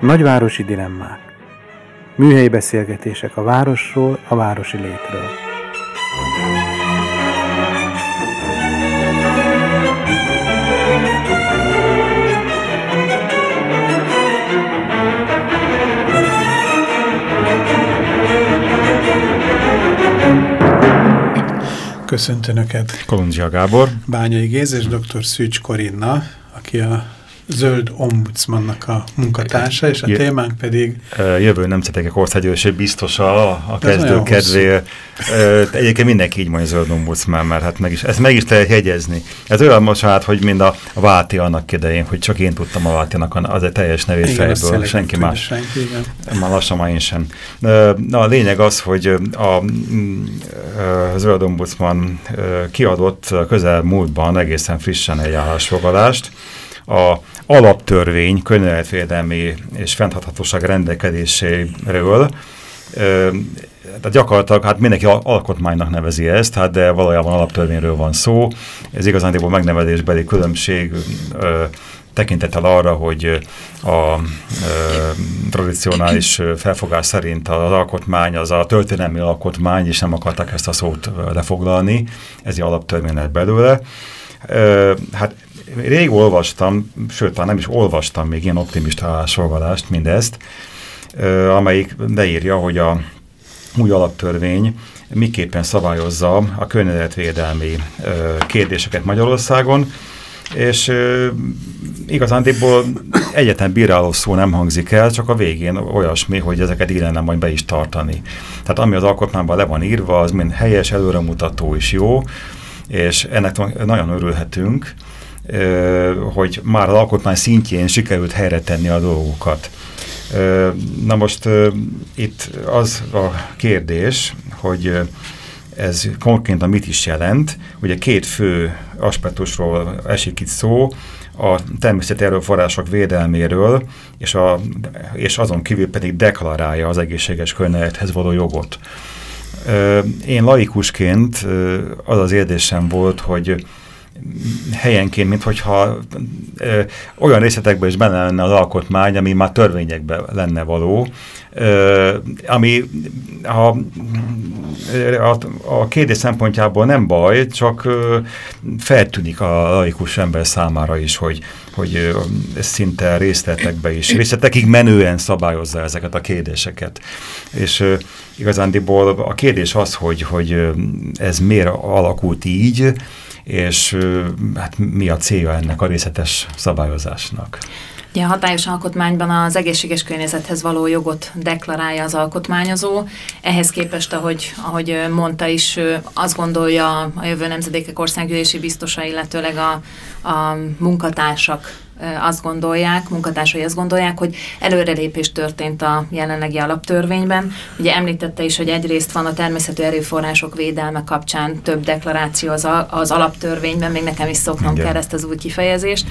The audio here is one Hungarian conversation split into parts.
Nagyvárosi dilemmák. Műhelyi beszélgetések a városról, a városi létről. Köszöntöm Kolundzsia Gábor. Bányai Géz és dr. Szűcs Korinna, aki a zöld ombudsmannak a munkatársa, és a J témánk pedig... Jövő nemzetek országgyűlési biztosa a kezdő kedvé. Egyébként mindenki így mondja zöld ombudsman, mert hát meg is, ezt meg is lehet jegyezni. Ez olyan most hát, hogy mind a Váti annak idején, hogy csak én tudtam a Vátinak az egy teljes nevét igen, fejből, senki más. Senki, igen. Már lassan már én sem. Na, a lényeg az, hogy a, a zöld ombudsman kiadott közel múltban egészen frissen egy állásfogalást, a alaptörvény környezetvédelmi és fenntarthatóság rendelkezéséről, tehát gyakorlatilag hát mindenki alkotmánynak nevezi ezt, hát de valójában alaptörvényről van szó. Ez igazándiból megnevezésbeli különbség tekintettel arra, hogy a ö, tradicionális felfogás szerint az alkotmány, az a történelmi alkotmány, és nem akarták ezt a szót lefoglalni, ez egy alaptörvény belőle. Ö, hát rég olvastam, sőt, nem is olvastam még ilyen optimista állásfoglalást, mindezt, amelyik leírja, hogy a új alaptörvény miképpen szabályozza a környezetvédelmi kérdéseket Magyarországon, és igazándiból egyetlen bíráló szó nem hangzik el, csak a végén olyasmi, hogy ezeket illene majd be is tartani. Tehát ami az alkotmányban le van írva, az mind helyes, előremutató is jó, és ennek nagyon örülhetünk, hogy már az alkotmány szintjén sikerült helyre tenni a dolgokat. Na most itt az a kérdés, hogy ez konkrétan mit is jelent. Ugye két fő aspektusról esik itt szó, a természeti erőforrások védelméről, és, a, és azon kívül pedig deklarálja az egészséges környezethez való jogot. Én laikusként az az érzésem volt, hogy helyenként, mint hogyha olyan részletekben is benne lenne az alkotmány, ami már törvényekben lenne való, ö, ami a, a, a kérdés szempontjából nem baj, csak ö, feltűnik a laikus ember számára is, hogy, hogy szinte részletekbe is, részletekig menően szabályozza ezeket a kérdéseket. És ö, igazándiból a kérdés az, hogy, hogy ez miért alakult így, és hát mi a célja ennek a részletes szabályozásnak? Ja, a hatályos alkotmányban az egészséges környezethez való jogot deklarálja az alkotmányozó. Ehhez képest, ahogy, ahogy mondta is, azt gondolja a jövő nemzedékek országgyűlési biztosa, illetőleg a, a munkatársak azt gondolják, munkatársai azt gondolják, hogy előrelépés történt a jelenlegi alaptörvényben. Ugye említette is, hogy egyrészt van a természeti erőforrások védelme kapcsán több deklaráció az, a, az alaptörvényben, még nekem is szoknom Igen. kell ezt az új kifejezést.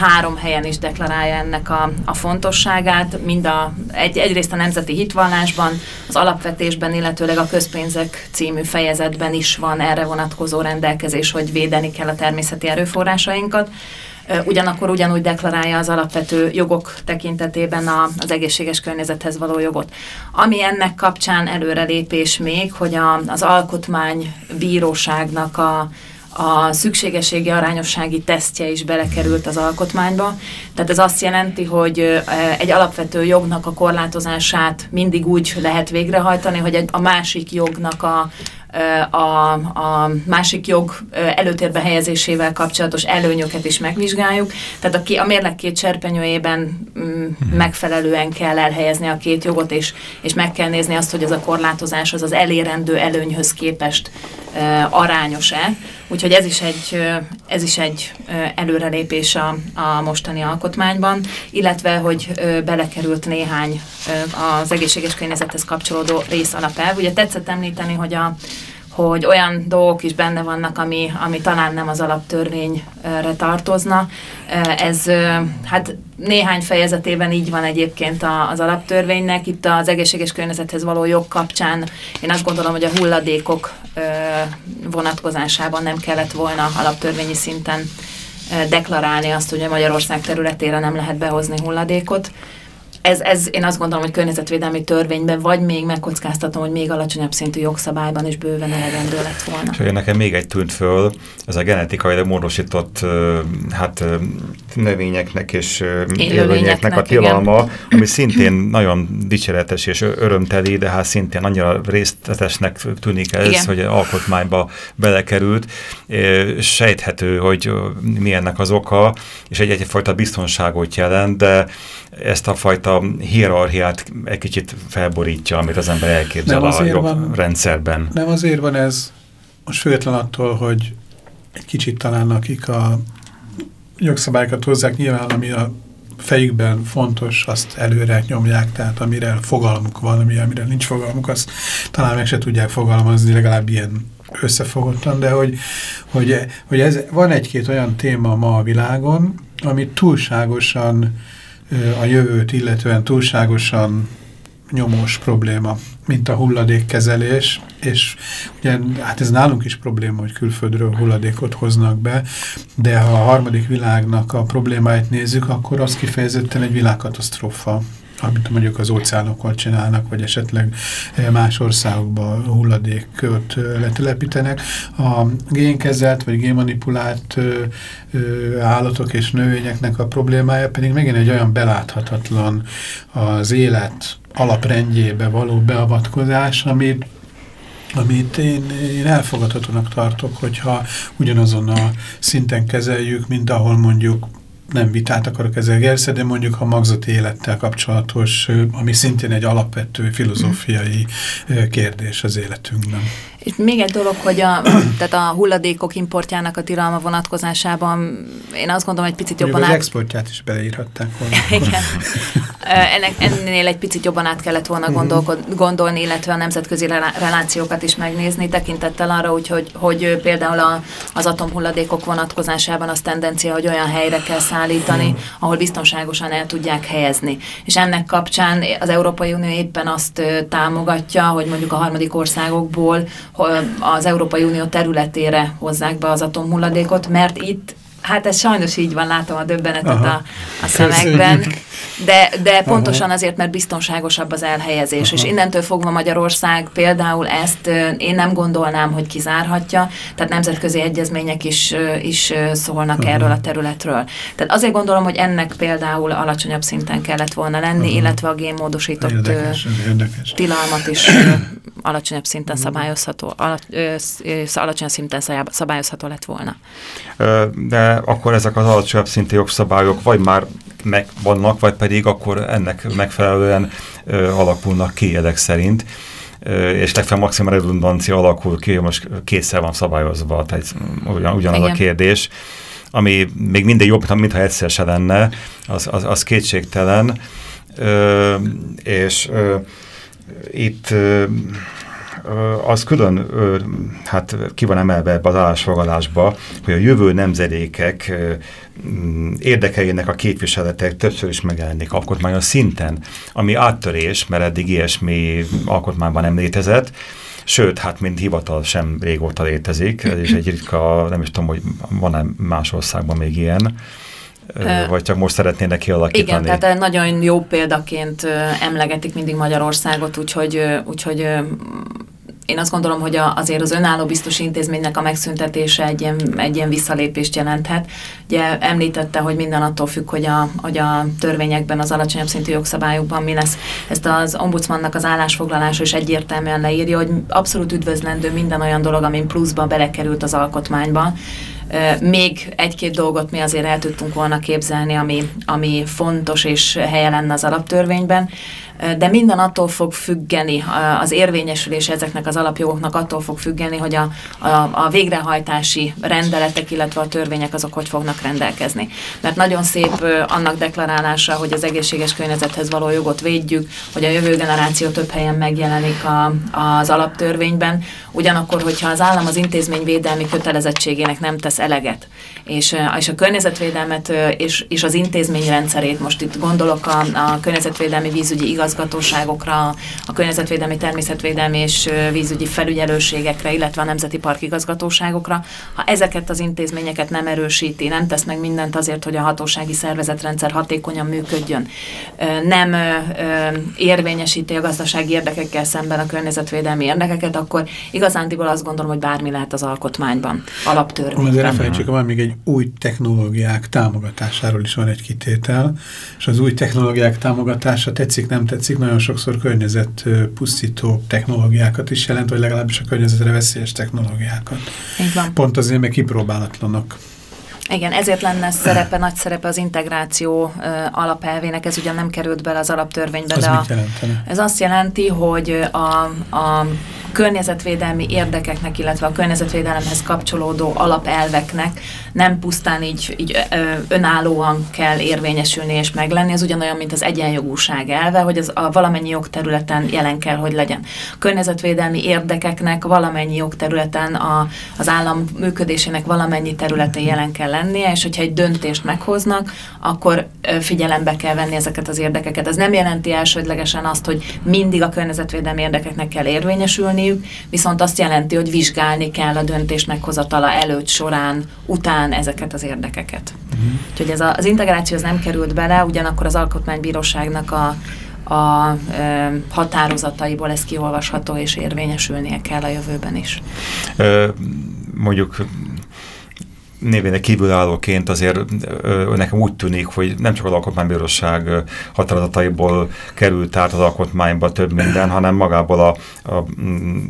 Három helyen is deklarálja ennek a, a fontosságát, mind a, egy, egyrészt a nemzeti hitvallásban, az alapvetésben, illetőleg a közpénzek című fejezetben is van erre vonatkozó rendelkezés, hogy védeni kell a természeti erőforrásainkat ugyanakkor ugyanúgy deklarálja az alapvető jogok tekintetében a, az egészséges környezethez való jogot. Ami ennek kapcsán előrelépés még, hogy a, az alkotmánybíróságnak a, a szükségességi arányossági tesztje is belekerült az alkotmányba. Tehát ez azt jelenti, hogy egy alapvető jognak a korlátozását mindig úgy lehet végrehajtani, hogy a másik jognak a a, a másik jog előtérbe helyezésével kapcsolatos előnyöket is megvizsgáljuk. Tehát a, a mérleg két serpenyőjében mm, megfelelően kell elhelyezni a két jogot, és, és meg kell nézni azt, hogy ez a korlátozás az az elérendő előnyhöz képest arányos-e. Úgyhogy ez is egy, ez is egy előrelépés a, a mostani alkotmányban, illetve, hogy belekerült néhány az egészséges környezethez kapcsolódó rész alapelv. Ugye tetszett említeni, hogy a hogy olyan dolgok is benne vannak, ami, ami talán nem az alaptörvényre tartozna. Ez hát néhány fejezetében így van egyébként az alaptörvénynek. Itt az egészséges környezethez való jog kapcsán én azt gondolom, hogy a hulladékok vonatkozásában nem kellett volna alaptörvényi szinten deklarálni azt, hogy a Magyarország területére nem lehet behozni hulladékot ez, ez én azt gondolom, hogy környezetvédelmi törvényben, vagy még megkockáztatom, hogy még alacsonyabb szintű jogszabályban is bőven elegendő lett volna. És nekem még egy tűnt föl, ez a genetikai módosított hát, növényeknek és élőlényeknek a tilalma, igen. ami szintén nagyon dicséretes és örömteli, de hát szintén annyira részletesnek tűnik ez, igen. hogy alkotmányba belekerült. Sejthető, hogy mi ennek az oka, és egy egyfajta biztonságot jelent, de ezt a fajta hierarchiát egy kicsit felborítja, amit az ember elképzel nem a jogrendszerben. Nem azért van ez, most független attól, hogy egy kicsit talán akik a jogszabályokat hozzák, nyilván ami a fejükben fontos, azt előre nyomják, tehát amire fogalmuk van, ami, amire nincs fogalmuk, azt talán meg se tudják fogalmazni, legalább ilyen összefogottan, de hogy, hogy, hogy ez, van egy-két olyan téma ma a világon, ami túlságosan a jövőt illetően túlságosan nyomós probléma, mint a hulladékkezelés, és ugye hát ez nálunk is probléma, hogy külföldről hulladékot hoznak be, de ha a harmadik világnak a problémáit nézzük, akkor az kifejezetten egy világkatasztrófa amit mondjuk az óceánokon csinálnak, vagy esetleg eh, más országokban hulladékot eh, letelepítenek. A génkezelt vagy génmanipulált eh, állatok és növényeknek a problémája pedig megint egy olyan beláthatatlan az élet alaprendjébe való beavatkozás, amit amit én, én elfogadhatónak tartok, hogyha ugyanazon a szinten kezeljük, mint ahol mondjuk nem vitát akarok ezzel gersze, de mondjuk a magzati élettel kapcsolatos, ami szintén egy alapvető filozófiai kérdés az életünkben. És még egy dolog, hogy a, tehát a hulladékok importjának a tilalma vonatkozásában én azt gondolom, hogy picit jobban át... az exportját is beleírhatták volna. Igen. Ennek, ennél egy picit jobban át kellett volna mhm. gondolni, illetve a nemzetközi relációkat is megnézni, tekintettel arra, úgy, hogy, hogy például a, az atomhulladékok vonatkozásában az tendencia, hogy olyan helyre kell szállítani, mhm. ahol biztonságosan el tudják helyezni. És ennek kapcsán az Európai Unió éppen azt támogatja, hogy mondjuk a harmadik országokból az Európai Unió területére hozzák be az atomhulladékot, mert itt Hát ez sajnos így van, látom a döbbenetet Aha. a, a szemekben, de, de pontosan azért, mert biztonságosabb az elhelyezés, Aha. és innentől fogva Magyarország például ezt én nem gondolnám, hogy kizárhatja, tehát nemzetközi egyezmények is, is szólnak Aha. erről a területről. Tehát azért gondolom, hogy ennek például alacsonyabb szinten kellett volna lenni, Aha. illetve a génmódosított érdekes, érdekes. tilalmat is alacsonyabb szinten szabályozható, alacsonyabb szinten szabályozható lett volna. De akkor ezek az alacsonyabb szintű jogszabályok vagy már megvannak, vagy pedig akkor ennek megfelelően ö, alakulnak ki ezek szerint. És legfeljebb maximum redundancia alakul ki, most kétszer van szabályozva, tehát ugyan, ugyanaz Igen. a kérdés, ami még mindig jobb, mintha egyszer se lenne, az, az, az kétségtelen, ö, és ö, itt ö, az külön hát ki van emelve ebbe az állásfoglalásba, hogy a jövő nemzedékek érdekeinek a képviseletek többször is megjelenik alkotmányos szinten, ami áttörés, mert eddig ilyesmi alkotmányban nem létezett, Sőt, hát mint hivatal sem régóta létezik, ez is egy ritka, nem is tudom, hogy van-e más országban még ilyen, vagy csak most szeretnének kialakítani? Igen, tehát nagyon jó példaként emlegetik mindig Magyarországot, úgyhogy, úgyhogy én azt gondolom, hogy azért az önálló biztos intézménynek a megszüntetése egy ilyen, egy ilyen visszalépést jelenthet. Ugye említette, hogy minden attól függ, hogy a, hogy a törvényekben, az alacsonyabb szintű jogszabályokban mi lesz. Ezt az ombudsmannak az állásfoglalása is egyértelműen leírja, hogy abszolút üdvözlendő minden olyan dolog, amin pluszba belekerült az alkotmányba. Még egy-két dolgot mi azért el tudtunk volna képzelni, ami, ami fontos és helye lenne az alaptörvényben de minden attól fog függeni, az érvényesülés ezeknek az alapjogoknak attól fog függeni, hogy a, a, a végrehajtási rendeletek, illetve a törvények azok hogy fognak rendelkezni. Mert nagyon szép annak deklarálása, hogy az egészséges környezethez való jogot védjük, hogy a jövő generáció több helyen megjelenik a, az alaptörvényben, ugyanakkor, hogyha az állam az intézményvédelmi kötelezettségének nem tesz eleget, és, és a környezetvédelmet és, és az intézményrendszerét, most itt gondolok a, a környezetvédelmi vízügyi igaz igazgatóságokra, a környezetvédelmi, természetvédelmi és vízügyi felügyelőségekre, illetve a nemzeti parkigazgatóságokra. Ha ezeket az intézményeket nem erősíti, nem tesz meg mindent azért, hogy a hatósági szervezetrendszer hatékonyan működjön, nem érvényesíti a gazdasági érdekekkel szemben a környezetvédelmi érdekeket, akkor igazándiból azt gondolom, hogy bármi lehet az alkotmányban, alaptörvényben. Azért felejtsük, van még egy új technológiák támogatásáról is van egy kitétel, és az új technológiák támogatása tetszik, nem tetszik, nagyon sokszor környezetpusztító technológiákat is jelent, vagy legalábbis a környezetre veszélyes technológiákat. Így van. Pont azért, mert kipróbálatlanok. Igen, ezért lenne szerepe, nagy szerepe az integráció uh, alapelvének, ez ugyan nem került bele az alaptörvénybe, az de a, ez azt jelenti, hogy a, a környezetvédelmi érdekeknek, illetve a környezetvédelemhez kapcsolódó alapelveknek nem pusztán így, így önállóan kell érvényesülni és meglenni, ez ugyanolyan, mint az egyenjogúság elve, hogy az a valamennyi jogterületen jelen kell, hogy legyen. Környezetvédelmi érdekeknek valamennyi jogterületen, a, az állam működésének valamennyi területén jelen kell lennie, és hogyha egy döntést meghoznak, akkor figyelembe kell venni ezeket az érdekeket. Ez nem jelenti elsődlegesen azt, hogy mindig a környezetvédelmi érdekeknek kell érvényesülni, tenniük, viszont azt jelenti, hogy vizsgálni kell a döntés meghozatala előtt, során, után ezeket az érdekeket. Uh-huh. Úgyhogy ez a, az integráció az nem került bele, ugyanakkor az Alkotmánybíróságnak a a e, határozataiból ez kiolvasható és érvényesülnie kell a jövőben is. Ö, mondjuk névének kívülállóként azért ö, nekem úgy tűnik, hogy nem csak az alkotmánybíróság határozataiból került át az alkotmányba több minden, hanem magából a, a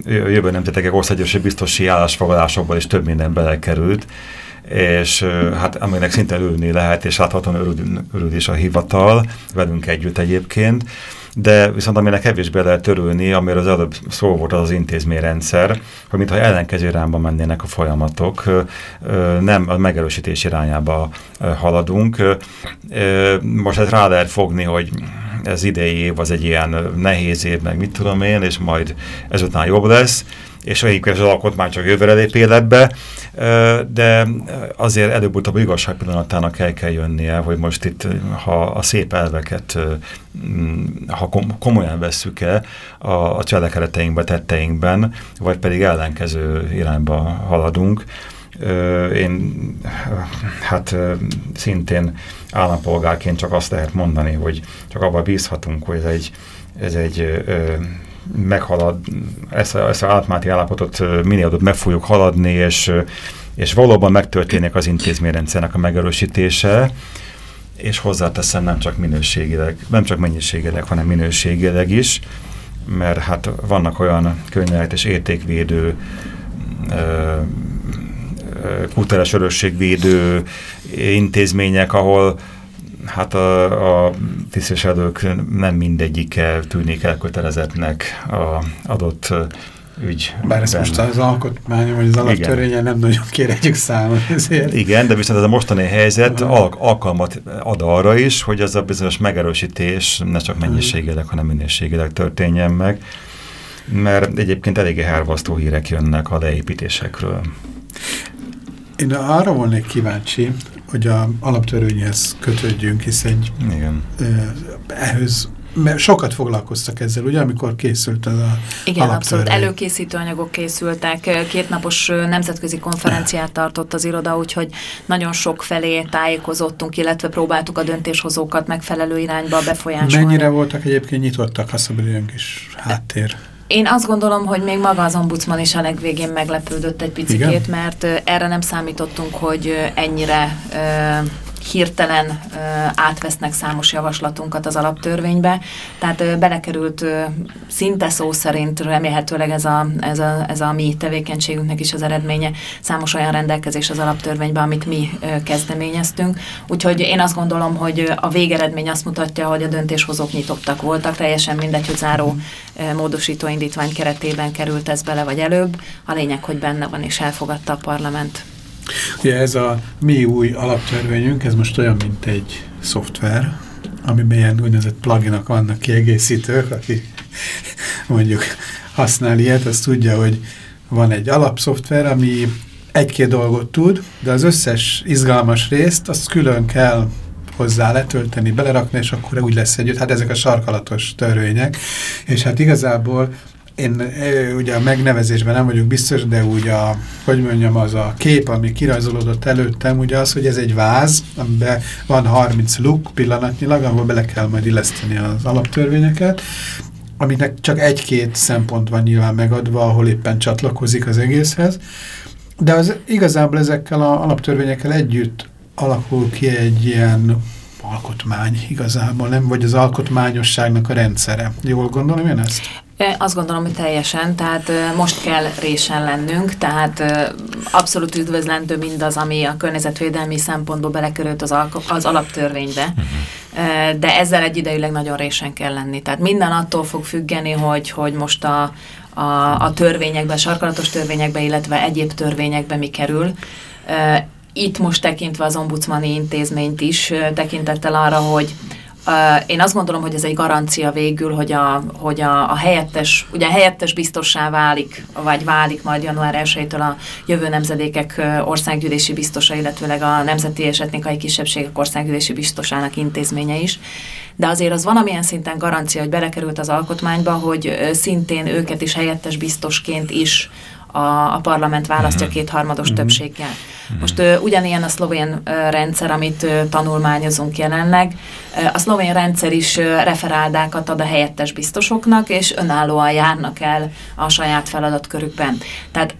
jövő nemzetek országgyűlési biztosi állásfoglalásokból is több minden belekerült és hát aminek szinte örülni lehet, és láthatóan örül, örül is a hivatal, velünk együtt egyébként, de viszont aminek kevésbé lehet törülni, amiről az előbb szó volt az, az intézményrendszer, hogy mintha ellenkező irányba mennének a folyamatok, nem a megerősítés irányába haladunk. Most ezt rá lehet fogni, hogy ez idei év az egy ilyen nehéz év, meg mit tudom én, és majd ezután jobb lesz, és egyébként az alkotmány csak jövőre lép életbe, de azért előbb-utóbb igazság pillanatának el kell jönnie, hogy most itt, ha a szép elveket, mm, ha komolyan vesszük el a, a cselekedeteinkben, tetteinkben, vagy pedig ellenkező irányba haladunk, én hát szintén állampolgárként csak azt lehet mondani, hogy csak abban bízhatunk, hogy ez egy, ez egy meghalad, ezt, a, ezt a átmáti állapotot minél adott meg fogjuk haladni, és, és valóban megtörténik az intézményrendszernek a megerősítése, és hozzáteszem nem csak minőségileg, nem csak mennyiségileg, hanem minőségileg is, mert hát vannak olyan könyvelet és értékvédő kultúrás örösségvédő intézmények, ahol hát a, a tisztviselők nem mindegyike tűnik elkötelezettnek a adott ügy. Bár ezt most az alkotmány, vagy az alaptörvényen nem nagyon kérhetjük számon. Ezért. Igen, de viszont ez a mostani helyzet al alkalmat ad arra is, hogy ez a bizonyos megerősítés ne csak mennyiségileg, hanem minőségileg történjen meg, mert egyébként eléggé hervasztó hírek jönnek a leépítésekről. Én arra volnék kíváncsi, hogy a alaptörvényhez kötődjünk, hisz egy Igen. ehhez mert sokat foglalkoztak ezzel, ugye, amikor készült ez a Igen, abszolút. Előkészítő anyagok készültek, kétnapos nemzetközi konferenciát tartott az iroda, úgyhogy nagyon sok felé tájékozottunk, illetve próbáltuk a döntéshozókat megfelelő irányba befolyásolni. Mennyire voltak egyébként nyitottak a szabaduljon kis háttér? Én azt gondolom, hogy még maga az ombudsman is a legvégén meglepődött egy picit, mert erre nem számítottunk, hogy ennyire hirtelen átvesznek számos javaslatunkat az alaptörvénybe, tehát belekerült szinte szó szerint remélhetőleg ez a, ez, a, ez a mi tevékenységünknek is az eredménye, számos olyan rendelkezés az alaptörvénybe, amit mi kezdeményeztünk. Úgyhogy én azt gondolom, hogy a végeredmény azt mutatja, hogy a döntéshozók nyitottak voltak, teljesen mindegy, hogy záró módosító indítvány keretében került ez bele, vagy előbb. A lényeg, hogy benne van és elfogadta a parlament. Ugye ez a mi új alaptörvényünk, ez most olyan, mint egy szoftver, amiben ilyen úgynevezett pluginok vannak kiegészítők, aki mondjuk használ ilyet, az tudja, hogy van egy alapszoftver, ami egy-két dolgot tud, de az összes izgalmas részt azt külön kell hozzá letölteni, belerakni, és akkor úgy lesz együtt. Hát ezek a sarkalatos törvények. És hát igazából én ugye a megnevezésben nem vagyok biztos, de úgy a, hogy mondjam, az a kép, ami kirajzolódott előttem, ugye az, hogy ez egy váz, amiben van 30 luk pillanatnyilag, ahol bele kell majd illeszteni az alaptörvényeket, aminek csak egy-két szempont van nyilván megadva, ahol éppen csatlakozik az egészhez, de az igazából ezekkel az alaptörvényekkel együtt alakul ki egy ilyen alkotmány igazából, nem? Vagy az alkotmányosságnak a rendszere. Jól gondolom én ezt? Azt gondolom, hogy teljesen, tehát most kell résen lennünk, tehát abszolút üdvözlendő mindaz, ami a környezetvédelmi szempontból belekerült az, az alaptörvénybe, mhm. de ezzel egyidejűleg nagyon résen kell lenni. Tehát minden attól fog függeni, hogy, hogy most a, a, a törvényekben, a sarkalatos törvényekben, illetve egyéb törvényekben mi kerül itt most tekintve az ombudsmani intézményt is, tekintettel arra, hogy én azt gondolom, hogy ez egy garancia végül, hogy a, hogy a, a helyettes, ugye a helyettes biztossá válik, vagy válik majd január 1-től a jövő nemzedékek országgyűlési biztosa, illetőleg a nemzeti és etnikai kisebbségek országgyűlési biztosának intézménye is. De azért az valamilyen szinten garancia, hogy belekerült az alkotmányba, hogy szintén őket is helyettes biztosként is a, a parlament választja uh-huh. kétharmados uh-huh. többséggel. Uh-huh. Most uh, ugyanilyen a szlovén uh, rendszer, amit uh, tanulmányozunk jelenleg. Uh, a szlovén rendszer is uh, referáldákat ad a helyettes biztosoknak, és önállóan járnak el a saját feladatkörükben. Tehát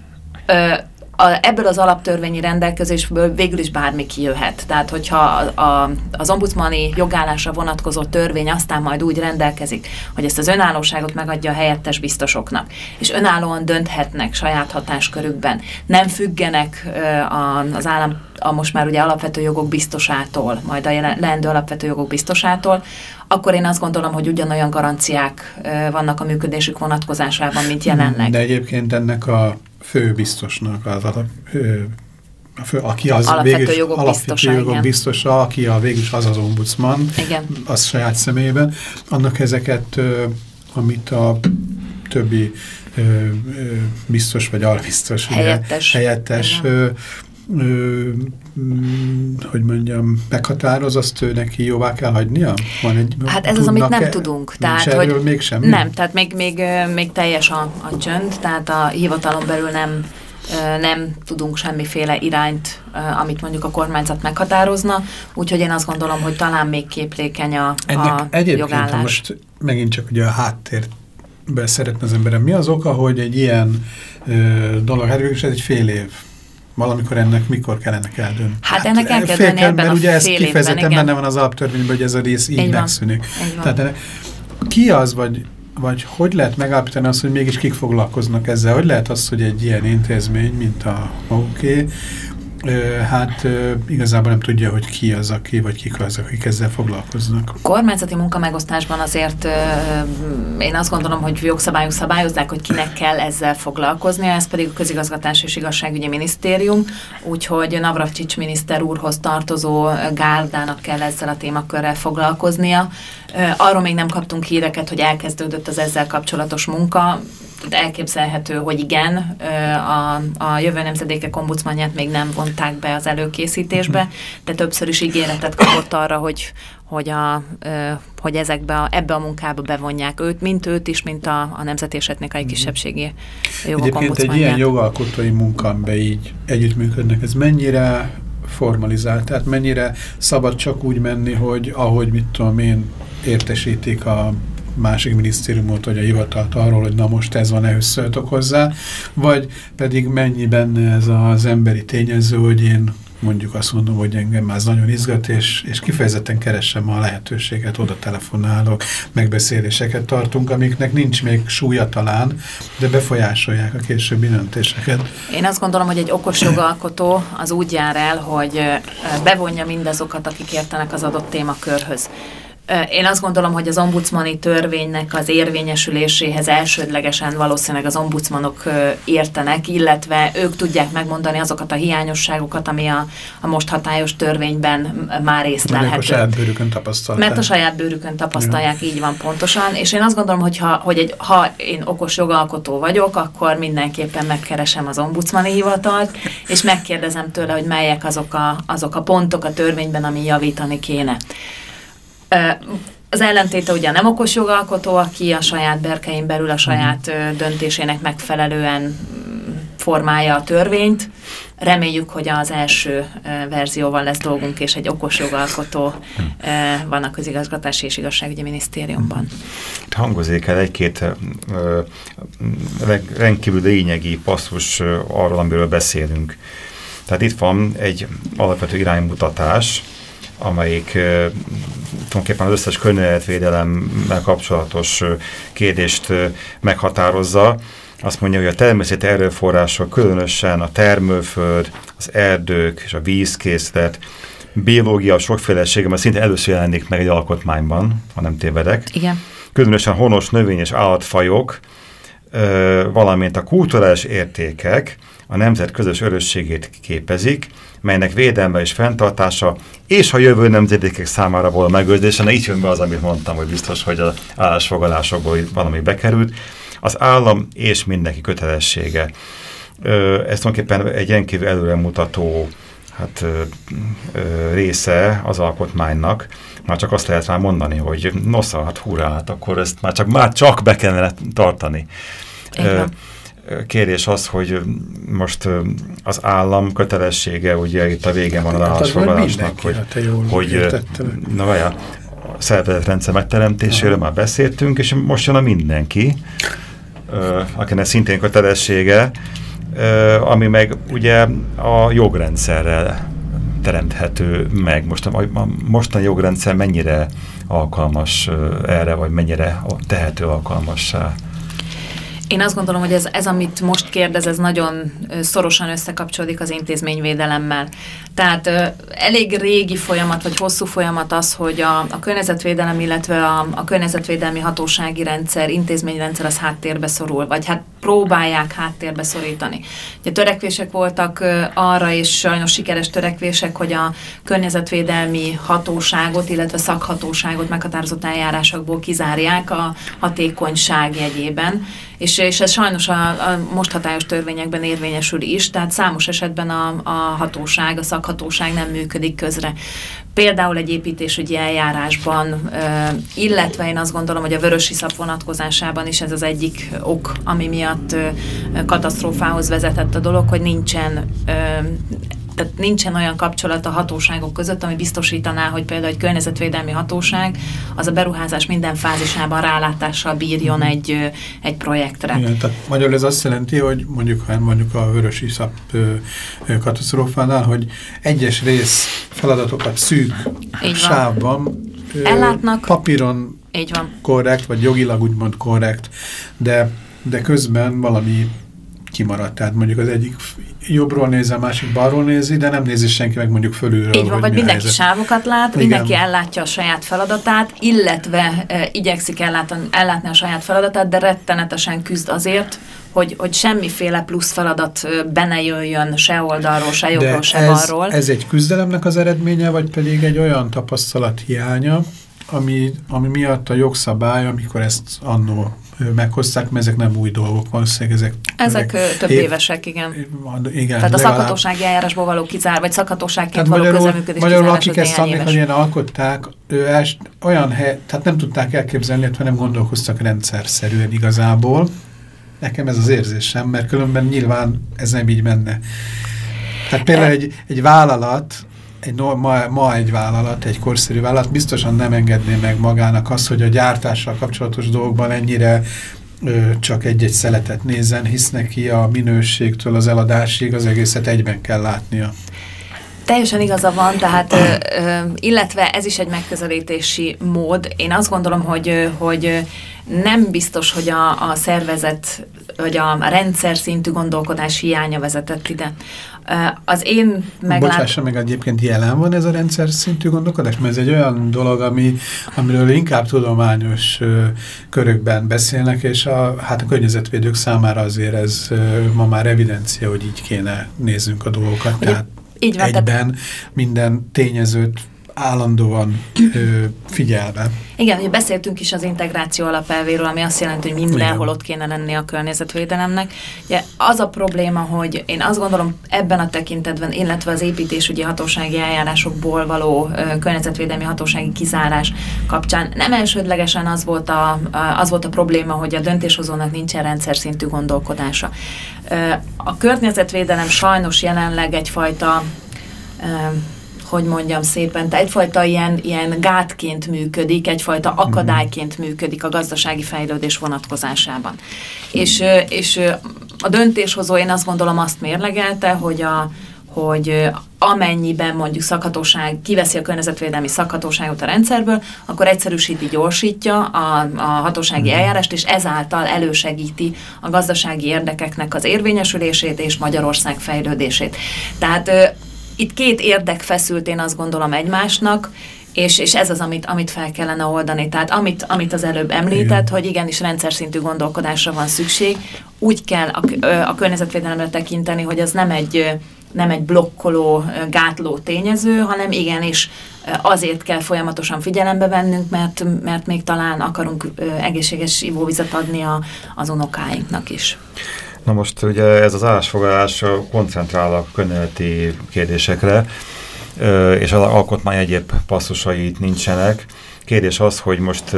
uh, a, ebből az alaptörvényi rendelkezésből végül is bármi kijöhet. Tehát, hogyha a, a, az ombudsmani jogállásra vonatkozó törvény aztán majd úgy rendelkezik, hogy ezt az önállóságot megadja a helyettes biztosoknak, és önállóan dönthetnek saját hatáskörükben, nem függenek a, az állam a most már ugye alapvető jogok biztosától, majd a leendő alapvető jogok biztosától, akkor én azt gondolom, hogy ugyanolyan garanciák vannak a működésük vonatkozásában, mint jelenleg. De egyébként ennek a főbiztosnak az alap, a fő, aki az alapvető végül, jogok alapvető biztosa, jogok biztosa, aki a végül az az ombudsman, igen. az saját személyében, annak ezeket, amit a többi biztos vagy albiztos, helyettes, ugye, helyettes hogy mondjam, meghatároz, azt ő neki jóvá kell hagynia? Van egy, hát ez az, amit nem -e? tudunk. Tehát, hogy még semmi? Nem, tehát még, még, még teljes a, a csönd, tehát a hivatalon belül nem nem tudunk semmiféle irányt, amit mondjuk a kormányzat meghatározna, úgyhogy én azt gondolom, hogy talán még képlékeny a, Ennek a egyébként, jogállás. most megint csak ugye a háttérbe szeretne az emberem, mi az oka, hogy egy ilyen ö, dolog, hát ez egy fél év Valamikor ennek mikor kellene eldönni? Hát, hát ennek el kell dönni ebben mert a ugye ez kifejezetten benne van az alaptörvényben, hogy ez a rész így, így megszűnik. Tehát ennek, ki az, vagy, vagy hogy lehet megállapítani azt, hogy mégis kik foglalkoznak ezzel? Hogy lehet az, hogy egy ilyen intézmény, mint a OK, hát igazából nem tudja, hogy ki az, aki, vagy kik az, akik ezzel foglalkoznak. A kormányzati munkamegosztásban azért én azt gondolom, hogy jogszabályok szabályozzák, hogy kinek kell ezzel foglalkoznia, ez pedig a Közigazgatás és Igazságügyi Minisztérium, úgyhogy Navracsics miniszter úrhoz tartozó gárdának kell ezzel a témakörrel foglalkoznia. Arról még nem kaptunk híreket, hogy elkezdődött az ezzel kapcsolatos munka elképzelhető, hogy igen, a, a jövő nemzedékek ombudsmanját még nem vonták be az előkészítésbe, de többször is ígéretet kapott arra, hogy, hogy, a, hogy ezekbe a, ebbe a munkába bevonják őt, mint őt is, mint a, a nemzeti és etnikai kisebbségi jogok Egyébként egy ilyen jogalkotói munkánbe így együttműködnek, ez mennyire formalizált, tehát mennyire szabad csak úgy menni, hogy ahogy mit tudom én értesítik a másik minisztériumot, vagy a hivatalt arról, hogy na most ez van, ehhez szóltok hozzá, vagy pedig mennyi benne ez az emberi tényező, hogy én mondjuk azt mondom, hogy engem ez nagyon izgat, és, és kifejezetten keresem a lehetőséget, oda telefonálok, megbeszéléseket tartunk, amiknek nincs még súlya talán, de befolyásolják a későbbi döntéseket. Én azt gondolom, hogy egy okos jogalkotó az úgy jár el, hogy bevonja mindazokat, akik értenek az adott témakörhöz. Én azt gondolom, hogy az ombudsmani törvénynek az érvényesüléséhez elsődlegesen valószínűleg az ombudsmanok értenek, illetve ők tudják megmondani azokat a hiányosságokat, ami a, a most hatályos törvényben már észlelhető. Mert a saját bőrükön tapasztalják. Mert a saját bőrükön tapasztalják, ja. így van pontosan. És én azt gondolom, hogy, ha, hogy egy, ha én okos jogalkotó vagyok, akkor mindenképpen megkeresem az ombudsmani hivatalt, és megkérdezem tőle, hogy melyek azok a, azok a pontok a törvényben, ami javítani kéne. Az ellentéte ugye nem okos jogalkotó, aki a saját berkein belül a saját uh, döntésének megfelelően mm, formálja a törvényt. Reméljük, hogy az első verzióval lesz dolgunk, és egy okos jogalkotó van a közigazgatási és igazságügyi minisztériumban. Hangozik el egy-két rendkívül lényegi passzus arról, amiről beszélünk. Tehát itt van egy alapvető iránymutatás, amelyik tulajdonképpen az összes környezetvédelemmel kapcsolatos kérdést meghatározza. Azt mondja, hogy a természeti erőforrások, különösen a termőföld, az erdők és a vízkészlet, biológia sokfélesége, mert szinte először jelenik meg egy alkotmányban, ha nem tévedek. Igen. Különösen honos növény- és állatfajok, valamint a kulturális értékek a nemzet közös örösségét képezik, melynek védelme és fenntartása, és a jövő nemzedékek számára való megőrzése, na így jön be az, amit mondtam, hogy biztos, hogy az állásfoglalásokból valami bekerült, az állam és mindenki kötelessége. Ez tulajdonképpen egy rendkívül előremutató hát, ö, ö, része az alkotmánynak, már csak azt lehet rá mondani, hogy nosza, hát hurrá, hát akkor ezt már csak, már csak be kellene tartani. Igen kérés az, hogy most az állam kötelessége, ugye itt a vége van az hát állásfoglalásnak, hogy, hát hogy na vaja, a szervezetrendszer megteremtéséről Aha. már beszéltünk, és most jön a mindenki, akinek szintén kötelessége, ami meg ugye a jogrendszerrel teremthető meg. Most a, a mostani jogrendszer mennyire alkalmas erre, vagy mennyire tehető alkalmassá? Én azt gondolom, hogy ez, ez, amit most kérdez, ez nagyon szorosan összekapcsolódik az intézményvédelemmel. Tehát elég régi folyamat, vagy hosszú folyamat az, hogy a, a környezetvédelem, illetve a, a környezetvédelmi hatósági rendszer, intézményrendszer az háttérbe szorul, vagy hát próbálják háttérbe szorítani. Ugye törekvések voltak arra, és sajnos sikeres törekvések, hogy a környezetvédelmi hatóságot, illetve szakhatóságot meghatározott eljárásokból kizárják a hatékonyság jegyében, és, és ez sajnos a, a most hatályos törvényekben érvényesül is, tehát számos esetben a, a hatóság, a szakhatóság nem működik közre. Például egy építésügyi eljárásban, illetve én azt gondolom, hogy a vörösi szap vonatkozásában is ez az egyik ok, ami miatt katasztrófához vezetett a dolog, hogy nincsen tehát nincsen olyan kapcsolat a hatóságok között, ami biztosítaná, hogy például egy környezetvédelmi hatóság az a beruházás minden fázisában rálátással bírjon mhm. egy, egy projektre. Igen, tehát magyarul ez azt jelenti, hogy mondjuk, ha mondjuk a vörös iszap katasztrófánál, hogy egyes rész feladatokat szűk Így sávban ellátnak. Papíron Így van. korrekt, vagy jogilag úgymond korrekt, de, de közben valami kimaradt. Tehát mondjuk az egyik jobbról nézi, a másik balról nézi, de nem nézi senki meg mondjuk fölülről. Így van, vagy mindenki helyzet. sávokat lát, Igen. mindenki ellátja a saját feladatát, illetve e, igyekszik ellátni, ellátni a saját feladatát, de rettenetesen küzd azért, hogy, hogy semmiféle plusz feladat be ne jöjjön se oldalról, se jobbról, se ez, balról. ez egy küzdelemnek az eredménye, vagy pedig egy olyan tapasztalat hiánya, ami, ami miatt a jogszabály, amikor ezt annó meghozták, mert ezek nem új dolgok, valószínűleg ezek... Ezek több év, évesek, igen. igen Tehát a szakhatósági eljárásból való kizár, vagy szakhatóságként való magyarul, közeműködés Magyarul, akik ezt annak ilyen alkották, ő els, olyan hely, tehát nem tudták elképzelni, illetve nem gondolkoztak rendszerszerűen igazából. Nekem ez az érzésem, mert különben nyilván ez nem így menne. Tehát például egy, egy vállalat egy, ma, ma egy vállalat, egy korszerű vállalat biztosan nem engedné meg magának azt, hogy a gyártással kapcsolatos dolgokban ennyire ö, csak egy-egy szeletet nézzen, hisz neki a minőségtől az eladásig az egészet egyben kell látnia. Teljesen igaza van, tehát, ö, ö, illetve ez is egy megközelítési mód. Én azt gondolom, hogy, hogy nem biztos, hogy a, a szervezet, vagy a rendszer szintű gondolkodás hiánya vezetett ide. Az én meglát... Bocsássa meg, egyébként jelen van ez a rendszer szintű gondolkodás? Mert ez egy olyan dolog, ami, amiről inkább tudományos körökben beszélnek, és a, hát a környezetvédők számára azért ez ma már evidencia, hogy így kéne nézzünk a dolgokat. Ugye, tehát így van, egyben tehát... minden tényezőt állandóan ö, figyelve. Igen, hogy beszéltünk is az integráció alapelvéről, ami azt jelenti, hogy mindenhol ott kéne lenni a környezetvédelemnek. Ugye az a probléma, hogy én azt gondolom ebben a tekintetben, illetve az építésügyi hatósági eljárásokból való ö, környezetvédelmi hatósági kizárás kapcsán nem elsődlegesen az volt, a, az volt a probléma, hogy a döntéshozónak nincsen rendszer szintű gondolkodása. A környezetvédelem sajnos jelenleg egyfajta hogy mondjam szépen, tehát egyfajta ilyen, ilyen gátként működik, egyfajta mhm. akadályként működik a gazdasági fejlődés vonatkozásában. És, és a döntéshozó én azt gondolom azt mérlegelte, hogy a, hogy amennyiben mondjuk szakhatóság kiveszi a környezetvédelmi szakhatóságot a rendszerből, akkor egyszerűsíti, gyorsítja a, a hatósági mhm. eljárást, és ezáltal elősegíti a gazdasági érdekeknek az érvényesülését és Magyarország fejlődését. Tehát itt két érdek feszült, én azt gondolom egymásnak, és, és ez az, amit, amit fel kellene oldani. Tehát amit, amit az előbb említett, igen. hogy igenis rendszer szintű gondolkodásra van szükség, úgy kell a, a környezetvédelemre tekinteni, hogy az nem egy, nem egy blokkoló, gátló tényező, hanem igenis azért kell folyamatosan figyelembe vennünk, mert, mert még talán akarunk egészséges ivóvizet adni a, az unokáinknak is. Na most ugye ez az állásfoglalás koncentrál a környezeti kérdésekre, és az alkotmány egyéb passzusai itt nincsenek. Kérdés az, hogy most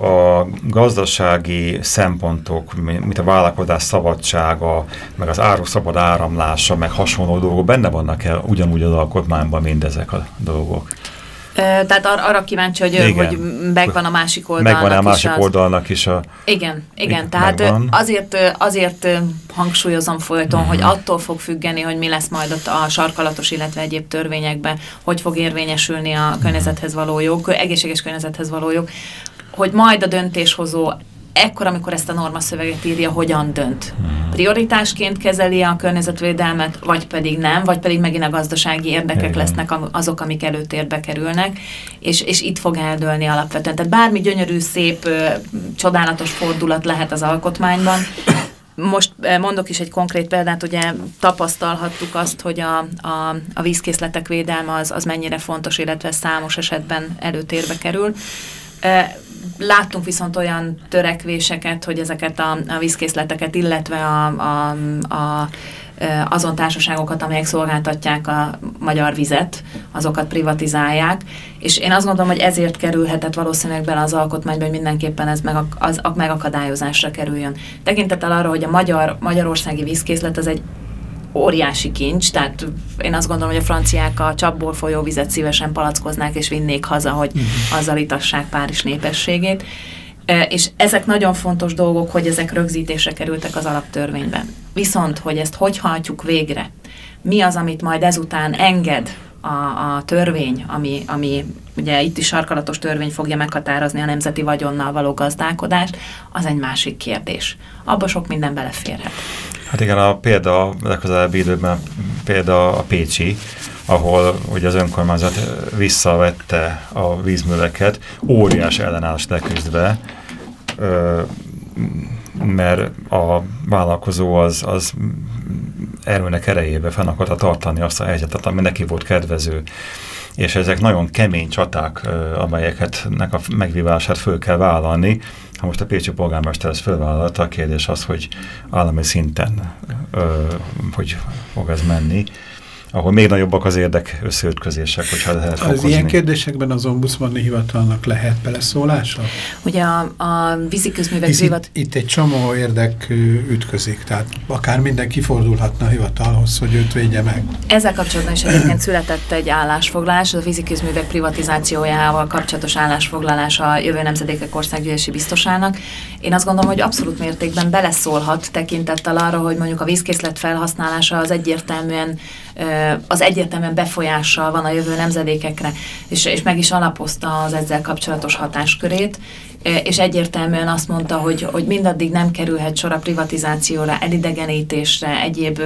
a gazdasági szempontok, mint a vállalkozás szabadsága, meg az áru szabad áramlása, meg hasonló dolgok benne vannak el ugyanúgy az alkotmányban mindezek a dolgok? Tehát ar arra kíváncsi, hogy, igen. hogy megvan a másik oldalnak Megvan a másik az... oldalnak is a... Igen, igen. igen tehát azért, azért hangsúlyozom folyton, -huh. hogy mhm. attól fog függeni, hogy mi lesz majd ott a sarkalatos, illetve egyéb törvényekben, hogy fog érvényesülni a környezethez való jog, egészséges környezethez való jog, hogy majd a döntéshozó ekkor, amikor ezt a norma szöveget írja, hogyan dönt. Prioritásként kezeli a környezetvédelmet, vagy pedig nem, vagy pedig megint a gazdasági érdekek Igen. lesznek azok, amik előtérbe kerülnek, és, és itt fog eldőlni alapvetően. Tehát bármi gyönyörű, szép, csodálatos fordulat lehet az alkotmányban, most mondok is egy konkrét példát, ugye tapasztalhattuk azt, hogy a, a, a vízkészletek védelme az, az mennyire fontos, illetve számos esetben előtérbe kerül. Láttunk viszont olyan törekvéseket, hogy ezeket a, a vízkészleteket, illetve a, a, a azon társaságokat, amelyek szolgáltatják a magyar vizet, azokat privatizálják, és én azt gondolom, hogy ezért kerülhetett valószínűleg bele az alkotmányba, hogy mindenképpen ez meg, az, a megakadályozásra kerüljön. Tekintettel arra, hogy a magyar, magyarországi vízkészlet az egy óriási kincs, tehát én azt gondolom, hogy a franciák a csapból folyó vizet szívesen palackoznák és vinnék haza, hogy uh-huh. azzal itassák Párizs népességét. És ezek nagyon fontos dolgok, hogy ezek rögzítésre kerültek az alaptörvényben. Viszont, hogy ezt hogy hajtjuk végre, mi az, amit majd ezután enged a, a törvény, ami, ami ugye itt is sarkalatos törvény fogja meghatározni a nemzeti vagyonnal való gazdálkodást, az egy másik kérdés. Abba sok minden beleférhet. Hát igen, a példa legközelebbi időben példa a Pécsi, ahol ugye az önkormányzat visszavette a vízműveket, óriás ellenállást leküzdve, mert a vállalkozó az, az erőnek erejébe fenn akarta tartani azt a helyzetet, ami neki volt kedvező. És ezek nagyon kemény csaták, amelyeket a megvívását föl kell vállalni, ha most a Pécsi polgármester ezt fölvállalta, a kérdés az, hogy állami szinten ö, hogy fog ez menni. Ahol még nagyobbak az érdek összeütközések, hogyha lehet Az fokozni. ilyen kérdésekben az ombudsmani hivatalnak lehet beleszólása? Ugye a, a víziközművek Hisz hivat... itt, itt egy csomó érdek ütközik, tehát akár mindenki fordulhatna a hivatalhoz, hogy őt védje meg. Ezzel kapcsolatban is egyébként született egy állásfoglalás, a víziközművek privatizációjával kapcsolatos állásfoglalás a jövő nemzedékek országgyűlési biztosának. Én azt gondolom, hogy abszolút mértékben beleszólhat tekintettel arra, hogy mondjuk a vízkészlet felhasználása az egyértelműen az egyértelműen befolyással van a jövő nemzedékekre, és, és meg is alapozta az ezzel kapcsolatos hatáskörét, és egyértelműen azt mondta, hogy, hogy mindaddig nem kerülhet sor a privatizációra, elidegenítésre, egyéb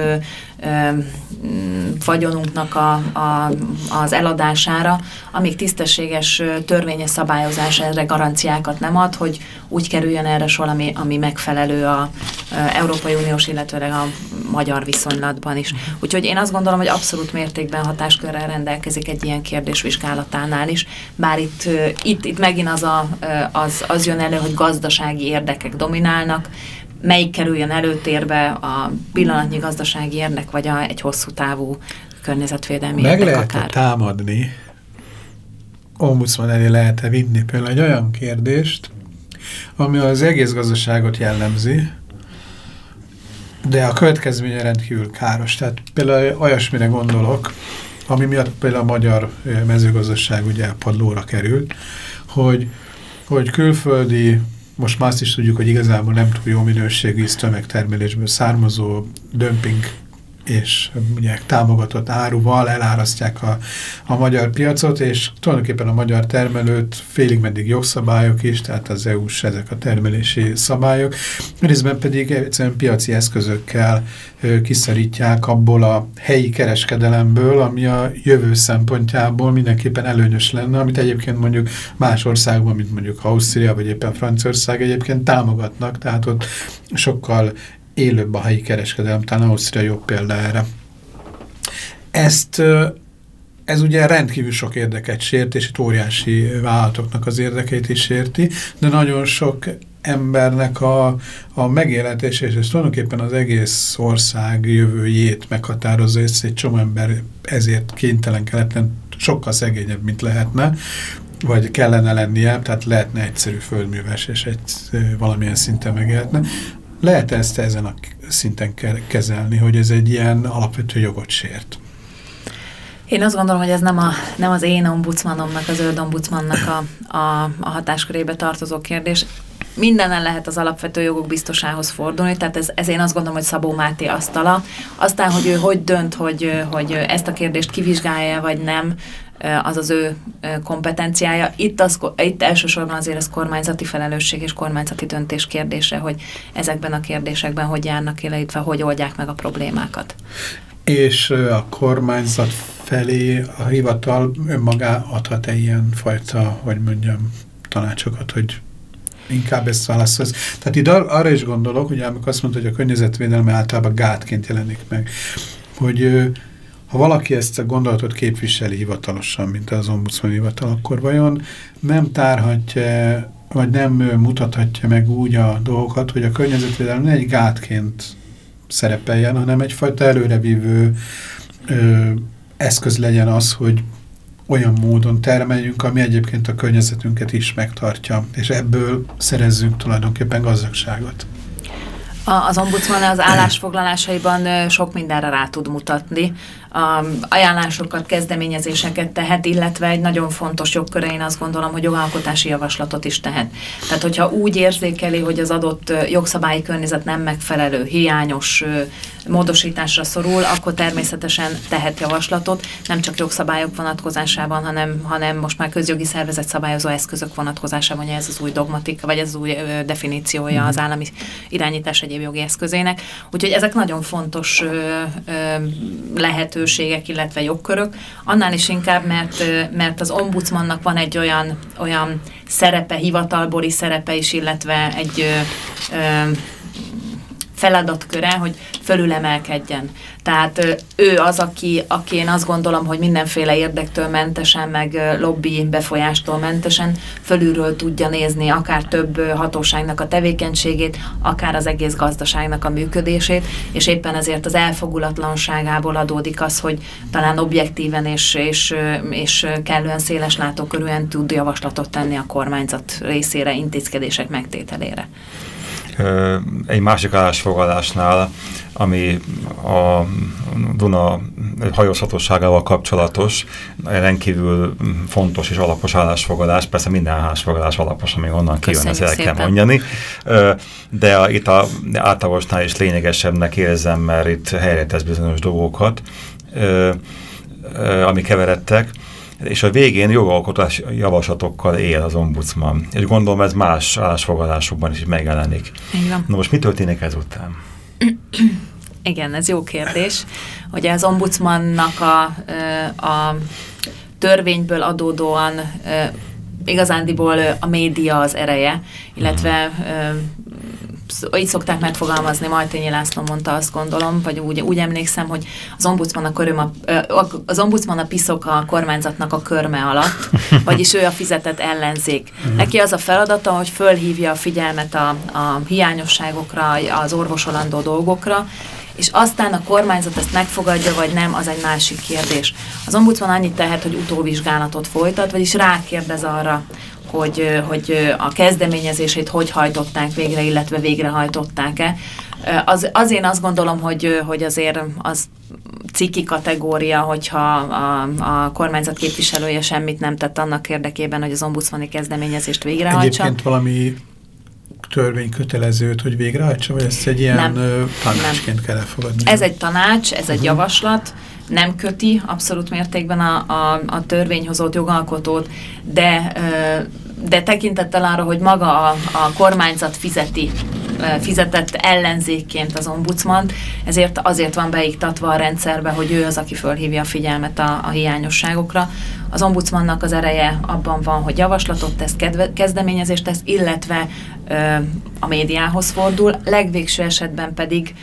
vagyonunknak a, a, az eladására, amíg tisztességes törvényes szabályozás erre garanciákat nem ad, hogy úgy kerüljön erre sor, ami, ami megfelelő a, a Európai Uniós, illetve a magyar viszonylatban is. Úgyhogy én azt gondolom, hogy abszolút mértékben hatáskörrel rendelkezik egy ilyen kérdés vizsgálatánál is, bár itt, itt, itt megint az, a, az, az jön elő, hogy gazdasági érdekek dominálnak, melyik kerüljön előtérbe a pillanatnyi gazdasági érdek, vagy a, egy hosszú távú környezetvédelmi Meg érdek lehet -e akár. támadni, ombudsman elé lehet-e vinni például egy olyan kérdést, ami az egész gazdaságot jellemzi, de a következménye rendkívül káros. Tehát például olyasmire gondolok, ami miatt például a magyar ö, mezőgazdaság ugye padlóra került, hogy, hogy külföldi, most már azt is tudjuk, hogy igazából nem túl jó minőségű tömegtermelésből származó dömping és ugye támogatott áruval elárasztják a, a magyar piacot, és tulajdonképpen a magyar termelőt félig meddig jogszabályok is, tehát az EU-s ezek a termelési szabályok, részben pedig egyszerűen piaci eszközökkel ö, kiszorítják abból a helyi kereskedelemből, ami a jövő szempontjából mindenképpen előnyös lenne, amit egyébként mondjuk más országban, mint mondjuk Ausztria, vagy éppen Franciaország egyébként támogatnak, tehát ott sokkal élőbb a helyi kereskedelem, talán Ausztria jobb példa erre. Ezt, ez ugye rendkívül sok érdeket sért, és itt óriási vállalatoknak az érdekeit is sérti, de nagyon sok embernek a, a megélhetése, és ez tulajdonképpen az egész ország jövőjét meghatározza, és egy csomó ember ezért kénytelen keleten sokkal szegényebb, mint lehetne, vagy kellene lennie, tehát lehetne egyszerű földműves, és egy valamilyen szinten megélhetne. Lehet ezt ezen a szinten ke kezelni, hogy ez egy ilyen alapvető jogot sért? Én azt gondolom, hogy ez nem, a, nem az én ombudsmanomnak, az zöld ombudsmannak a, a, a hatáskörébe tartozó kérdés. Mindenen lehet az alapvető jogok biztosához fordulni, tehát ez, ez én azt gondolom, hogy Szabó Máté asztala. Aztán, hogy ő hogy dönt, hogy, hogy ezt a kérdést kivizsgálja, vagy nem, az az ő kompetenciája. Itt, az, itt elsősorban azért az kormányzati felelősség és kormányzati döntés kérdése, hogy ezekben a kérdésekben hogy járnak, illetve hogy oldják meg a problémákat. És a kormányzat felé a hivatal önmagá adhat-e ilyen fajta, hogy mondjam, tanácsokat, hogy inkább ezt válaszolsz. Tehát itt ar arra is gondolok, hogy amikor azt mondta, hogy a környezetvédelme általában gátként jelenik meg, hogy ha valaki ezt a gondolatot képviseli hivatalosan, mint az ombudsman hivatal, akkor vajon nem tárhatja, vagy nem mutathatja meg úgy a dolgokat, hogy a környezetvédelem ne egy gátként szerepeljen, hanem egyfajta előrevívő ö, eszköz legyen az, hogy olyan módon termeljünk, ami egyébként a környezetünket is megtartja, és ebből szerezzünk tulajdonképpen gazdagságot. Az ombudsman az állásfoglalásaiban sok mindenre rá tud mutatni. Ajánlásokat, kezdeményezéseket tehet, illetve egy nagyon fontos jogköre, én azt gondolom, hogy jogalkotási javaslatot is tehet. Tehát, hogyha úgy érzékeli, hogy az adott jogszabályi környezet nem megfelelő, hiányos, módosításra szorul, akkor természetesen tehet javaslatot, nem csak jogszabályok vonatkozásában, hanem, hanem most már közjogi szervezet szabályozó eszközök vonatkozásában, ez az új dogmatika, vagy ez az új definíciója az állami irányítás egyéb jogi eszközének. Úgyhogy ezek nagyon fontos ö, lehetőségek, illetve jogkörök. Annál is inkább, mert, mert az ombudsmannak van egy olyan, olyan szerepe, hivatalbori szerepe is, illetve egy ö, ö, feladatköre, hogy fölülemelkedjen. Tehát ő az, aki, aki én azt gondolom, hogy mindenféle érdektől mentesen, meg lobby befolyástól mentesen fölülről tudja nézni akár több hatóságnak a tevékenységét, akár az egész gazdaságnak a működését, és éppen ezért az elfogulatlanságából adódik az, hogy talán objektíven és, és, és kellően széles látókörűen tud javaslatot tenni a kormányzat részére, intézkedések megtételére egy másik állásfoglalásnál, ami a Duna hajózhatóságával kapcsolatos, rendkívül fontos és alapos állásfoglalás, persze minden állásfoglalás alapos, ami onnan kijön, ezt el kell mondani, de itt a átlagosnál is lényegesebbnek érzem, mert itt helyre tesz bizonyos dolgokat, ami keveredtek, és a végén jogalkotás javaslatokkal él az ombudsman. És gondolom ez más állásfoglalásokban is megjelenik. Igen. Na most mi történik ezután? Igen, ez jó kérdés. Ugye az ombudsmannak a, a törvényből adódóan igazándiból a média az ereje, illetve így szokták megfogalmazni, Majtényi László mondta, azt gondolom, vagy úgy, úgy emlékszem, hogy az ombudsman a, köröm a, az ombudsman a piszok a kormányzatnak a körme alatt, vagyis ő a fizetett ellenzék. Mhm. Neki az a feladata, hogy fölhívja a figyelmet a, a hiányosságokra, az orvosolandó dolgokra, és aztán a kormányzat ezt megfogadja, vagy nem, az egy másik kérdés. Az ombudsman annyit tehet, hogy utóvizsgálatot folytat, vagyis rákérdez arra, hogy, hogy a kezdeményezését hogy hajtották végre, illetve végrehajtották-e. Az, az én azt gondolom, hogy, hogy azért az ciki kategória, hogyha a, a kormányzat képviselője semmit nem tett annak érdekében, hogy az ombudsmani kezdeményezést végrehajtsa. Egyébként valami törvény kötelezőt, hogy végrehajtsa, vagy ezt egy ilyen nem, tanácsként nem. kell elfogadni? Ez egy tanács, ez uh -huh. egy mhm. javaslat, nem köti abszolút mértékben a, a, a törvényhozott jogalkotót, de de tekintettel arra, hogy maga a, a kormányzat fizeti, fizetett ellenzékként az ombudsman, ezért azért van beiktatva a rendszerbe, hogy ő az, aki fölhívja a figyelmet a, a hiányosságokra. Az ombudsmannak az ereje abban van, hogy javaslatot tesz, kedve, kezdeményezést tesz, illetve ö, a médiához fordul, legvégső esetben pedig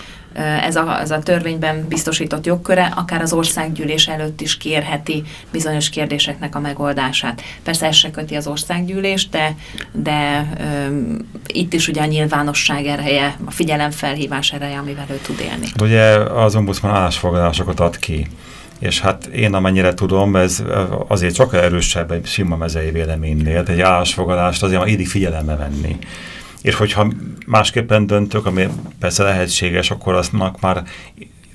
ez a, ez a törvényben biztosított jogköre, akár az országgyűlés előtt is kérheti bizonyos kérdéseknek a megoldását. Persze ez se köti az országgyűlést, de, de um, itt is ugye a nyilvánosság ereje, a figyelemfelhívás ereje, amivel ő tud élni. Hát ugye az ombudsman állásfoglalásokat ad ki, és hát én amennyire tudom, ez azért sokkal erősebb egy sima mezei véleménynél, egy állásfoglalást azért illik figyelembe venni és hogyha másképpen döntök, ami persze lehetséges, akkor azt már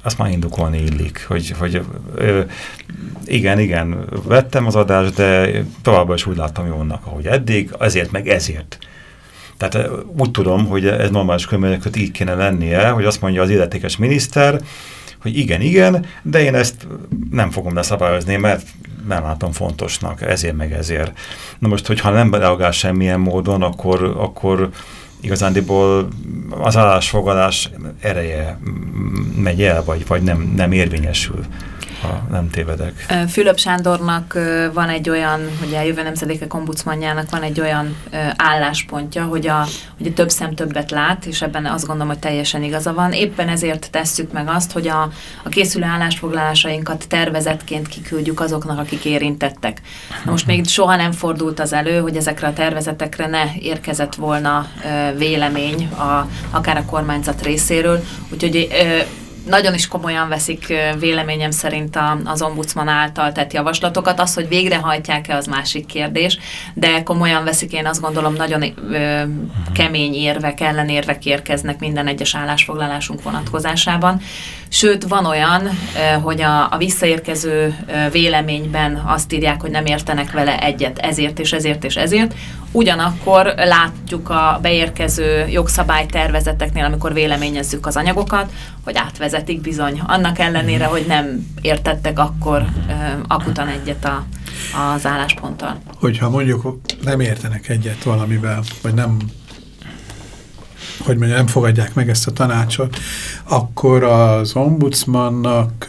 azt már indokolni illik, hogy, hogy ö, igen, igen, vettem az adást, de továbbá is úgy láttam jónak, ahogy eddig, ezért meg ezért. Tehát úgy tudom, hogy ez normális körülményeket így kéne lennie, hogy azt mondja az illetékes miniszter, hogy igen, igen, de én ezt nem fogom leszabályozni, mert nem látom fontosnak, ezért meg ezért. Na most, hogyha nem reagál semmilyen módon, akkor, akkor igazándiból az állásfoglalás ereje megy el, vagy, vagy nem, nem érvényesül ha nem tévedek. Fülöp Sándornak van egy olyan, hogy a jövő nemzedékek ombudsmanjának van egy olyan álláspontja, hogy a, hogy a több szem többet lát, és ebben azt gondolom, hogy teljesen igaza van. Éppen ezért tesszük meg azt, hogy a, a készülő állásfoglalásainkat tervezetként kiküldjük azoknak, akik érintettek. Na most még soha nem fordult az elő, hogy ezekre a tervezetekre ne érkezett volna vélemény, a, akár a kormányzat részéről, úgyhogy nagyon is komolyan veszik véleményem szerint a, az ombudsman által tett javaslatokat. Az, hogy végrehajtják-e, az másik kérdés, de komolyan veszik, én azt gondolom, nagyon kemény érvek, ellenérvek érkeznek minden egyes állásfoglalásunk vonatkozásában. Sőt, van olyan, hogy a, a visszaérkező véleményben azt írják, hogy nem értenek vele egyet ezért és ezért és ezért, Ugyanakkor látjuk a beérkező jogszabálytervezeteknél, amikor véleményezzük az anyagokat, hogy átvezetik bizony. Annak ellenére, hogy nem értettek akkor uh, akutan egyet a, az állásponttal. Hogyha mondjuk nem értenek egyet valamivel, vagy nem hogy mondja, nem fogadják meg ezt a tanácsot, akkor az ombudsmannak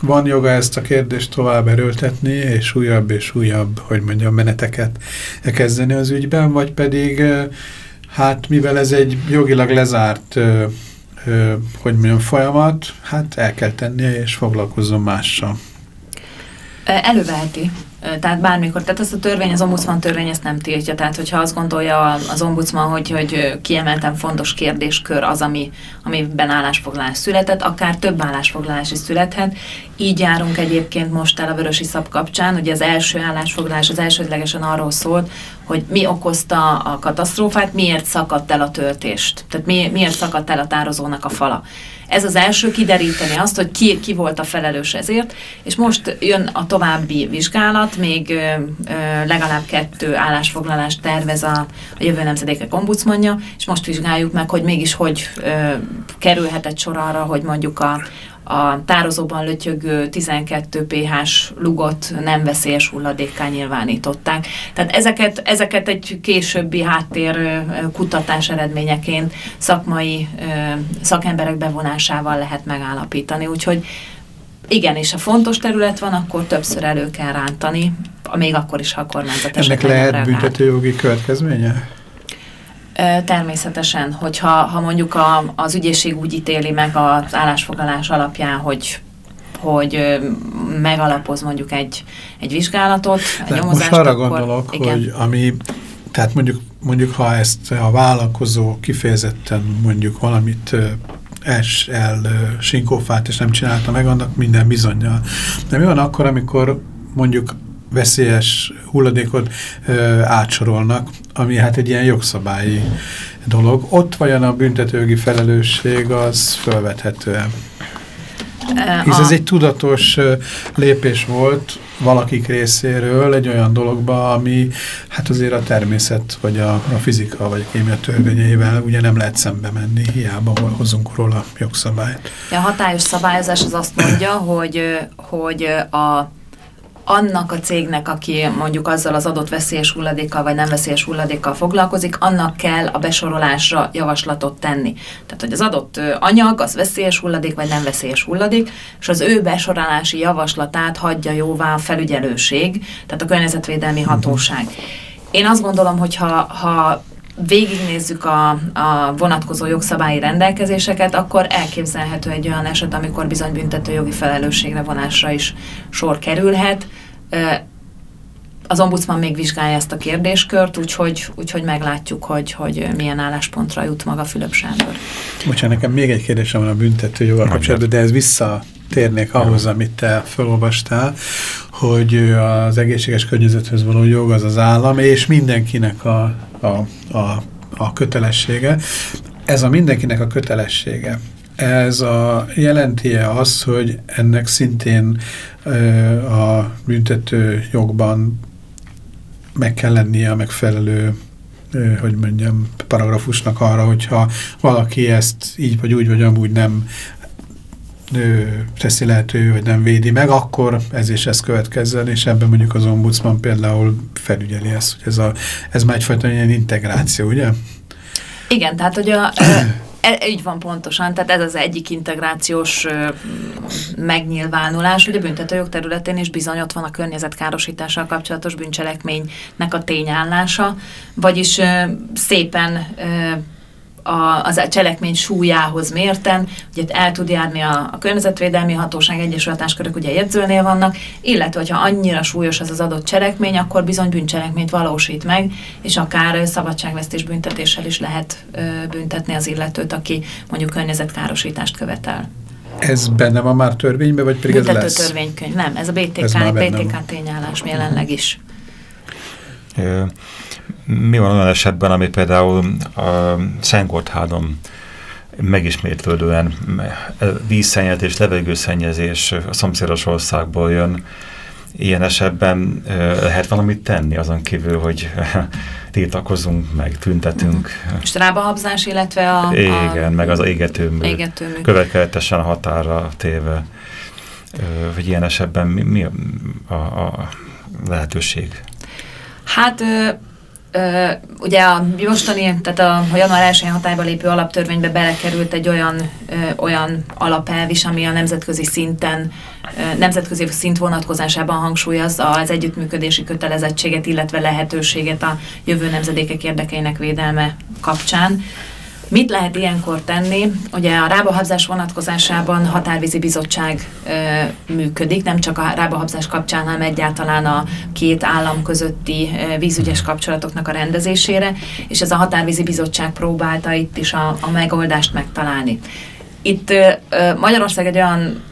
van joga ezt a kérdést tovább erőltetni, és újabb és újabb, hogy mondjam, meneteket kezdeni az ügyben, vagy pedig hát mivel ez egy jogilag lezárt hogy mondjam, folyamat, hát el kell tennie, és foglalkozzon mással. Előveheti. Tehát bármikor, tehát ezt a törvény, az ombudsman törvény ezt nem tiltja. Tehát, hogyha azt gondolja az ombudsman, hogy, hogy kiemelten fontos kérdéskör az, ami, amiben állásfoglalás született, akár több állásfoglalás is születhet. Így járunk egyébként most el a Vörösi Szab kapcsán. Ugye az első állásfoglalás az elsődlegesen arról szólt, hogy mi okozta a katasztrófát, miért szakadt el a töltést. Tehát mi, miért szakadt el a tározónak a fala. Ez az első kideríteni azt, hogy ki, ki volt a felelős ezért, és most jön a további vizsgálat, még ö, legalább kettő állásfoglalást tervez a, a jövő nemzedékek ombudsmanja, és most vizsgáljuk meg, hogy mégis hogy ö, kerülhetett sor arra, hogy mondjuk a, a tározóban lötyögő 12 pH-s lugot nem veszélyes hulladékká nyilvánították. Tehát ezeket, ezeket egy későbbi háttér kutatás eredményeként szakmai szakemberek bevonásával lehet megállapítani. Úgyhogy igen, és ha fontos terület van, akkor többször elő kell rántani, még akkor is, ha a kormányzat Ennek lehet büntetőjogi következménye? Természetesen, hogyha ha mondjuk a, az ügyészség úgy ítéli meg az állásfoglalás alapján, hogy hogy megalapoz mondjuk egy, egy vizsgálatot, egy nyomozást, Most arra akkor, gondolok, igen. hogy ami, tehát mondjuk, mondjuk ha ezt a vállalkozó kifejezetten mondjuk valamit es el sinkófát, és nem csinálta meg, annak minden bizonyal. De mi van akkor, amikor mondjuk veszélyes hulladékot ö, átsorolnak, ami hát egy ilyen jogszabályi dolog. Ott vajon a büntetőgi felelősség az felvethető -e? Hisz ez egy tudatos lépés volt valakik részéről egy olyan dologba, ami hát azért a természet, vagy a, a fizika, vagy a kémia törvényeivel ugye nem lehet szembe menni, hiába hozunk róla jogszabályt. A hatályos szabályozás az azt mondja, hogy, hogy a annak a cégnek, aki mondjuk azzal az adott veszélyes hulladékkal vagy nem veszélyes hulladékkal foglalkozik, annak kell a besorolásra javaslatot tenni. Tehát, hogy az adott anyag az veszélyes hulladék vagy nem veszélyes hulladék, és az ő besorolási javaslatát hagyja jóvá a felügyelőség, tehát a környezetvédelmi hatóság. Én azt gondolom, hogy ha, ha végignézzük a, a vonatkozó jogszabályi rendelkezéseket, akkor elképzelhető egy olyan eset, amikor bizony büntető jogi felelősségre vonásra is sor kerülhet. Az ombudsman még vizsgálja ezt a kérdéskört, úgyhogy, úgyhogy meglátjuk, hogy, hogy milyen álláspontra jut maga Fülöp Sándor. Bocsánat, nekem még egy kérdésem van a büntető joggal kapcsolatban, de ez visszatérnék ahhoz, amit te felolvastál, hogy az egészséges környezethez való jog az az állam, és mindenkinek a a, a, a kötelessége. Ez a mindenkinek a kötelessége. Ez a jelenti-e az, hogy ennek szintén a büntető jogban meg kell lennie a megfelelő hogy mondjam, paragrafusnak arra, hogyha valaki ezt így vagy úgy vagy amúgy nem teszi lehető, hogy nem védi meg, akkor ez és ez következzen, és ebben mondjuk az ombudsman például felügyeli ezt, hogy ez, a, ez már egyfajta ilyen integráció, ugye? Igen, tehát hogy a, e, így van pontosan, tehát ez az egyik integrációs ö, megnyilvánulás, hogy a büntetőjog területén is bizony ott van a környezetkárosítással kapcsolatos bűncselekménynek a tényállása, vagyis ö, szépen ö, a, az a cselekmény súlyához mérten, ugye el tud járni a, a Környezetvédelmi Hatóság egyes hatáskörök ugye jegyzőnél vannak, illetve hogyha annyira súlyos ez az adott cselekmény, akkor bizony bűncselekményt valósít meg, és akár szabadságvesztés büntetéssel is lehet ö, büntetni az illetőt, aki mondjuk környezetkárosítást követel. Ez benne van már törvényben, vagy pedig Büntető ez lesz? törvénykönyv, nem, ez a BTK, ez BTK tényállás jelenleg is. Mi van olyan esetben, ami például a Szentgotthádon megismétlődően vízszennyezés, levegőszennyezés a szomszédos országból jön, ilyen esetben lehet valamit tenni, azon kívül, hogy tiltakozunk, meg tüntetünk. Strábahabzás, illetve a... Igen, a, meg az égetőmű. égetőmű. Következetesen határa téve. Hogy ilyen esetben mi, mi a, a lehetőség? Hát Ö, ugye a mostani, tehát a, a január 1 hatályba lépő alaptörvénybe belekerült egy olyan, ö, olyan alapelv is, ami a nemzetközi szinten, ö, nemzetközi szint vonatkozásában hangsúlyozza az együttműködési kötelezettséget, illetve lehetőséget a jövő nemzedékek érdekeinek védelme kapcsán. Mit lehet ilyenkor tenni? Ugye a rábahabzás vonatkozásában határvízi bizottság ö, működik, nem csak a rábahabzás kapcsán, hanem egyáltalán a két állam közötti ö, vízügyes kapcsolatoknak a rendezésére, és ez a határvízi bizottság próbálta itt is a, a megoldást megtalálni. Itt ö, Magyarország egy olyan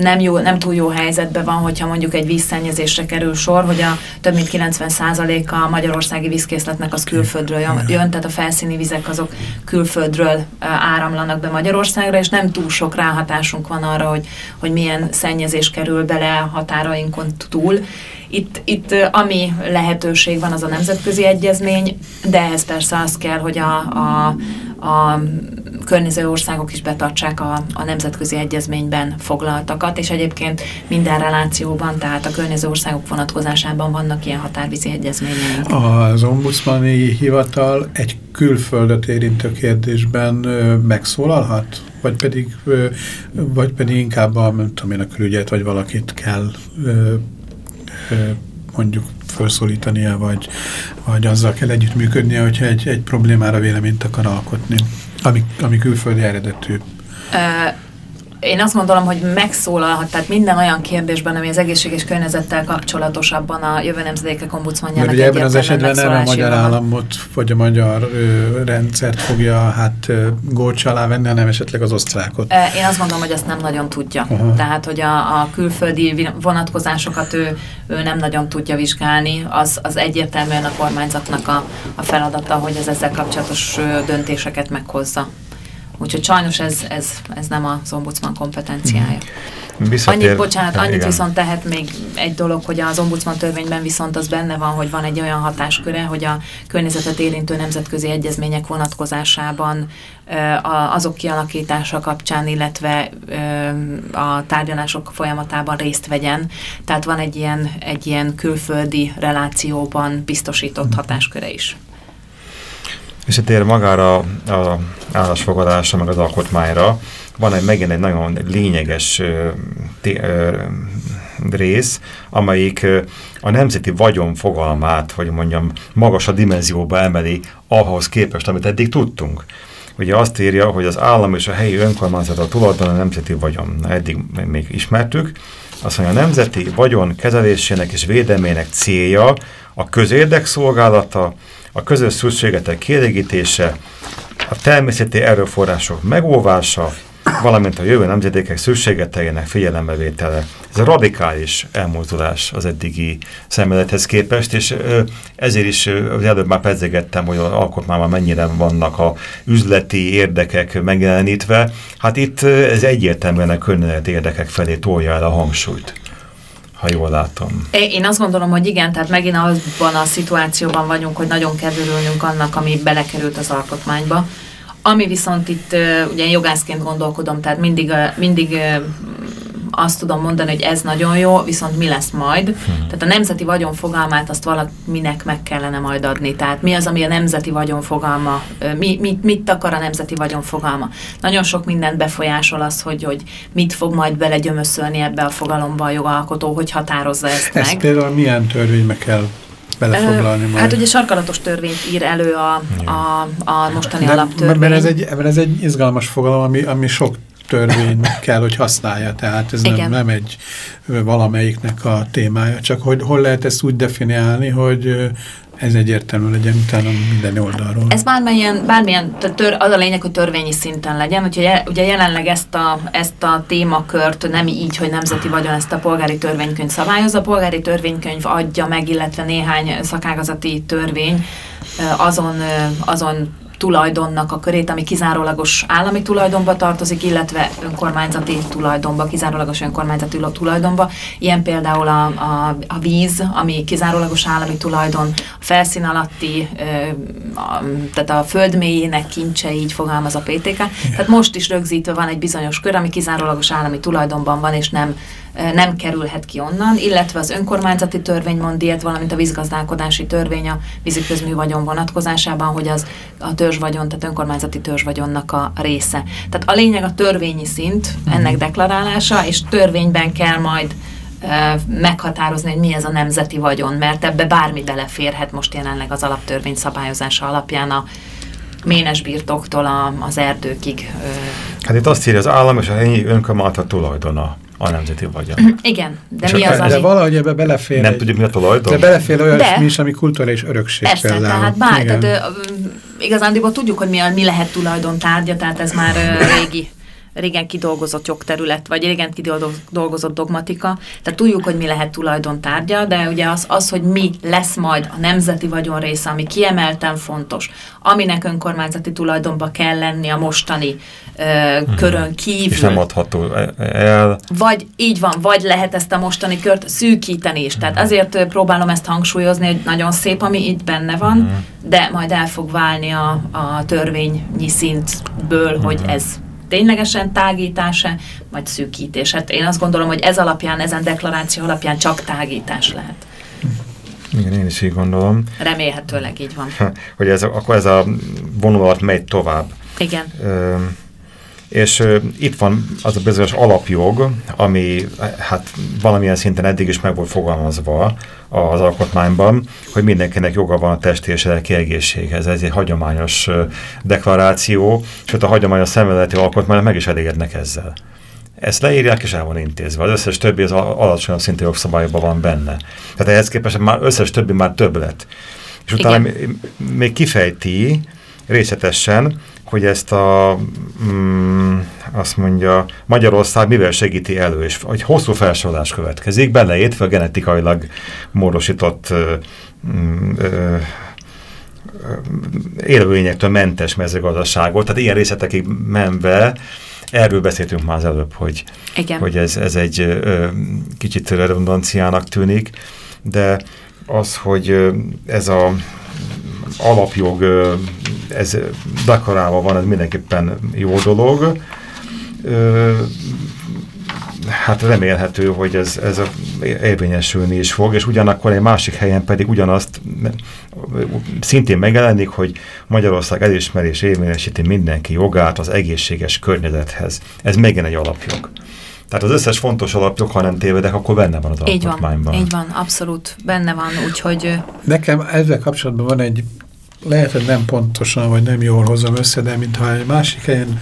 nem, jó, nem túl jó helyzetben van, hogyha mondjuk egy vízszennyezésre kerül sor, hogy a több mint 90%-a a magyarországi vízkészletnek az külföldről jön, tehát a felszíni vizek azok külföldről áramlanak be Magyarországra, és nem túl sok ráhatásunk van arra, hogy, hogy milyen szennyezés kerül bele határainkon túl. Itt, itt ami lehetőség van, az a nemzetközi egyezmény, de ehhez persze az kell, hogy a, a, a környező országok is betartsák a, a nemzetközi egyezményben foglaltakat, és egyébként minden relációban, tehát a környező országok vonatkozásában vannak ilyen határvízi egyezmények. Az ombudsmani hivatal egy külföldet érintő kérdésben megszólalhat? Vagy pedig, vagy pedig inkább a, nem tudom én, a külügyet, vagy valakit kell mondjuk felszólítania, vagy, vagy azzal kell együttműködnie, hogyha egy, egy problémára véleményt akar alkotni, ami, ami külföldi eredetű. Én azt gondolom, hogy megszólalhat, tehát minden olyan kérdésben, ami az egészséges környezettel kapcsolatos, abban a jövő nemzedékek ombudsmanjának Mert ugye ebben az esetben nem a magyar államot, vagy a magyar ö, rendszert fogja hát górcs alá venni, hanem esetleg az osztrákot. Én azt gondolom, hogy azt nem nagyon tudja. Aha. Tehát, hogy a, a külföldi vonatkozásokat ő, ő nem nagyon tudja vizsgálni, az, az egyértelműen a kormányzatnak a, a feladata, hogy az ezzel kapcsolatos döntéseket meghozza. Úgyhogy sajnos ez, ez, ez nem az ombudsman kompetenciája. Mhm. Visszatér, annyit, bocsánat, annyit igen. viszont tehet még egy dolog, hogy az ombudsman törvényben viszont az benne van, hogy van egy olyan hatásköre, hogy a környezetet érintő nemzetközi egyezmények vonatkozásában azok kialakítása kapcsán, illetve a tárgyalások folyamatában részt vegyen. Tehát van egy ilyen, egy ilyen külföldi relációban biztosított mhm. hatásköre is. Visszatér magára a állásfogadásra, meg az alkotmányra, van egy megint egy nagyon lényeges rész, amelyik a nemzeti vagyon fogalmát, hogy mondjam, magas a dimenzióba emeli ahhoz képest, amit eddig tudtunk. Ugye azt írja, hogy az állam és a helyi önkormányzat a tulajdon a nemzeti vagyon. Na, eddig még ismertük. Azt mondja, a nemzeti vagyon kezelésének és védelmének célja a közérdek szolgálata, a közös szükségetek kielégítése, a természeti erőforrások megóvása, valamint a jövő nemzedékek szükségeteinek figyelembevétele. Ez a radikális elmozdulás az eddigi szemlélethez képest, és ezért is az előbb már pedzegettem, hogy az alkotmányban mennyire vannak a üzleti érdekek megjelenítve. Hát itt ez egyértelműen a környezeti érdekek felé tolja el a hangsúlyt ha jól látom. Én azt gondolom, hogy igen, tehát megint abban a szituációban vagyunk, hogy nagyon kell annak, ami belekerült az alkotmányba. Ami viszont itt, ugye jogászként gondolkodom, tehát mindig, mindig azt tudom mondani, hogy ez nagyon jó, viszont mi lesz majd. Hmm. Tehát a nemzeti vagyon fogalmát azt valakinek meg kellene majd adni. Tehát mi az, ami a nemzeti vagyon fogalma, mi, mit, mit akar a nemzeti vagyon fogalma. Nagyon sok mindent befolyásol az, hogy, hogy mit fog majd belegyömöszölni ebbe a fogalomba a jogalkotó, hogy határozza ezt, ezt meg. Ezt például milyen törvénybe kell belefoglalni majd. Hát ugye sarkalatos törvényt ír elő a, a, a mostani De, alaptörvény. Mert ez egy, mert ez egy izgalmas fogalom, ami, ami sok törvény kell, hogy használja, tehát ez nem, nem egy valamelyiknek a témája, csak hogy hol lehet ezt úgy definiálni, hogy ez egyértelmű legyen utána minden oldalról. Ez bármilyen, bármilyen tör, az a lényeg, hogy törvényi szinten legyen. Úgyhogy ugye jelenleg ezt a, ezt a témakört nem így, hogy nemzeti vagyon ezt a polgári törvénykönyv szabályozza. A polgári törvénykönyv adja meg, illetve néhány szakágazati törvény azon, azon tulajdonnak a körét, ami kizárólagos állami tulajdonba tartozik, illetve önkormányzati tulajdonba, kizárólagos önkormányzati tulajdonba. Ilyen például a, a, a víz, ami kizárólagos állami tulajdon, a felszín alatti, a, tehát a föld mélyének kincse, így fogalmaz a PTK. Tehát most is rögzítve van egy bizonyos kör, ami kizárólagos állami tulajdonban van, és nem nem kerülhet ki onnan, illetve az önkormányzati törvény mond ilyet, valamint a vízgazdálkodási törvény a víziközmű vagyon vonatkozásában, hogy az a törzsvagyon, tehát önkormányzati törzsvagyonnak a része. Tehát a lényeg a törvényi szint, ennek deklarálása, és törvényben kell majd meghatározni, hogy mi ez a nemzeti vagyon, mert ebbe bármi beleférhet most jelenleg az alaptörvény szabályozása alapján a ménes birtoktól a, az erdőkig. Hát itt azt írja, az állam és a helyi önkormányzat tulajdona a nemzeti vagyon. Igen, de És mi az, de ami... valahogy ebbe belefér Nem egy- tudjuk, mi a tulajdon? De belefér olyan De. is, ami kulturális örökség Persze, például. tehát, bár, Igen. tehát igazándiból tudjuk, hogy mi, a, mi lehet tulajdontárgya, tehát ez már ö, régi régen kidolgozott jogterület, vagy régen kidolgozott dogmatika, tehát tudjuk, hogy mi lehet tulajdontárgya, de ugye az, az, hogy mi lesz majd a nemzeti vagyon része, ami kiemelten fontos, aminek önkormányzati tulajdonba kell lenni a mostani ö, körön kívül. Mhm. És nem adható el. Vagy így van, vagy lehet ezt a mostani kört szűkíteni is. Tehát azért ö, próbálom ezt hangsúlyozni, hogy nagyon szép, ami itt benne van, Mhm. de majd el fog válni a, a törvényi szintből, hogy Mhm. ez ténylegesen tágítása, vagy szűkítés. Hát én azt gondolom, hogy ez alapján, ezen deklaráció alapján csak tágítás lehet. Igen, én is így gondolom, Remélhetőleg így van. hogy ez, akkor ez a vonulat megy tovább. Igen. Ö, és ö, itt van az a bizonyos alapjog, ami hát valamilyen szinten eddig is meg volt fogalmazva az alkotmányban, hogy mindenkinek joga van a testi és lelki egészséghez. Ez egy hagyományos ö, deklaráció, sőt a hagyományos szemléleti alkotmányok meg is elégednek ezzel. Ezt leírják, és el van intézve. Az összes többi az alacsonyabb szintű jogszabályokban van benne. Tehát ehhez képest már összes többi már több lett. És utána Igen. még kifejti részletesen, hogy ezt a, mm, azt mondja, Magyarország mivel segíti elő, és hogy hosszú felsorolás következik, beleértve a genetikailag módosított mm, ö, élőlényektől mentes mezőgazdaságot, tehát ilyen részletekig menve, erről beszéltünk már az előbb, hogy, Igen. hogy ez, ez egy ö, kicsit redundanciának tűnik, de az, hogy ez a alapjog, ez deklarálva van, ez mindenképpen jó dolog. Hát remélhető, hogy ez, ez érvényesülni is fog, és ugyanakkor egy másik helyen pedig ugyanazt szintén megjelenik, hogy Magyarország elismerés érvényesíti mindenki jogát az egészséges környezethez. Ez megint egy alapjog. Tehát az összes fontos alapjog, ha nem tévedek, akkor benne van az Így van, alkotmányban. így van, abszolút benne van, úgyhogy Nekem ezzel kapcsolatban van egy, lehet, hogy nem pontosan, vagy nem jól hozom össze, de mintha egy másik helyen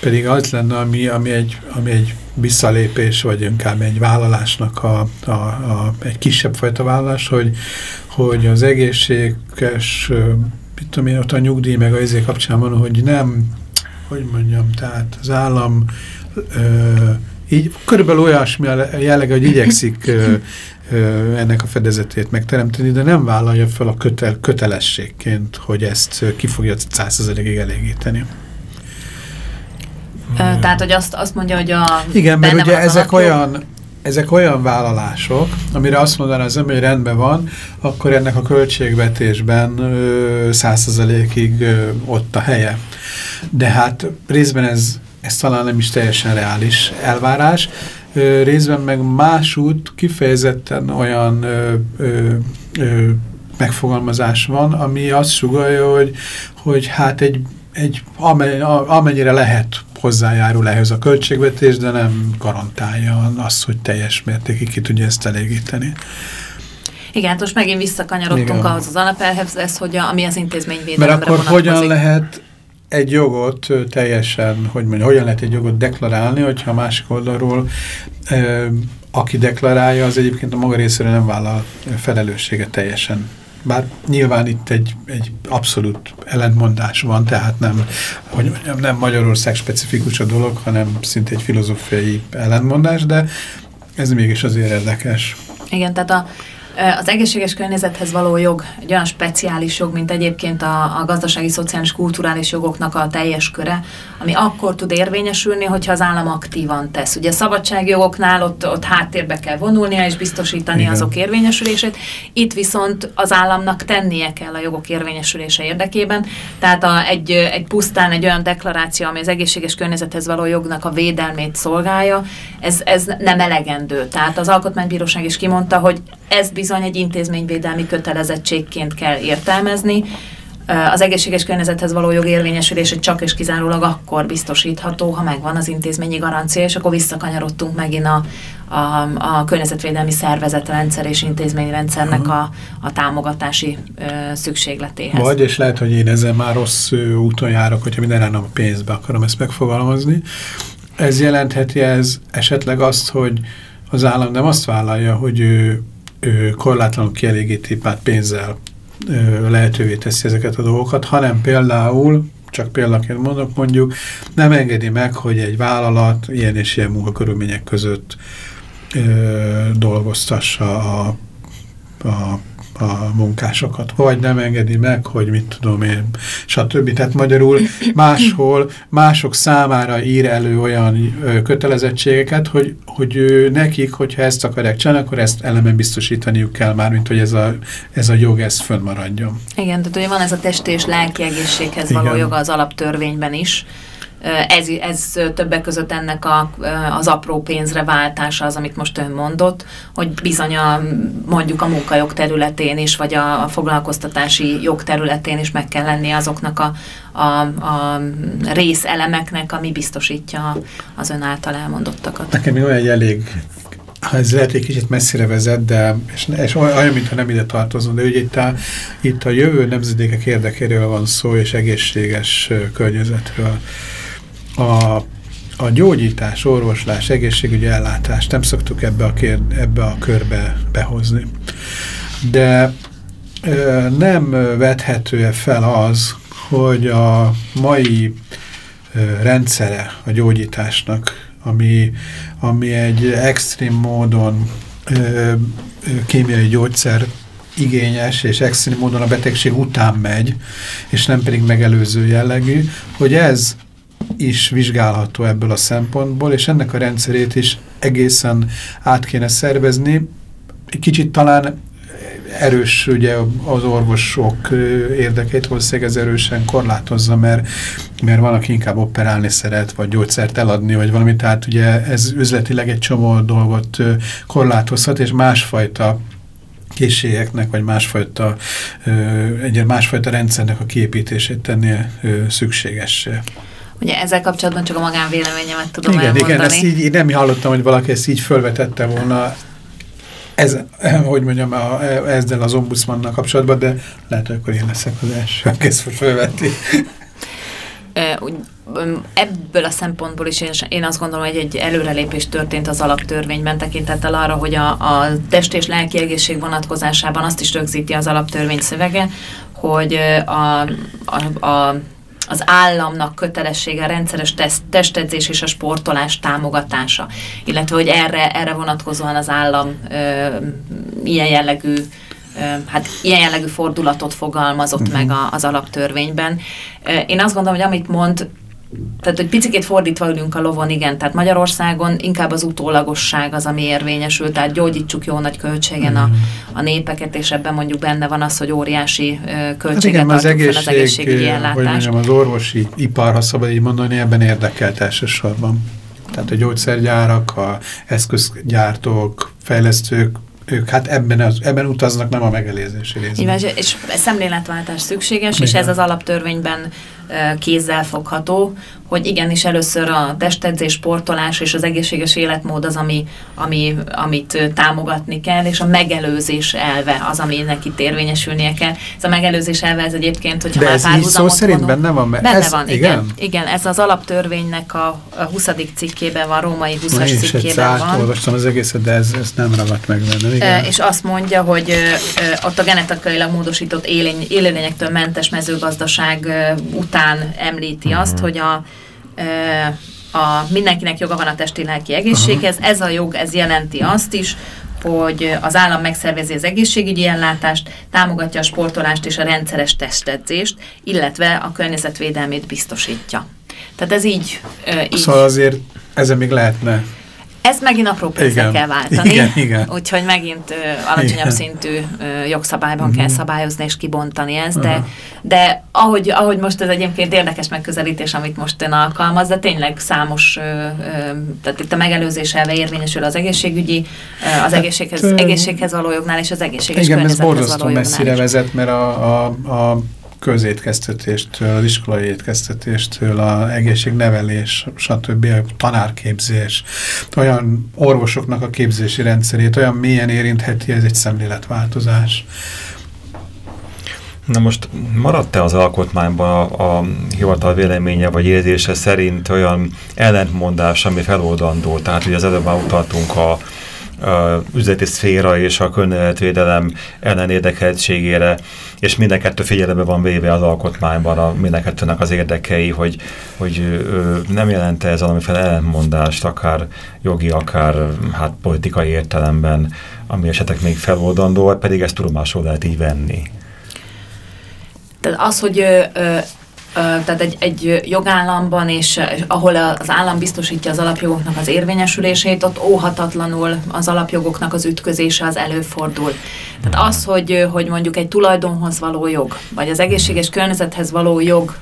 pedig az lenne, ami, ami, egy, ami egy visszalépés, vagy inkább egy vállalásnak a, a, a, egy kisebb fajta vállalás, hogy, hogy az egészséges, mit tudom én, ott a nyugdíj meg a izé kapcsán van, hogy nem, hogy mondjam, tehát az állam ö, így körülbelül olyasmi a jellege, hogy igyekszik ö, ö, ennek a fedezetét megteremteni, de nem vállalja fel a kötel, kötelességként, hogy ezt ki fogja 100%-ig elégíteni. Ö, Tehát, hogy azt, azt mondja, hogy a... Igen, mert ugye ezek olyan, ezek olyan vállalások, amire azt mondaná az ember, hogy rendben van, akkor ennek a költségvetésben ö, 100%-ig ö, ott a helye. De hát részben ez, ez talán nem is teljesen reális elvárás, ö, részben meg másút kifejezetten olyan ö, ö, ö, megfogalmazás van, ami azt sugalja, hogy, hogy hát egy, egy amennyire lehet hozzájárul ehhez a költségvetés, de nem garantálja azt, hogy teljes mértékig ki tudja ezt elégíteni. Igen, hát most megint visszakanyarodtunk Igen. ahhoz az alapelvhez, ez, hogy a, ami az intézményvédelemre Mert akkor vonatkozik. hogyan lehet egy jogot teljesen, hogy mondja, hogyan lehet egy jogot deklarálni, hogyha a másik oldalról aki deklarálja, az egyébként a maga részéről nem vállal felelősséget teljesen. Bár nyilván itt egy, egy abszolút ellentmondás van, tehát nem, hogy mondjam, nem Magyarország specifikus a dolog, hanem szinte egy filozófiai ellentmondás, de ez mégis azért érdekes. Igen, tehát a, az egészséges környezethez való jog egy olyan speciális jog, mint egyébként a, a gazdasági, szociális, kulturális jogoknak a teljes köre, ami akkor tud érvényesülni, hogyha az állam aktívan tesz. Ugye a szabadságjogoknál ott, ott háttérbe kell vonulnia és biztosítani Igen. azok érvényesülését. Itt viszont az államnak tennie kell a jogok érvényesülése érdekében. Tehát a, egy, egy pusztán egy olyan deklaráció, ami az egészséges környezethez való jognak a védelmét szolgálja, ez, ez nem elegendő. Tehát az Alkotmánybíróság is kimondta, hogy ezt bizony egy intézményvédelmi kötelezettségként kell értelmezni, Az egészséges környezethez való jog érvényesülése csak és kizárólag akkor biztosítható, ha megvan az intézményi garancia, és akkor visszakanyarodtunk megint a, a, a környezetvédelmi szervezetrendszer és intézményrendszernek a, a támogatási ö, szükségletéhez. Vagy, és lehet, hogy én ezzel már rossz úton járok, hogyha minden a pénzbe akarom ezt megfogalmazni. Ez jelentheti ez esetleg azt, hogy az állam nem azt vállalja, hogy ő, ő korlátlanul kielégíti hát pénzzel lehetővé teszi ezeket a dolgokat, hanem például, csak példaként mondok, mondjuk nem engedi meg, hogy egy vállalat ilyen és ilyen munkakörülmények között ö, dolgoztassa a, a a munkásokat, vagy nem engedi meg, hogy mit tudom én, stb. Tehát magyarul máshol, mások számára ír elő olyan kötelezettségeket, hogy, hogy nekik, hogyha ezt akarják csinálni, akkor ezt elemen biztosítaniuk kell már, mint hogy ez a, ez a jog, ez fönnmaradjon. Igen, tehát ugye van ez a testi és lelki egészséghez való joga az alaptörvényben is, ez, ez többek között ennek a, az apró pénzre váltása az, amit most ön mondott, hogy bizony a, mondjuk a munkajog területén is, vagy a, a foglalkoztatási jog területén is meg kell lenni azoknak a, a, a részelemeknek, ami biztosítja az ön által elmondottakat. Nekem még olyan egy elég ez lehet egy kicsit messzire vezet, de és, és olyan, mintha nem ide tartozom, de ugye itt a, itt a jövő nemzedékek érdekéről van szó, és egészséges környezetről a, a gyógyítás, orvoslás, egészségügyi ellátást nem szoktuk ebbe a, kér, ebbe a körbe behozni. De ö, nem vethető -e fel az, hogy a mai ö, rendszere a gyógyításnak, ami, ami egy extrém módon ö, kémiai gyógyszer igényes és extrém módon a betegség után megy, és nem pedig megelőző jellegű, hogy ez is vizsgálható ebből a szempontból, és ennek a rendszerét is egészen át kéne szervezni. Kicsit talán erős ugye az orvosok érdekeit valószínűleg ez erősen korlátozza, mert, mert van, aki inkább operálni szeret, vagy gyógyszert eladni, vagy valami, tehát ugye ez üzletileg egy csomó dolgot korlátozhat, és másfajta készségeknek, vagy másfajta, egy másfajta rendszernek a kiépítését tennie szükséges. Ugye ezzel kapcsolatban csak a magánvéleményemet tudom igen, elmondani. Igen, ezt így, én nem hallottam, hogy valaki ezt így fölvetette volna, ez, hogy mondjam, a, ezzel az ombudsmannak kapcsolatban, de lehet, hogy akkor én leszek az első, aki ezt fölveti. Ebből a szempontból is én, én azt gondolom, hogy egy előrelépés történt az alaptörvényben tekintettel arra, hogy a, a test és lelki egészség vonatkozásában azt is rögzíti az alaptörvény szövege, hogy a, a, a az államnak kötelessége a rendszeres teszt, testedzés és a sportolás támogatása, illetve hogy erre, erre vonatkozóan az állam ö, ilyen jellegű hát ilyen jellegű fordulatot fogalmazott uh mhm. -huh. meg a, az alaptörvényben. Én azt gondolom, hogy amit mond, tehát, hogy picit fordítva ülünk a lovon, igen, tehát Magyarországon inkább az utólagosság az, ami érvényesül, tehát gyógyítsuk jó nagy költségen a, a népeket, és ebben mondjuk benne van az, hogy óriási költséget hát igen, az, egészség, fel az egészségügyi ellátást. Hogy mondjam, az orvosi ipar, ha szabad így mondani, ebben érdekelt elsősorban. Tehát a gyógyszergyárak, a eszközgyártók, fejlesztők ők hát ebben, az, ebben utaznak, nem a megelőzési részben. És, és szemléletváltás szükséges, Igen. és ez az alaptörvényben kézzel fogható, hogy igenis először a testedzés, sportolás és az egészséges életmód az, ami, ami, amit támogatni kell, és a megelőzés elve az, ami neki érvényesülnie kell. Ez a megelőzés elve ez egyébként, hogyha De már ez így szó szerint benne van? Benne ez, van, igen. igen. Igen, ez az alaptörvénynek a, a 20. cikkében van, római 20-as cikkében van. olvastam az egészet, de ez, ez nem ragadt meg benne. Igen. És azt mondja, hogy ott a genetikailag módosított élény, élőlényektől mentes mezőgazdaság után említi uh -huh. azt, hogy a a mindenkinek joga van a testi-lelki egészséghez. Aha. Ez a jog, ez jelenti azt is, hogy az állam megszervezi az egészségügyi ellátást, támogatja a sportolást és a rendszeres testedzést, illetve a környezetvédelmét biztosítja. Tehát ez így... így szóval azért ezen még lehetne ez megint apró pénzre kell váltani, igen, igen. úgyhogy megint ö, alacsonyabb igen. szintű ö, jogszabályban uh -huh. kell mhm. szabályozni és kibontani ezt, de, uh -huh. de ahogy, ahogy most ez egyébként érdekes megközelítés, amit most ön alkalmaz, de tényleg számos, ö, ö, tehát itt a megelőzés elve érvényesül az egészségügyi, ö, az hát, egészséghez, egészséghez való jognál és az egészséges igen, környezethez való jognál. Igen, ez borzasztó messzire vezet, mert a, a, a közétkeztetéstől, az iskolai étkeztetéstől, a egészségnevelés, stb. a tanárképzés, olyan orvosoknak a képzési rendszerét, olyan mélyen érintheti, ez egy szemléletváltozás. Na most maradt-e az alkotmányban a, a hivatal véleménye vagy érzése szerint olyan ellentmondás, ami feloldandó? Tehát, hogy az előbb már utaltunk a, a üzleti szféra és a környezetvédelem ellen érdekeltségére, és minden kettő figyelembe van véve az alkotmányban a minden kettőnek az érdekei, hogy, hogy nem jelente ez valamiféle ellentmondást, akár jogi, akár hát politikai értelemben, ami esetek még feloldandó, pedig ezt tudomásul lehet így venni. Tehát az, hogy ö, tehát egy, egy jogállamban, és ahol az állam biztosítja az alapjogoknak az érvényesülését, ott óhatatlanul az alapjogoknak az ütközése az előfordul. Tehát az, hogy, hogy mondjuk egy tulajdonhoz való jog, vagy az egészséges környezethez való jog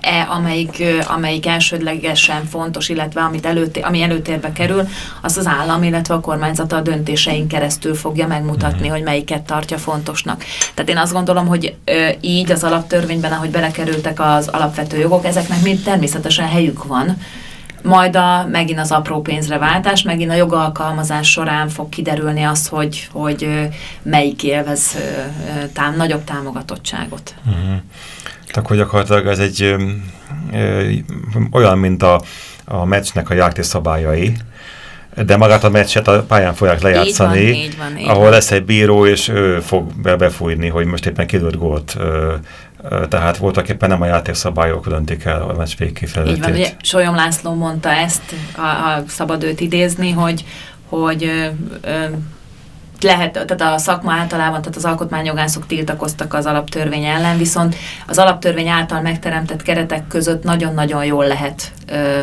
e, amelyik, amelyik elsődlegesen fontos, illetve amit előté, ami előtérbe kerül, az az állam, illetve a kormányzata a döntéseink keresztül fogja megmutatni, hogy melyiket tartja fontosnak. Tehát én azt gondolom, hogy így az alaptörvényben, ahogy belekerültek az alapvető jogok, ezeknek mind természetesen helyük van, majd a, megint az apró pénzre váltás, megint a jogalkalmazás során fog kiderülni az, hogy, hogy melyik élvez tám, nagyobb támogatottságot. Uh mhm. -huh. Tehát akkor gyakorlatilag ez egy ö, ö, olyan, mint a, a meccsnek a játék szabályai, de magát a meccset a pályán fogják lejátszani, így van, így van, így ahol van. lesz egy bíró, és ő fog be befújni, hogy most éppen kilőtt gólt. Ö, tehát voltak éppen nem a játékszabályok döntik el a meccs végkifejletét. Így van, ugye Solyom László mondta ezt, ha szabad őt idézni, hogy, hogy ö, ö, lehet, tehát a szakma általában, tehát az alkotmányjogászok tiltakoztak az alaptörvény ellen, viszont az alaptörvény által megteremtett keretek között nagyon-nagyon jól lehet ö,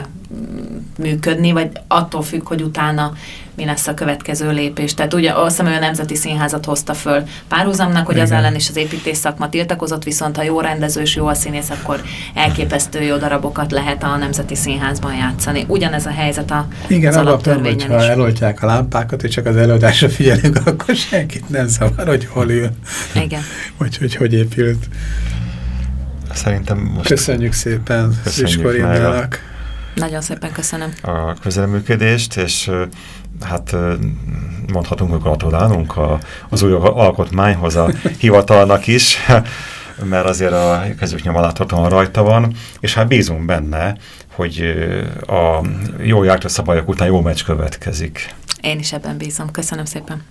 működni, vagy attól függ, hogy utána mi lesz a következő lépés. Tehát ugye azt hiszem, hogy a Nemzeti Színházat hozta föl párhuzamnak, hogy Igen. az ellen is az építés szakma tiltakozott, viszont ha jó rendező és jó a színész, akkor elképesztő jó darabokat lehet a Nemzeti Színházban játszani. Ugyanez a helyzet a Igen, alaptörvényen is. ha eloltják a lámpákat, és csak az előadásra figyelünk, akkor senkit nem zavar, hogy hol ül. Igen. Vagy hogy hogy épült. Szerintem most... Köszönjük szépen Szűs Nagyon szépen köszönöm. A közelműködést, és hát mondhatunk, hogy gratulálunk az új alkotmányhoz a hivatalnak is, mert azért a kezük láthatóan rajta van, és hát bízunk benne, hogy a jó jártó szabályok után jó meccs következik. Én is ebben bízom. Köszönöm szépen.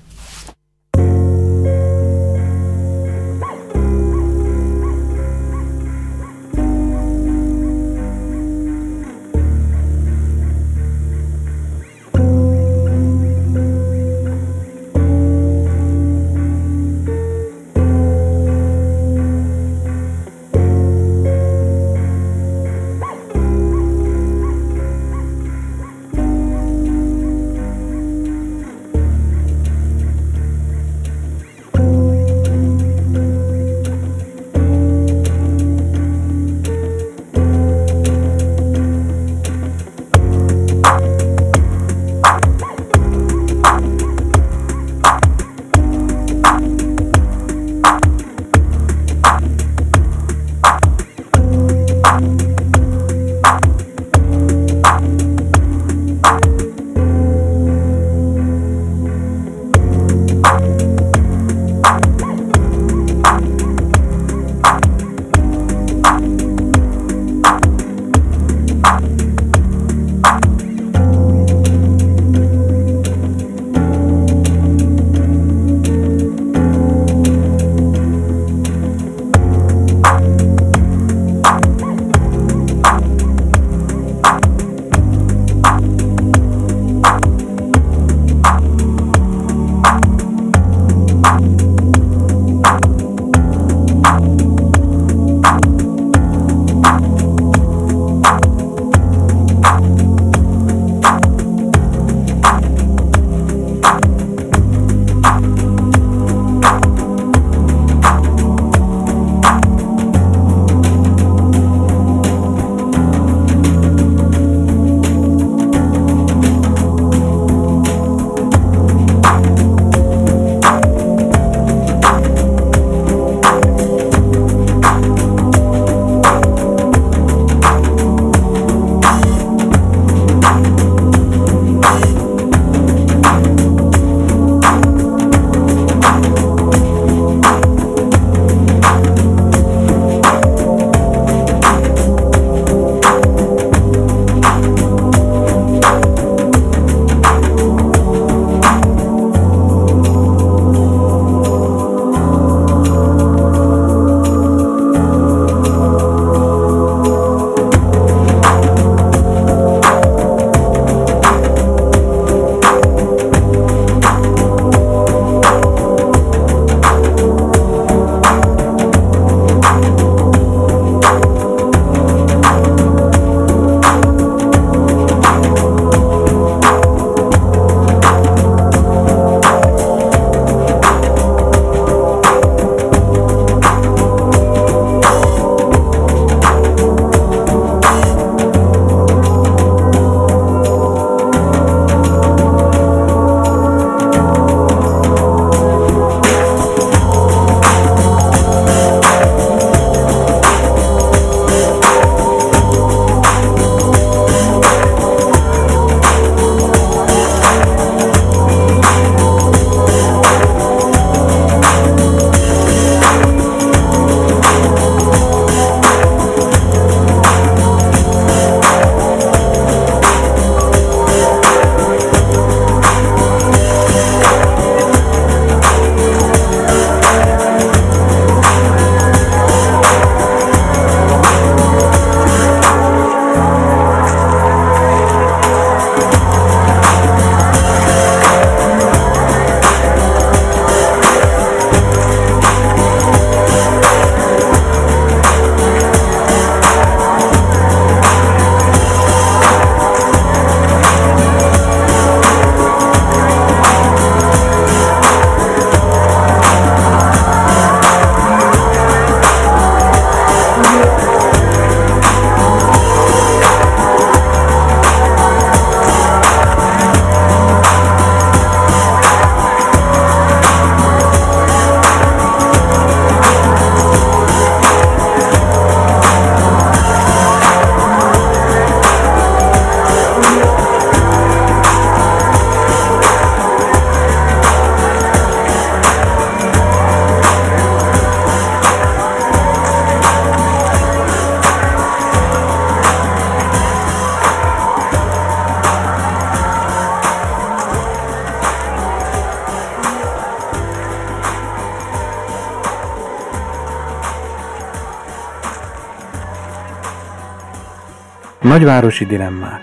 Nagyvárosi dilemmák.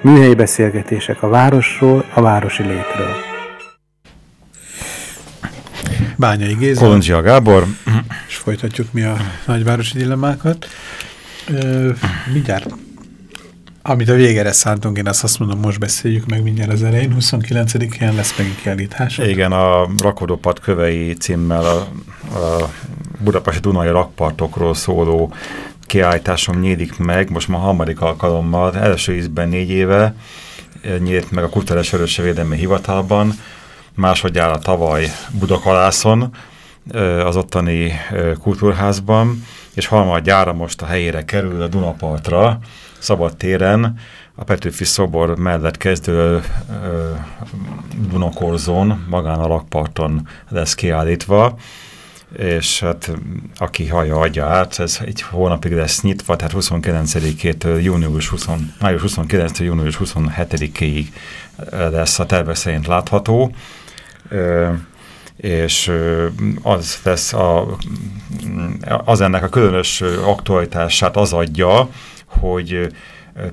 Műhelyi beszélgetések a városról, a városi létről. Bányai Géza. Kolondzsia Gábor. És folytatjuk mi a nagyvárosi dilemmákat. Ö, mindjárt, amit a végére szántunk, én azt, azt mondom, most beszéljük meg mindjárt az elején. 29-én lesz megint kiállítás. Igen, a Rakodópad kövei címmel a, a Budapesti Dunai rakpartokról szóló kiállításom nyílik meg, most ma harmadik alkalommal, első ízben négy éve, nyílt meg a Kulturális Örökségvédelmi Hivatalban, másodjára tavaly Budakalászon, az ottani kultúrházban, és harmadjára most a helyére kerül a Dunapartra, szabad téren, a Petőfi szobor mellett kezdő Dunakorzón, magán a rakparton lesz kiállítva, és hát aki hallja, adja át, ez egy hónapig lesz nyitva, tehát 29-től június 20, május 29 június 27-ig lesz a terve szerint látható, és az lesz a, az ennek a különös aktualitását az adja, hogy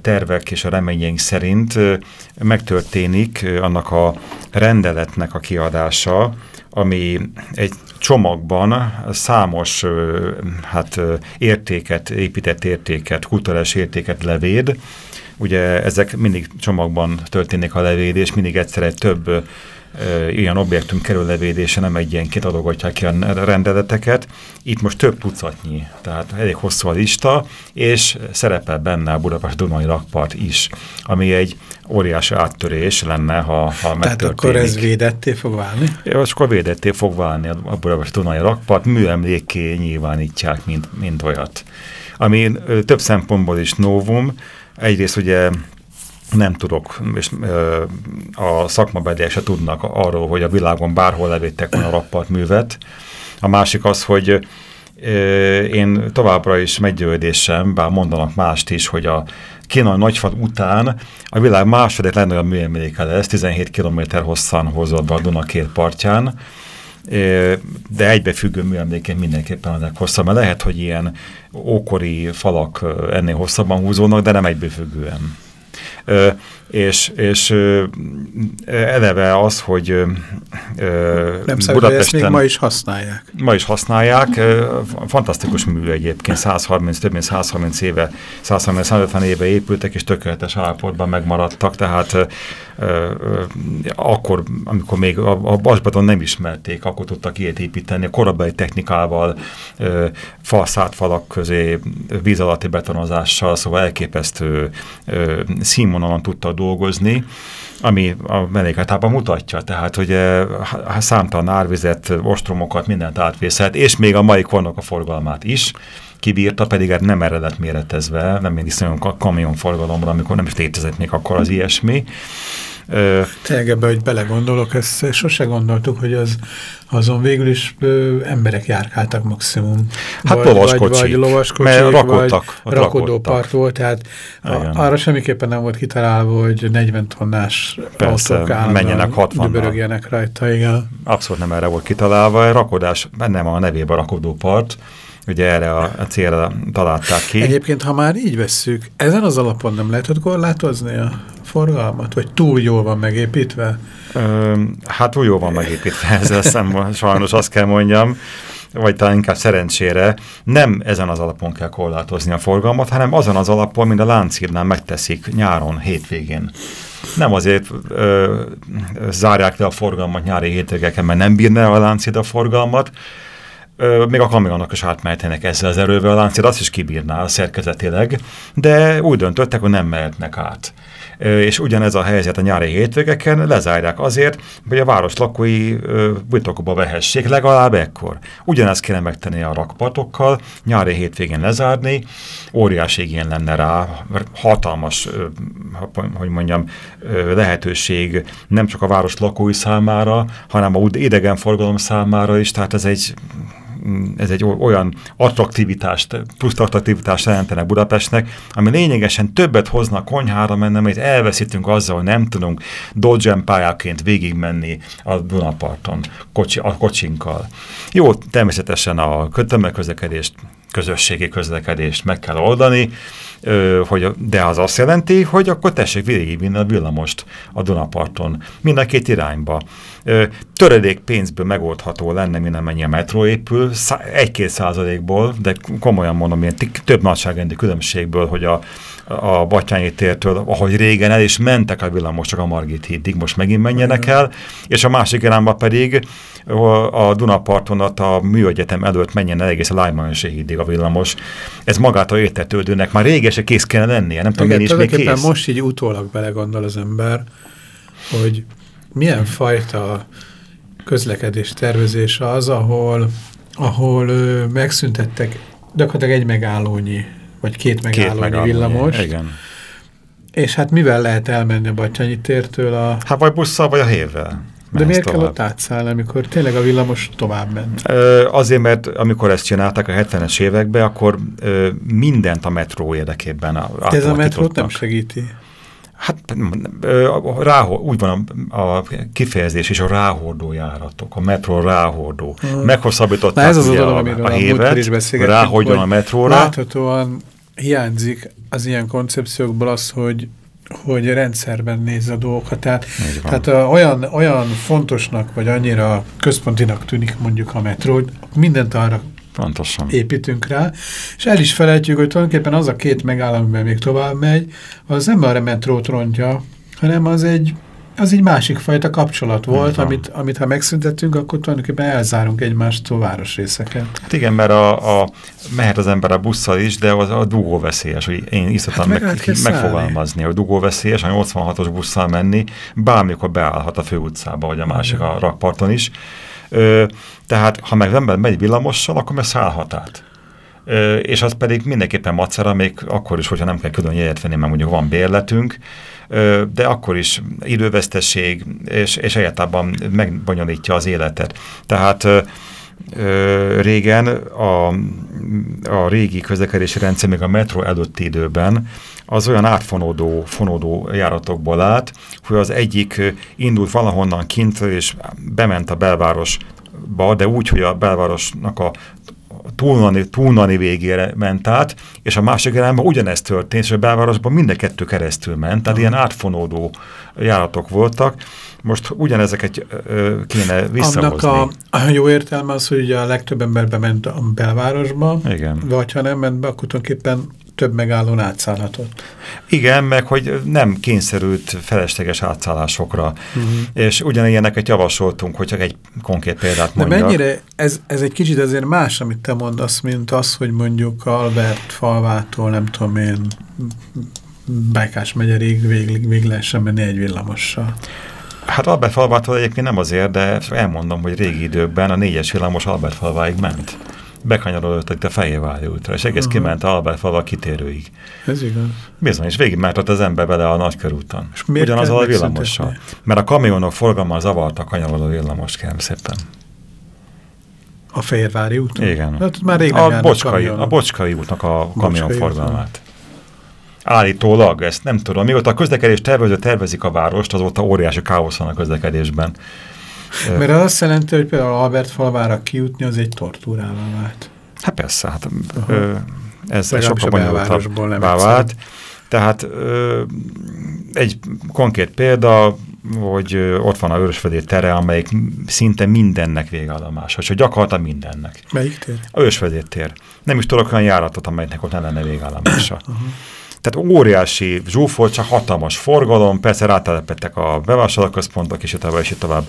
tervek és a reményeink szerint megtörténik annak a rendeletnek a kiadása, ami egy csomagban számos hát, értéket, épített értéket, kulturális értéket levéd. Ugye ezek mindig csomagban történik a levédés, mindig egyszerre több ilyen objektum kerül levédése, nem egyenként adogatják ki a rendeleteket. Itt most több tucatnyi, tehát elég hosszú a lista, és szerepel benne a Budapest Dunai rakpart is, ami egy óriási áttörés lenne, ha, ha megtörténik. Tehát akkor ez védetté fog válni? Ja, és akkor védetté fog válni a Budapest Dunai rakpart, műemlékké nyilvánítják, mint, mint olyat. Ami több szempontból is novum, egyrészt ugye nem tudok, és ö, a szakmabeliek se tudnak arról, hogy a világon bárhol levédtek volna rappart művet. A másik az, hogy ö, én továbbra is meggyőződésem, bár mondanak mást is, hogy a kínai nagyfal után a világ második legnagyobb műemléke lesz, 17 km hosszan be a Duna két partján, de egybefüggő műemléként mindenképpen a leghosszabb, mert lehet, hogy ilyen ókori falak ennél hosszabban húzódnak, de nem egybefüggően uh, és, és eleve az, hogy Nem Budapesten... ezt még ma is használják. Ma is használják. Fantasztikus mű egyébként, 130, több mint 130 éve, 130-150 éve épültek, és tökéletes állapotban megmaradtak, tehát akkor, amikor még a, a nem ismerték, akkor tudtak ilyet építeni, a korabeli technikával, falszát falak közé, víz alatti betonozással, szóval elképesztő színvonalon tudta dolgozni, ami a mellékletában mutatja, tehát hogy számtalan árvizet, ostromokat, mindent átvészelt, és még a mai kornak a forgalmát is kibírta, pedig hát nem eredet méretezve, nem mindig olyan kamionforgalomra, amikor nem is létezett még akkor az ilyesmi. Tényleg ebbe, hogy belegondolok, ezt sose gondoltuk, hogy az, azon végül is ö, emberek járkáltak maximum. Hát vagy, lovaskocsik, vagy, vagy lovaskocsik, mert rakodtak. Vagy rakodópart volt, tehát a, arra semmiképpen nem volt kitalálva, hogy 40 tonnás Persze, autók állnak, menjenek 60 Dübörögjenek rajta, igen. Abszolút nem erre volt kitalálva, rakodás nem a nevében rakodópart, ugye erre a, a célra találták ki. Egyébként, ha már így vesszük, ezen az alapon nem lehet korlátozni a forgalmat? Vagy túl jól van megépítve? Ö, hát túl jól van megépítve, ezzel szemben sajnos azt kell mondjam, vagy talán inkább szerencsére nem ezen az alapon kell korlátozni a forgalmat, hanem azon az alapon, mint a Lánchídnál megteszik nyáron, hétvégén. Nem azért ö, zárják le a forgalmat nyári hétvégeken, mert nem bírna a Lánchíd a forgalmat, még a kamionok is átmehetnének ezzel az erővel, a Lánchíd azt is kibírná szerkezetileg, de úgy döntöttek, hogy nem mehetnek át és ugyanez a helyzet a nyári hétvégeken lezárják azért, hogy a város lakói birtokba vehessék legalább ekkor. Ugyanezt kéne megtenni a rakpartokkal, nyári hétvégén lezárni, óriási igény lenne rá, hatalmas, hogy mondjam, lehetőség nem csak a város lakói számára, hanem a idegenforgalom számára is, tehát ez egy ez egy olyan attraktivitást, plusz attraktivitást jelentene Budapestnek, ami lényegesen többet hozna a konyhára menne, amit elveszítünk azzal, hogy nem tudunk dodge pályáként végigmenni a Dunaparton kocsi, a kocsinkkal. Jó, természetesen a tömegközlekedést közösségi közlekedést meg kell oldani, hogy, de az azt jelenti, hogy akkor tessék végigvinni a villamost a Dunaparton, mind a két irányba. Töredék pénzből megoldható lenne, minden mennyi a metró épül, egy-két százalékból, de komolyan mondom, ilyen több nagyságrendi különbségből, hogy a, a Batyányi tértől, ahogy régen el is mentek a villamosok a Margit hídig, most megint menjenek el, és a másik irányba pedig a Dunaparton a műegyetem előtt menjen el egész a Lájmansi hídig a villamos. Ez magától értetődőnek már régesen kész kellene lennie, nem tudom, én is még kész. most így utólag belegondol az ember, hogy milyen fajta közlekedés tervezés az, ahol, ahol ö, megszüntettek gyakorlatilag egy megállónyi, vagy két megállónyi, két megállónyi villamos. Igen. És hát mivel lehet elmenni a Batyányi tértől a... Hát vagy busszal, vagy a hévvel. De miért tovább. kell ott átszállni, amikor tényleg a villamos tovább ment? Ö, azért, mert amikor ezt csinálták a 70-es években, akkor ö, mindent a metró érdekében De ez a metrót nem segíti? Hát rá, úgy van a, a kifejezés és a ráhordó járatok, a metró ráhordó. Hmm. Meghosszabbították ez az ugye a, a, a hévet, ráhordjon a metróra. Láthatóan hiányzik az ilyen koncepciókból az, hogy hogy rendszerben néz a dolgokat. Tehát, tehát a, olyan, olyan fontosnak, vagy annyira központinak tűnik mondjuk a metró, hogy mindent arra Pontosan. építünk rá, és el is felejtjük, hogy tulajdonképpen az a két megállom, amiben még tovább megy, az nem a metrót rontja, hanem az egy az egy másik fajta kapcsolat volt, amit, amit ha megszüntettünk, akkor tulajdonképpen elzárunk egymástól városrészeket. Hát igen, mert a, a, mehet az ember a busszal is, de az a dugó veszélyes, hogy én is hát meg, meg, megfogalmazni, hogy dugó veszélyes, a 86-os busszal menni, bármikor beállhat a főutcába, vagy a másik a rakparton is. Ö, tehát, ha meg az ember megy villamossal, akkor meg szállhat át. Ö, és az pedig mindenképpen macera, még akkor is, hogyha nem kell külön jegyet venni, mert mondjuk van bérletünk, de akkor is idővesztesség, és, és egyáltalán megbonyolítja az életet. Tehát régen a, a régi közlekedési rendszer, még a metró előtti időben, az olyan átfonódó fonódó járatokból állt, hogy az egyik indult valahonnan kint, és bement a belvárosba, de úgy, hogy a belvárosnak a túlnani, túlnani végére ment át, és a másik irányban ugyanezt történt, és a belvárosban mind a kettő keresztül ment, tehát ilyen átfonódó járatok voltak. Most ugyanezeket kéne visszahozni. Annak a, a jó értelme az, hogy ugye a legtöbb ember bement a belvárosba, Igen. vagy ha nem ment be, akkor tulajdonképpen több megállón átszállhatott. Igen, meg hogy nem kényszerült felesleges átszállásokra. Uh mhm. -huh. És ugyanilyeneket javasoltunk, hogy csak egy konkrét példát mondjak. De mennyire, ez, ez egy kicsit azért más, amit te mondasz, mint az, hogy mondjuk Albert falvától, nem tudom én, Bájkás megyerig végig, végig lehessen menni egy villamossal. Hát Albert falvától egyébként nem azért, de elmondom, hogy régi időkben a négyes villamos Albert falváig ment bekanyarodott a Fejévári útra, és egész -huh. kiment Albertfalva kitérőig. Ez igaz. Bizony, és végig ott az ember bele a nagykörúton. És Ugyanaz a villamossal. Mert a kamionok forgalma zavarta a kanyarodó villamos, kérem szépen. A Fehérvári úton? Igen. Hát már rég a, bocskai, a Bocskai útnak a kamionforgalmát. Állítólag, ezt nem tudom. Mióta a közlekedés tervező tervezik a várost, azóta óriási káosz van a közlekedésben. Mert az azt jelenti, hogy például Albert falvára kijutni, az egy tortúrával vált. Hát persze, hát ö, ez, sokkal bonyolultabb vált. Tehát ö, egy konkrét példa, hogy ott van a Őrsföldé tere, amelyik szinte mindennek végállomás, hogy gyakorlatilag mindennek. Melyik tér? A Őrsföldé tér. Nem is tudok olyan járatot, amelynek ott ne lenne végállomása. uh -huh. Tehát óriási zsúfolt, csak hatalmas forgalom, persze rátelepettek a bevásárlóközpontok, és tovább, és tovább.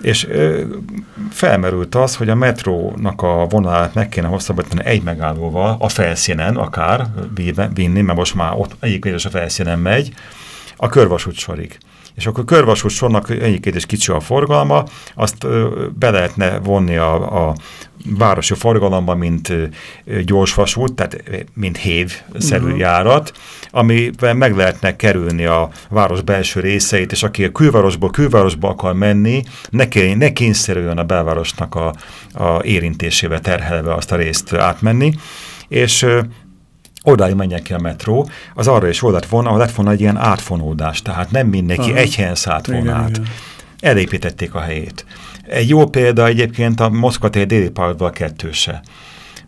És ö, felmerült az, hogy a metrónak a vonalát meg kéne hosszabbítani egy megállóval, a felszínen akár vinni, mert most már ott egyik a felszínen megy, a körvasút sorig és akkor körvasút sornak egyébként is kicsi a forgalma, azt be lehetne vonni a, a városi forgalomba, mint gyorsvasút, tehát mint hév-szerű uh mhm. -huh. járat, amivel meg lehetne kerülni a város belső részeit, és aki a külvárosból külvárosba akar menni, ne, kény, ne kényszerüljön a belvárosnak a, a érintésével terhelve azt a részt átmenni, és odáig menjen ki a metró, az arra is oldalt volna, lett volna egy ilyen átfonódás, tehát nem mindenki Aha. egy helyen szállt volna át. Igen. Elépítették a helyét. Egy jó példa egyébként a Moszkva tér déli pályaudvar kettőse.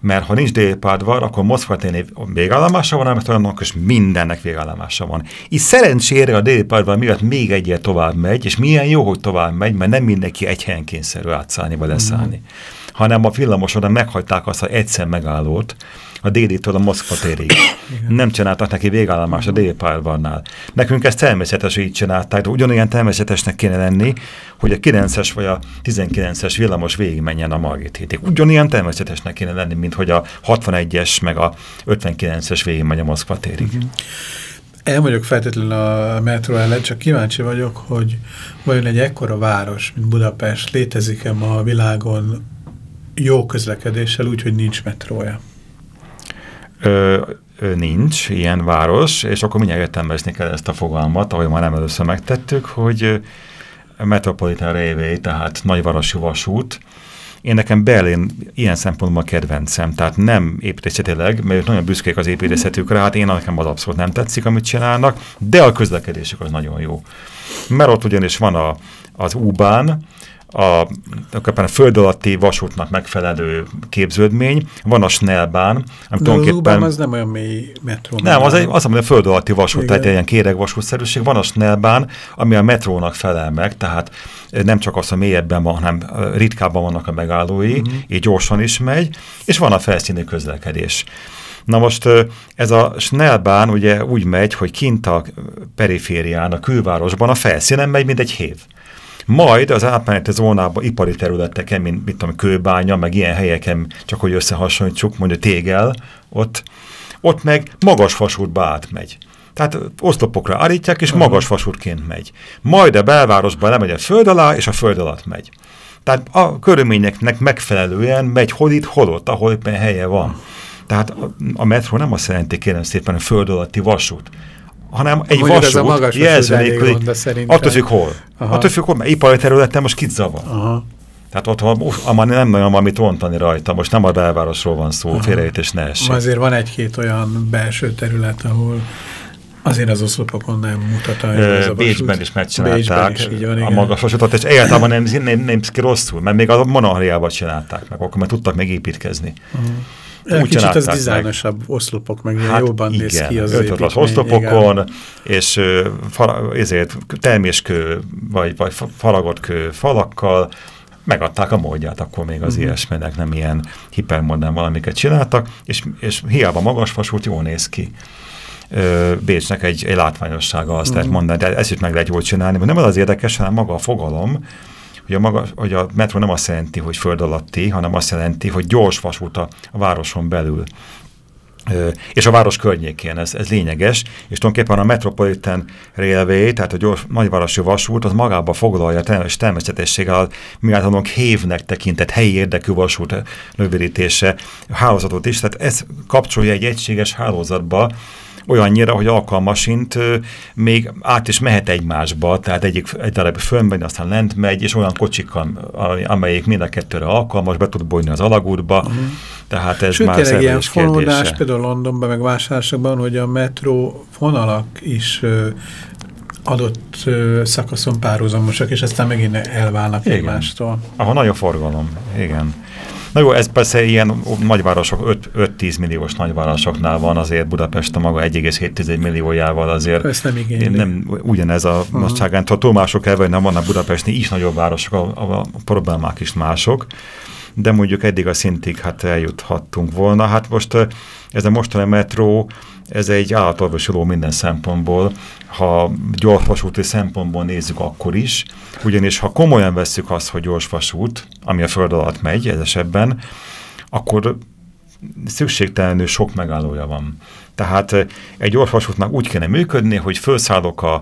mert ha nincs déli pádvar, akkor Moszkva téri végállomása van, mert olyanok, és mindennek végállomása van. Így szerencsére a déli pádvar miatt még egyet tovább megy, és milyen jó, hogy tovább megy, mert nem mindenki egy helyen kényszerű átszállni vagy leszállni. Mm. Hanem a villamosodan meghagyták azt, hogy egyszer megállót, a délitől a Moszkva térig. Nem csináltak neki végállomást a déli pályaudvarnál. Nekünk ez természetes, hogy így csinálták, de ugyanolyan természetesnek kéne lenni, hogy a 9-es vagy a 19-es villamos végigmenjen a Margit hétig. Ugyanolyan természetesnek kéne lenni, mint hogy a 61-es meg a 59-es végigmegy a Moszkva térig. -huh. El vagyok feltétlenül a metró ellen, csak kíváncsi vagyok, hogy vajon egy ekkora város, mint Budapest, létezik-e ma a világon jó közlekedéssel, úgyhogy nincs metrója? Ö, nincs ilyen város, és akkor mindjárt értelmezni kell ezt a fogalmat, ahogy már nem először megtettük, hogy Metropolitan Railway, tehát nagyvárosi vasút, én nekem Berlin ilyen szempontból kedvencem, tehát nem építészetileg, mert nagyon büszkék az építészetükre, hát én nekem az abszolút nem tetszik, amit csinálnak, de a közlekedésük az nagyon jó. Mert ott ugyanis van a, az U-bán, a, a föld alatti vasútnak megfelelő képződmény, van a Snellbán, ami tulajdonképpen... az nem olyan mély metró. Nem, az, egy, az, ami a föld alatti vasút, Igen. tehát ilyen kéregvasútszerűség. Van a Snellbán, ami a metrónak felel meg, tehát nem csak az, hogy mélyebben van, hanem ritkábban vannak a megállói, uh mhm. -huh. így gyorsan is megy, és van a felszíni közlekedés. Na most ez a Snellbán ugye úgy megy, hogy kint a periférián, a külvárosban a felszínen megy, mint egy hév. Majd az átmeneti zónában, ipari területeken, mint, mint tudom, kőbánya, meg ilyen helyeken, csak hogy összehasonlítsuk, mondja tégel, ott, ott meg magas vasútba átmegy. Tehát oszlopokra állítják, és magas vasútként megy. Majd a belvárosban lemegy a föld alá, és a föld alatt megy. Tehát a körülményeknek megfelelően megy hol itt, hol ott, ahol éppen helye van. Tehát a, a metró nem azt jelenti, kérem szépen, a föld alatti vasút, hanem egy Mondjuk vasút, nélküli, attól függ hol. Aha. Attól függ hol, mert ipari területen most kit zavar. Aha. Tehát ott van, nem nagyon van mit rontani rajta, most nem a belvárosról van szó, félreértés ne essék. Azért van egy-két olyan belső terület, ahol Azért az oszlopokon nem mutat a Bécsben is megcsinálták is, van, a magas vasutat, és egyáltalán nem, nem, nem ki rosszul, mert még a monarhiával csinálták meg, akkor már tudtak még építkezni. Uh -huh. Úgy Kicsit az dizájnosabb oszlopok, meg hát jobban igen, néz ki az építmény. az oszlopokon, igen. és ezért terméskő, vagy, vagy faragott kő falakkal, megadták a módját akkor még az uh mhm. -huh. ilyesmenek, nem ilyen hipermodern valamiket csináltak, és, és hiába magas vasút jól néz ki. Bécsnek egy, egy látványossága azt uh -huh. lehet mhm. mondani, de ezt is meg lehet jól csinálni, mert nem az az érdekes, hanem maga a fogalom, hogy a, maga, hogy a metró nem azt jelenti, hogy föld alatti, hanem azt jelenti, hogy gyors vasút a, a városon belül. Ö, és a város környékén, ez, ez lényeges, és tulajdonképpen a Metropolitan Railway, tehát a gyors, nagyvárosi vasút, az magába foglalja a természetességgel, mi általunk hévnek tekintett helyi érdekű vasút rövidítése, hálózatot is, tehát ez kapcsolja egy egységes hálózatba, olyannyira, hogy alkalmasint még át is mehet egymásba, tehát egyik egy darab fölmegy, aztán lent megy, és olyan kocsikkal, amelyik mind a kettőre alkalmas, be tud bújni az alagútba, uh mhm. -huh. tehát ez Sőt, már tényleg ilyen fonódás, például Londonban, meg vásárlásokban, hogy a metró fonalak is adott ö, szakaszon párhuzamosak, és aztán megint elválnak igen. egymástól. Ahol nagy a forgalom, igen. Na jó, ez persze ilyen nagyvárosok, 5-10 milliós nagyvárosoknál van, azért Budapest a maga 1,7 milliójával azért Ezt nem, igényli. nem ugyanez a nagyságán. Ha túl mások elve, nem vannak budapesti is nagyobb városok, a, a, a problémák is mások de mondjuk eddig a szintig hát eljuthattunk volna. Hát most ez a mostani metró, ez egy állatorvosoló minden szempontból, ha gyorsvasúti szempontból nézzük akkor is, ugyanis ha komolyan vesszük azt, hogy gyorsvasút, ami a föld alatt megy ez esetben, akkor szükségtelenül sok megállója van. Tehát egy gyorsvasútnak úgy kéne működni, hogy felszállok a,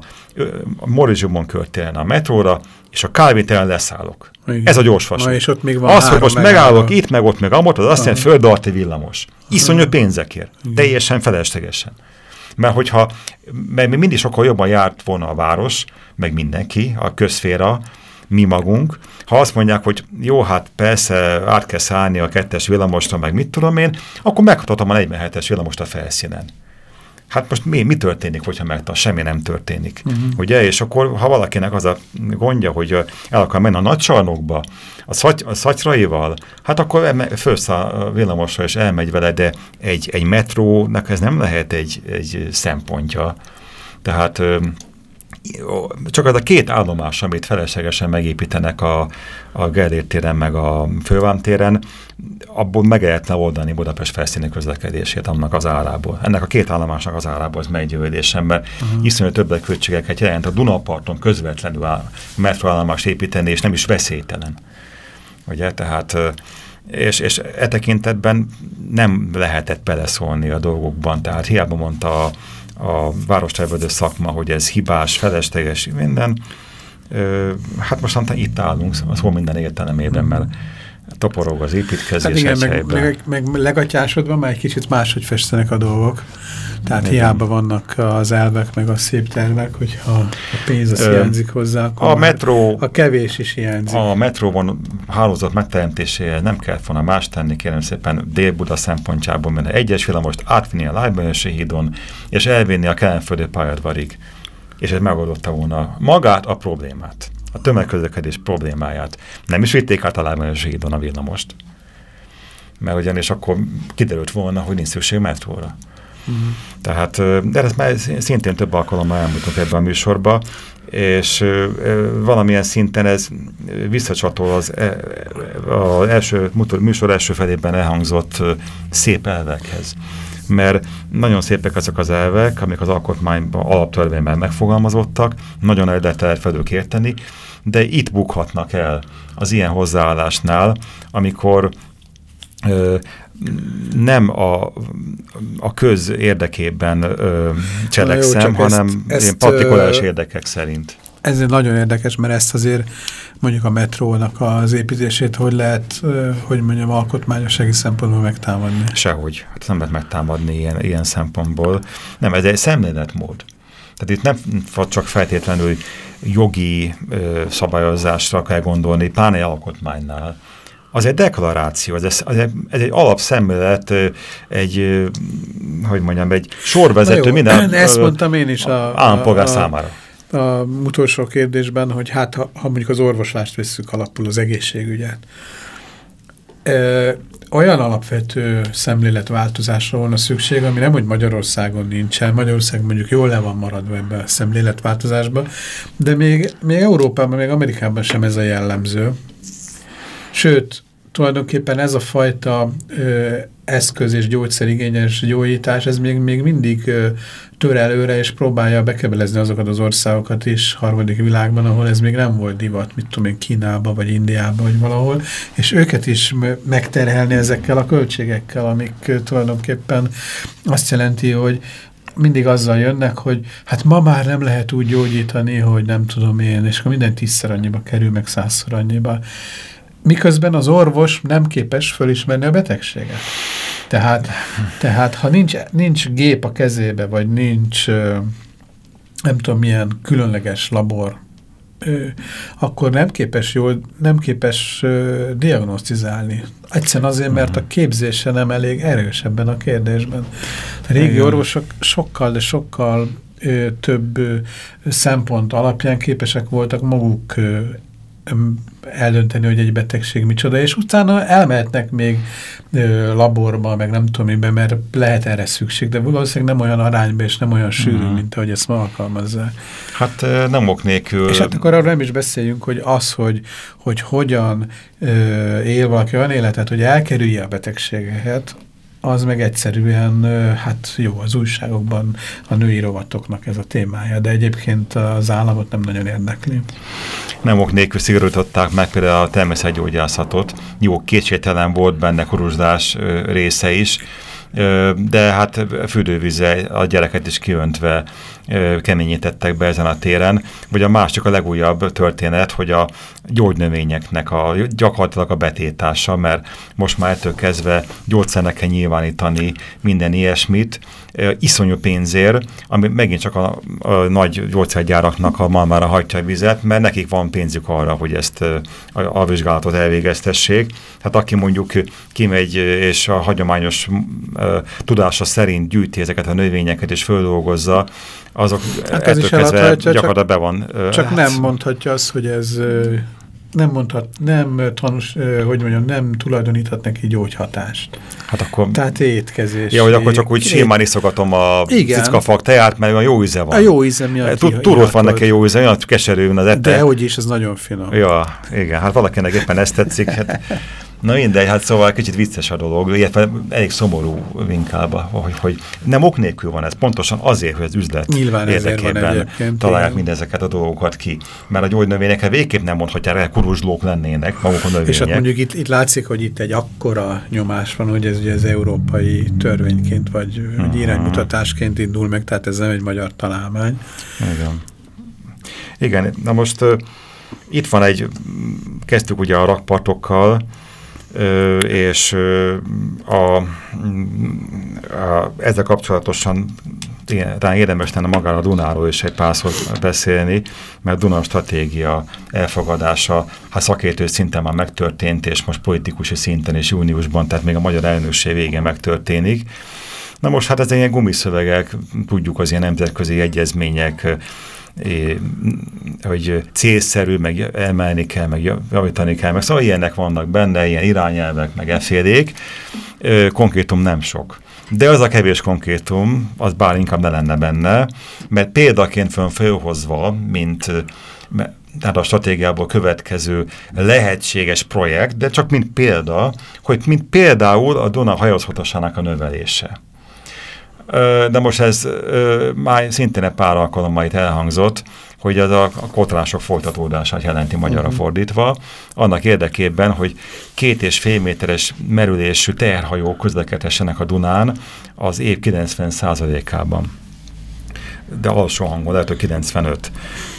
a Morizsumon körtéren a metróra, és a kávételen leszállok. Igen. Ez a gyorsvasút. Na, és ott még van az, hogy most megállok itt, meg ott, meg amott, az azt jelenti föld alatti villamos. Iszonyú pénzekért. Igen. Teljesen feleslegesen. Mert hogyha, mert mi mindig sokkal jobban járt volna a város, meg mindenki, a közféra, mi magunk, ha azt mondják, hogy jó, hát persze át kell szállni a kettes villamosra, meg mit tudom én, akkor meghatom a 47-es villamost a felszínen. Hát most mi, mi történik, hogyha megtal? Semmi nem történik. Uh-huh. Ugye? És akkor, ha valakinek az a gondja, hogy el akar menni a nagy csarnokba, a, szaty, a szatyraival, hát akkor felszáll a villamosra és elmegy vele, de egy, egy metrónak ez nem lehet egy, egy szempontja. Tehát csak az a két állomás, amit feleslegesen megépítenek a, a Gellért téren meg a Fővám téren, abból meg lehetne oldani Budapest felszíni közlekedését annak az árából. Ennek a két állomásnak az árából az meggyőződésem, mert uh -huh. iszonyú többek költségeket jelent a Dunaparton közvetlenül a metroállomást építeni, és nem is veszélytelen. Ugye, tehát és, és e tekintetben nem lehetett beleszólni a dolgokban, tehát hiába mondta a a várostervező szakma, hogy ez hibás, felesleges, minden. Hát most itt állunk, az hol minden értelemében, mert toporog az építkezés hát igen, meg, meg, meg legatyásodva már egy kicsit máshogy festenek a dolgok. Tehát igen. hiába vannak az elvek, meg a szép tervek, hogyha a pénz az Ö, hiányzik hozzá, akkor a, metró, a kevés is hiányzik. A metróban hálózat megteremtéséhez nem kellett volna más tenni, kérem szépen Dél-Buda szempontjából, mert egyes villamost átvinni a Lájbönösi hídon, és elvinni a kelenföldi pályadvarig, és ez megoldotta volna magát a problémát a tömegközlekedés problémáját. Nem is vitték át a hídon a villamost. Mert ugyanis akkor kiderült volna, hogy nincs szükség metróra. Uh mhm. -huh. Tehát, de ezt már szintén több alkalommal elmondtuk ebben a műsorban, és valamilyen szinten ez visszacsatol az, e, az első, műsor első felében elhangzott szép elvekhez. Mert nagyon szépek azok az elvek, amik az alkotmányban alaptörvényben megfogalmazottak, nagyon el lehet felők érteni, de itt bukhatnak el az ilyen hozzáállásnál, amikor ö, nem a, a köz érdekében ö, cselekszem, jó, hanem ezt, ezt, partikuláris ö, érdekek szerint. Ez nagyon érdekes, mert ezt azért mondjuk a metrónak az építését hogy lehet, hogy mondjam, alkotmányossági szempontból megtámadni? Sehogy. Hát nem lehet megtámadni ilyen, ilyen szempontból. Nem, ez egy szemléletmód. Tehát itt nem csak feltétlenül jogi ö, szabályozásra kell gondolni, pláne alkotmánynál. Az egy deklaráció, ez, ez, egy, ez egy alapszemlélet, egy, hogy mondjam, egy sorvezető jó, minden ezt mondtam én is a, állampolgár a, a, számára. A utolsó kérdésben, hogy hát ha, ha mondjuk az orvoslást vesszük alapul, az egészségügyet, olyan alapvető szemléletváltozásra volna szükség, ami nem, hogy Magyarországon nincsen, Magyarország mondjuk jól le van maradva ebbe a szemléletváltozásba, de még, még Európában, még Amerikában sem ez a jellemző. Sőt, tulajdonképpen ez a fajta ö, eszköz és gyógyszerigényes gyógyítás, ez még, még mindig ö, tör előre, és próbálja bekebelezni azokat az országokat is harmadik világban, ahol ez még nem volt divat, mit tudom én, Kínába, vagy Indiába, vagy valahol, és őket is megterhelni ezekkel a költségekkel, amik tulajdonképpen azt jelenti, hogy mindig azzal jönnek, hogy hát ma már nem lehet úgy gyógyítani, hogy nem tudom én, és akkor minden tízszer annyiba kerül, meg százszor annyiba miközben az orvos nem képes fölismerni a betegséget. Tehát, tehát ha nincs, nincs gép a kezébe, vagy nincs nem tudom milyen különleges labor, akkor nem képes jól, nem képes diagnosztizálni. Egyszerűen azért, mert a képzése nem elég erős ebben a kérdésben. A régi orvosok sokkal, de sokkal több szempont alapján képesek voltak maguk eldönteni, hogy egy betegség micsoda, és utána elmehetnek még ö, laborba, meg nem tudom miben, mert lehet erre szükség, de valószínűleg nem olyan arányban és nem olyan sűrű, mm. mint ahogy ezt ma alkalmazzák. Hát nem ok nélkül. És hát akkor arra nem is beszéljünk, hogy az, hogy, hogy hogyan ö, él valaki olyan életet, hogy elkerülje a betegségeket, az meg egyszerűen, hát jó, az újságokban a női rovatoknak ez a témája, de egyébként az államot nem nagyon érdekli. Nem ok nélkül szigorították meg például a természetgyógyászatot. Jó, kétségtelen volt benne koruzsdás része is, de hát fürdővízzel a gyereket is kiöntve keményítettek be ezen a téren, vagy a másik a legújabb történet, hogy a gyógynövényeknek a gyakorlatilag a betétása, mert most már ettől kezdve gyógyszernek kell nyilvánítani minden ilyesmit, iszonyú pénzért, ami megint csak a, a nagy gyógyszergyáraknak a malmára hagyja a vizet, mert nekik van pénzük arra, hogy ezt a, a vizsgálatot elvégeztessék. Hát aki mondjuk kimegy és a hagyományos a, tudása szerint gyűjti ezeket a növényeket és földolgozza, azok hát ettől kezdve gyakorlatilag be van. Csak hát, nem mondhatja azt, hogy ez nem mondhat, nem tanús, hogy mondjam, nem tulajdoníthat neki gyógyhatást. Hát akkor... Tehát étkezés. Ja, hogy akkor csak úgy simán iszogatom a cickafag teát, mert olyan jó íze van. A jó íze miatt Tudod, van neki jó íze, olyan keserű, az ete. De hogy is, ez nagyon finom. Ja, igen, hát valakinek éppen ezt tetszik. Hát Na mindegy, hát szóval kicsit vicces a dolog, illetve elég szomorú inkább, hogy, hogy nem ok nélkül van ez, pontosan azért, hogy az üzlet Nyilván érdekében találják mindezeket a dolgokat ki. Mert a gyógynövényekre végképp nem mondhatják el, kuruzslók lennének maguk a növények. És hát mondjuk itt, itt látszik, hogy itt egy akkora nyomás van, hogy ez ugye az európai törvényként vagy uh -huh. iránymutatásként indul meg, tehát ez nem egy magyar találmány. Igen. Igen, na most uh, itt van egy, kezdtük ugye a rakpartokkal, és a, a, ezzel kapcsolatosan talán érdemes lenne magára a Dunáról is egy pár beszélni, mert Duna stratégia elfogadása hát szakértő szinten már megtörtént, és most politikusi szinten is júniusban, tehát még a magyar elnökség végén megtörténik. Na most hát ez ilyen gumiszövegek, tudjuk az ilyen nemzetközi egyezmények, hogy célszerű, meg emelni kell, meg javítani kell, meg szóval ilyenek vannak benne, ilyen irányelvek, meg efélék. Konkrétum nem sok. De az a kevés konkrétum, az bár inkább ne lenne benne, mert példaként fönn felhozva, mint tehát a stratégiából következő lehetséges projekt, de csak mint példa, hogy mint például a Duna hajózhatóságának a növelése de most ez már szintén egy pár alkalommal itt elhangzott, hogy ez a kotrások folytatódását jelenti magyarra uh mhm. -huh. fordítva, annak érdekében, hogy két és fél méteres merülésű teherhajók közlekedhessenek a Dunán az év 90%-ában. De alsó hangon, lehet, hogy 95.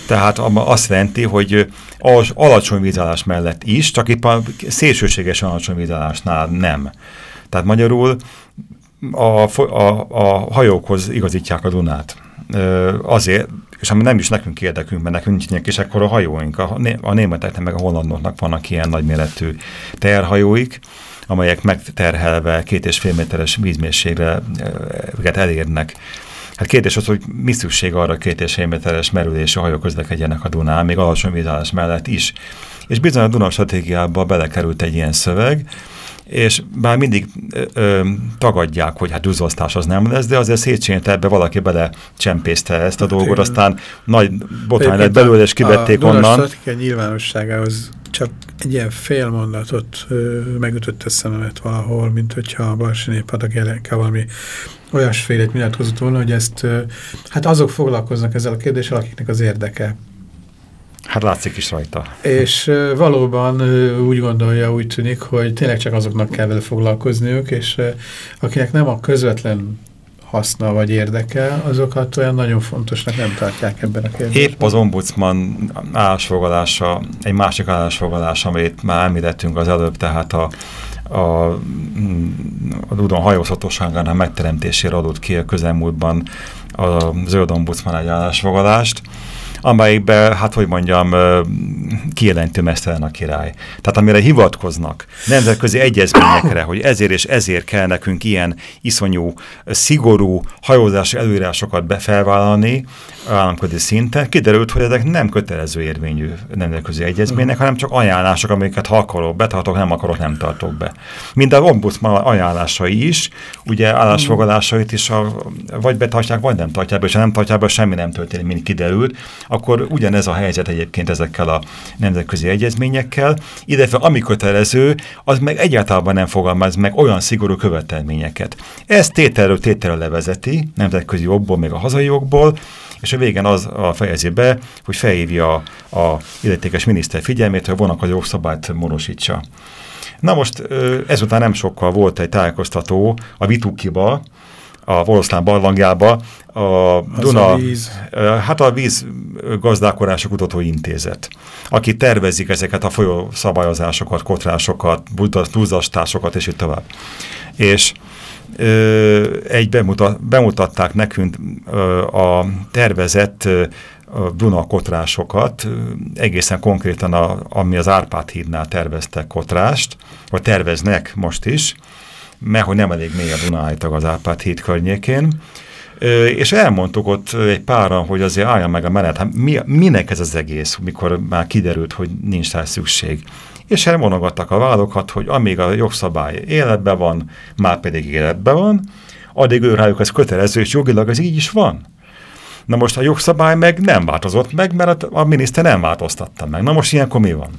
Tehát azt jelenti, hogy az alacsony vízállás mellett is, csak a szélsőséges alacsony vízállásnál nem. Tehát magyarul a, a, a hajókhoz igazítják a Dunát. Azért, és ami nem is nekünk érdekünk, mert nekünk nincs és akkor a hajóink. A, a németeknek meg a hollandoknak vannak ilyen nagyméretű terhajóik, amelyek megterhelve két és fél méteres vízmérségre elérnek. Hát kérdés az, hogy mi szükség arra két és fél méteres merülésű hajók közlekedjenek a Dunán, még alacsony vízállás mellett is. És bizony a Duna stratégiába belekerült egy ilyen szöveg, és bár mindig ö, ö, tagadják, hogy hát duzzasztás az nem lesz, de azért Széchenyi ebbe valaki bele csempészte ezt a hát dolgot, aztán nagy botrány lett belőle, és kivették a onnan. A nyilvánosságához csak egy ilyen fél mondatot ö, megütött a szememet valahol, mint hogyha a Balsi Néphadak valami olyasfélét nyilatkozott volna, hogy ezt, ö, hát azok foglalkoznak ezzel a kérdéssel, akiknek az érdeke. Hát látszik is rajta. És valóban úgy gondolja, úgy tűnik, hogy tényleg csak azoknak kell vele foglalkozniuk, és akinek nem a közvetlen haszna vagy érdeke, azokat olyan nagyon fontosnak nem tartják ebben a kérdésben. Épp az ombudsman állásfoglalása, egy másik állásfoglalás, amit már említettünk az előbb, tehát a, a, a Dudon hajózhatóságának megteremtésére adott ki a közelmúltban a zöld ombudsman egy állásfoglalást, amelyikben, hát hogy mondjam, kijelentő mesztelen a király. Tehát amire hivatkoznak nemzetközi egyezményekre, hogy ezért és ezért kell nekünk ilyen iszonyú, szigorú hajózási előírásokat befelvállalni államközi szinten, kiderült, hogy ezek nem kötelező érvényű nemzetközi egyezmények, hanem csak ajánlások, amiket ha akarok, betartok, nem akarok, nem tartok be. Mind a ombudsman ajánlásai is, ugye állásfoglalásait is a, vagy betartják, vagy nem tartják be, és ha nem tartják be, semmi nem történik, mint kiderült, akkor ugyanez a helyzet egyébként ezekkel a nemzetközi egyezményekkel, illetve ami kötelező, az meg egyáltalán nem fogalmaz meg olyan szigorú követelményeket. Ez tételről tételről levezeti, nemzetközi jogból, még a hazai jogból, és a végén az a fejezi be, hogy felhívja a, a illetékes miniszter figyelmét, hogy a jogszabályt monosítsa. Na most ezután nem sokkal volt egy tájékoztató a Vitukiba, a Voloszlán barlangjába a Duna, a víz. hát a víz gazdálkodása kutató intézet, aki tervezik ezeket a folyó szabályozásokat, kotrásokat, búzastásokat és így tovább. És ö, egy bemutat, bemutatták nekünk ö, a tervezett ö, Duna kotrásokat, egészen konkrétan, a, ami az Árpád hídnál terveztek kotrást, vagy terveznek most is, mert hogy nem elég mély a Duna állítólag az Árpád híd környékén, és elmondtuk ott egy páran, hogy azért állja meg a menet, hát mi, minek ez az egész, mikor már kiderült, hogy nincs rá szükség. És elvonogattak a vállakat, hogy amíg a jogszabály életben van, már pedig életben van, addig ő rájuk ez kötelező, és jogilag ez így is van. Na most a jogszabály meg nem változott meg, mert a miniszter nem változtatta meg. Na most ilyenkor mi van?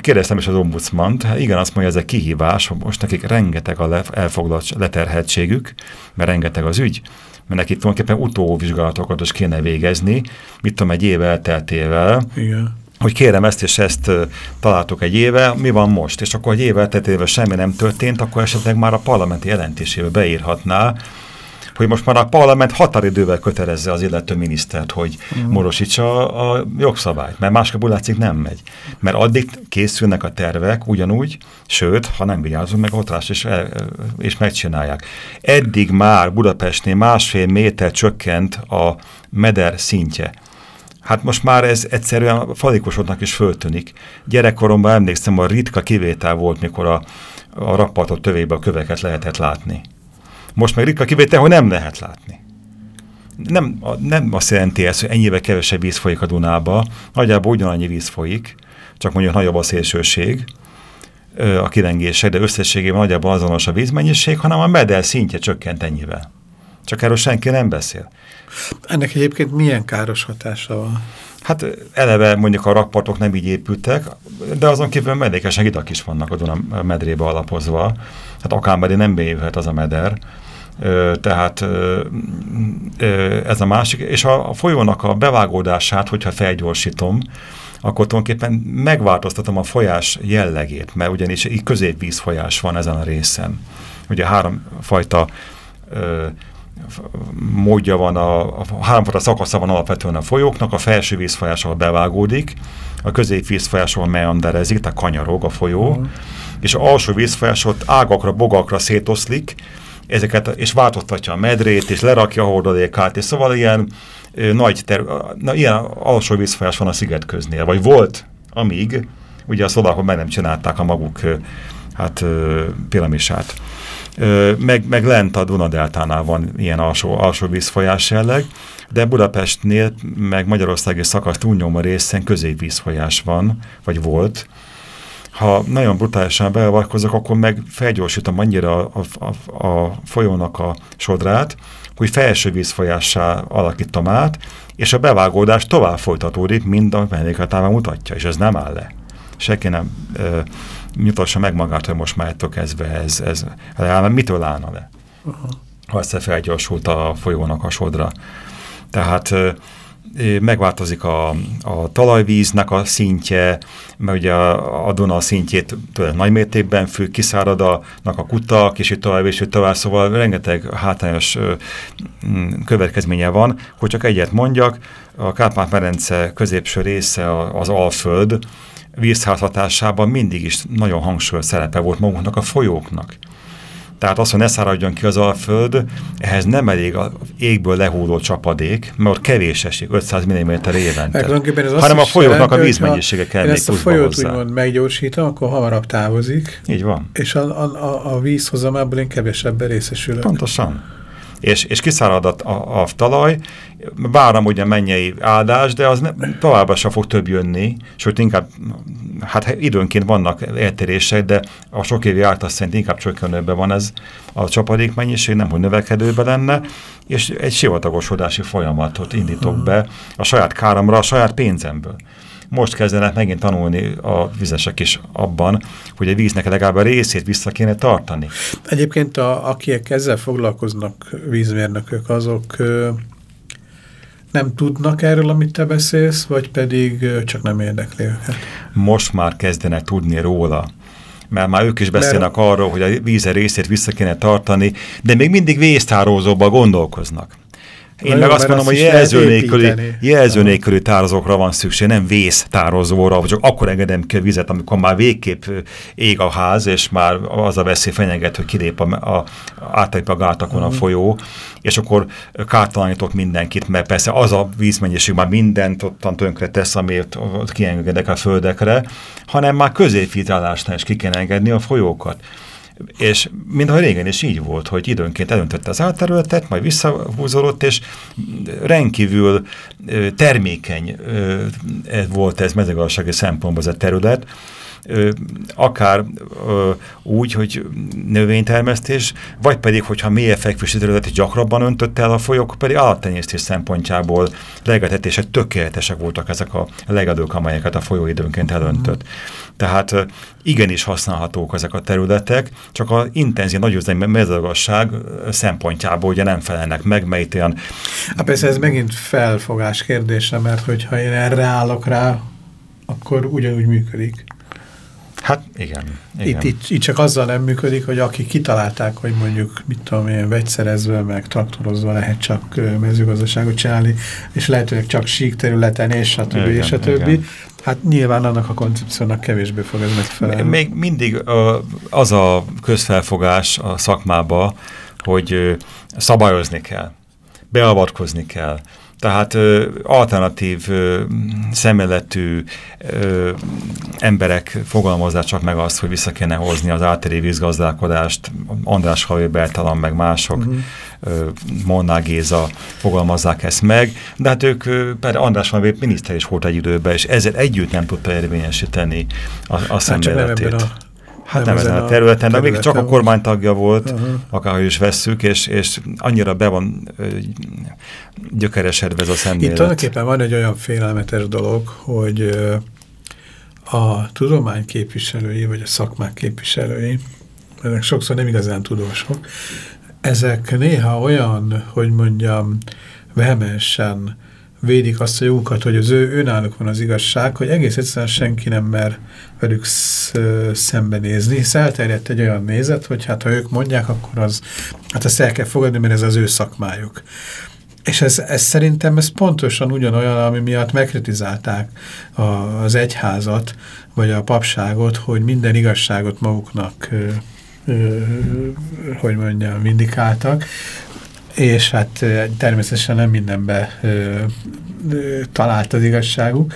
Kérdeztem is az ombudsman, hát igen, azt mondja, ez egy kihívás, most nekik rengeteg a elfoglalt leterheltségük, mert rengeteg az ügy, mert nekik tulajdonképpen utóvizsgálatokat is kéne végezni, mit tudom, egy év elteltével, igen. Hogy kérem ezt és ezt találtuk egy éve, mi van most? És akkor egy év elteltével semmi nem történt, akkor esetleg már a parlamenti jelentésébe beírhatná, hogy most már a parlament határidővel kötelezze az illető minisztert, hogy mm. morosítsa a, a jogszabályt, mert másképp úgy látszik nem megy. Mert addig készülnek a tervek ugyanúgy, sőt, ha nem vigyázunk, meg ott rás és, és megcsinálják. Eddig már Budapestnél másfél méter csökkent a meder szintje. Hát most már ez egyszerűen falikosodnak is föltűnik. Gyerekkoromban emlékszem, a ritka kivétel volt, mikor a, a rappatot tövébe a köveket lehetett látni. Most meg ritka kivétel, hogy nem lehet látni. Nem, nem azt jelenti ez, hogy ennyivel kevesebb víz folyik a Dunába, nagyjából ugyanannyi víz folyik, csak mondjuk nagyobb a szélsőség, a kilengések, de összességében nagyjából azonos a vízmennyiség, hanem a medel szintje csökkent ennyivel. Csak erről senki nem beszél. Ennek egyébként milyen káros hatása van? Hát eleve mondjuk a rakpartok nem így épültek, de azon kívül medékesen idak is vannak a Duna medrébe alapozva. Hát akármedé nem bejöhet az a meder, tehát ez a másik, és a, a folyónak a bevágódását, hogyha felgyorsítom, akkor tulajdonképpen megváltoztatom a folyás jellegét, mert ugyanis így középvízfolyás van ezen a részen. Ugye három fajta ö, módja van, a, a háromfajta szakasza van alapvetően a folyóknak, a felső vízfolyás, ahol bevágódik, a középvízfolyás, ahol meanderezik, tehát kanyarog a folyó, uh -huh. és a alsó vízfolyás ott ágakra, bogakra szétoszlik, ezeket, és változtatja a medrét, és lerakja a hordalékát, és szóval ilyen ö, nagy ter na, ilyen alsó vízfolyás van a sziget köznél, vagy volt, amíg, ugye a szodakon meg nem csinálták a maguk hát piramisát. Meg, meg lent a Dunadeltánál van ilyen alsó, alsó vízfolyás jelleg, de Budapestnél, meg Magyarországi szakasz túlnyomó részen középvízfolyás van, vagy volt, ha nagyon brutálisan beavatkozok, akkor meg felgyorsítom annyira a, a, a folyónak a sodrát, hogy felső vízfolyássá alakítom át, és a bevágódás tovább folytatódik, mint a mellékletában mutatja, és ez nem áll le. Senki nem ö, nyitassa meg magát, hogy most már ettől kezdve ez, ez, ez mitől állna le? -huh. Ha egyszer felgyorsult a folyónak a sodra. Tehát megváltozik a, a talajvíznek a szintje, mert ugye a, a Duna szintjét nagy mértékben függ, kiszáradnak a kutak, és itt tovább, és itt tovább, szóval rengeteg hátrányos következménye van. Hogy csak egyet mondjak, a Kárpát-Merence középső része az Alföld vízházhatásában mindig is nagyon hangsúlyos szerepe volt magunknak a folyóknak. Tehát az, hogy ne száradjon ki az alföld, ehhez nem elég a égből lehúló csapadék, mert ott kevés esik, 500 mm évente. Hanem a folyóknak a vízmennyisége kell még ezt a folyót úgymond meggyorsítom, akkor hamarabb távozik. Így van. És a, a, a vízhozamából én kevesebben részesülök. Pontosan és, és kiszárad a, a, a talaj, várom ugye mennyei áldás, de az ne, továbbá sem fog több jönni, sőt inkább, hát időnként vannak eltérések, de a sok évi által szerint inkább csökkenőben van ez a csapadék mennyiség, nem hogy növekedőben lenne, és egy sivatagosodási folyamatot indítok be a saját káramra, a saját pénzemből most kezdenek megint tanulni a vizesek is abban, hogy a víznek legalább a részét vissza kéne tartani. Egyébként a, akiek ezzel foglalkoznak vízmérnökök, azok ö, nem tudnak erről, amit te beszélsz, vagy pedig ö, csak nem érdekli őket? Most már kezdenek tudni róla mert már ők is beszélnek mert... arról, hogy a víze részét vissza kéne tartani, de még mindig vésztározóban gondolkoznak. Én meg azt mondom, hogy jelző nélküli, jelző nélküli tározókra van szükség, nem vész tározóra, vagy csak akkor engedem ki a vizet, amikor már végképp ég a ház, és már az a veszély fenyeget, hogy kilép a, a, átlép a gátakon uh -huh. a mhm. folyó, és akkor kártalanítok mindenkit, mert persze az a vízmennyiség már mindent ottan tönkre tesz, amit kiengedek a földekre, hanem már középfiltrálásnál is ki kell engedni a folyókat. És mintha régen is így volt, hogy időnként elöntötte az átterületet, majd visszahúzolott, és rendkívül termékeny volt ez mezőgazdasági szempontból ez a terület, akár úgy, hogy növénytermesztés, vagy pedig, hogyha mélyebb fekvési terület gyakrabban öntött el a folyók, pedig állattenyésztés szempontjából legetetések tökéletesek voltak ezek a legadók, amelyeket a folyó időnként elöntött. Mm. Tehát igenis használhatók ezek a területek, csak az intenzív nagyüzemi mezőgazdaság szempontjából ugye nem felelnek meg, melyik olyan... Hát persze ez megint felfogás kérdése, mert hogyha én erre állok rá, akkor ugyanúgy működik. Hát igen. igen. Itt, itt, itt csak azzal nem működik, hogy akik kitalálták, hogy mondjuk, mit tudom én, vegyszerezve, meg traktorozva lehet csak mezőgazdaságot csinálni, és lehetőleg csak sík területen, és a többi, és a többi. Hát nyilván annak a koncepciónak kevésbé fog ez megfelelni. Még mindig az a közfelfogás a szakmába, hogy szabályozni kell, beavatkozni kell, tehát ö, alternatív ö, szemléletű ö, emberek fogalmazzák csak meg azt, hogy vissza kéne hozni az áteri vízgazdálkodást, András Havé Bertalan, meg mások, uh -huh. ö, Molnár Géza fogalmazzák ezt meg, de hát ők, például András Havé miniszter is volt egy időben, és ezzel együtt nem tudta érvényesíteni a, a hát szemléletét. Hát nem, nem ezen a területen, de még csak a kormánytagja volt, uh -huh. akárhogy is vesszük, és, és annyira be van gyökeresedve ez a szemlélet. Itt tulajdonképpen van egy olyan félelmetes dolog, hogy a tudomány képviselői, vagy a szakmák képviselői, ezek sokszor nem igazán tudósok, ezek néha olyan, hogy mondjam, vehemensen védik azt a jókat, hogy az ő önállók van az igazság, hogy egész egyszerűen senki nem mer velük szembenézni, hisz elterjedt egy olyan nézet, hogy hát ha ők mondják, akkor az, hát ezt el kell fogadni, mert ez az ő szakmájuk. És ez, ez szerintem ez pontosan ugyanolyan, ami miatt megkritizálták a, az egyházat, vagy a papságot, hogy minden igazságot maguknak ö, ö, hogy mondjam, vindikáltak, és hát természetesen nem mindenbe talált az igazságuk.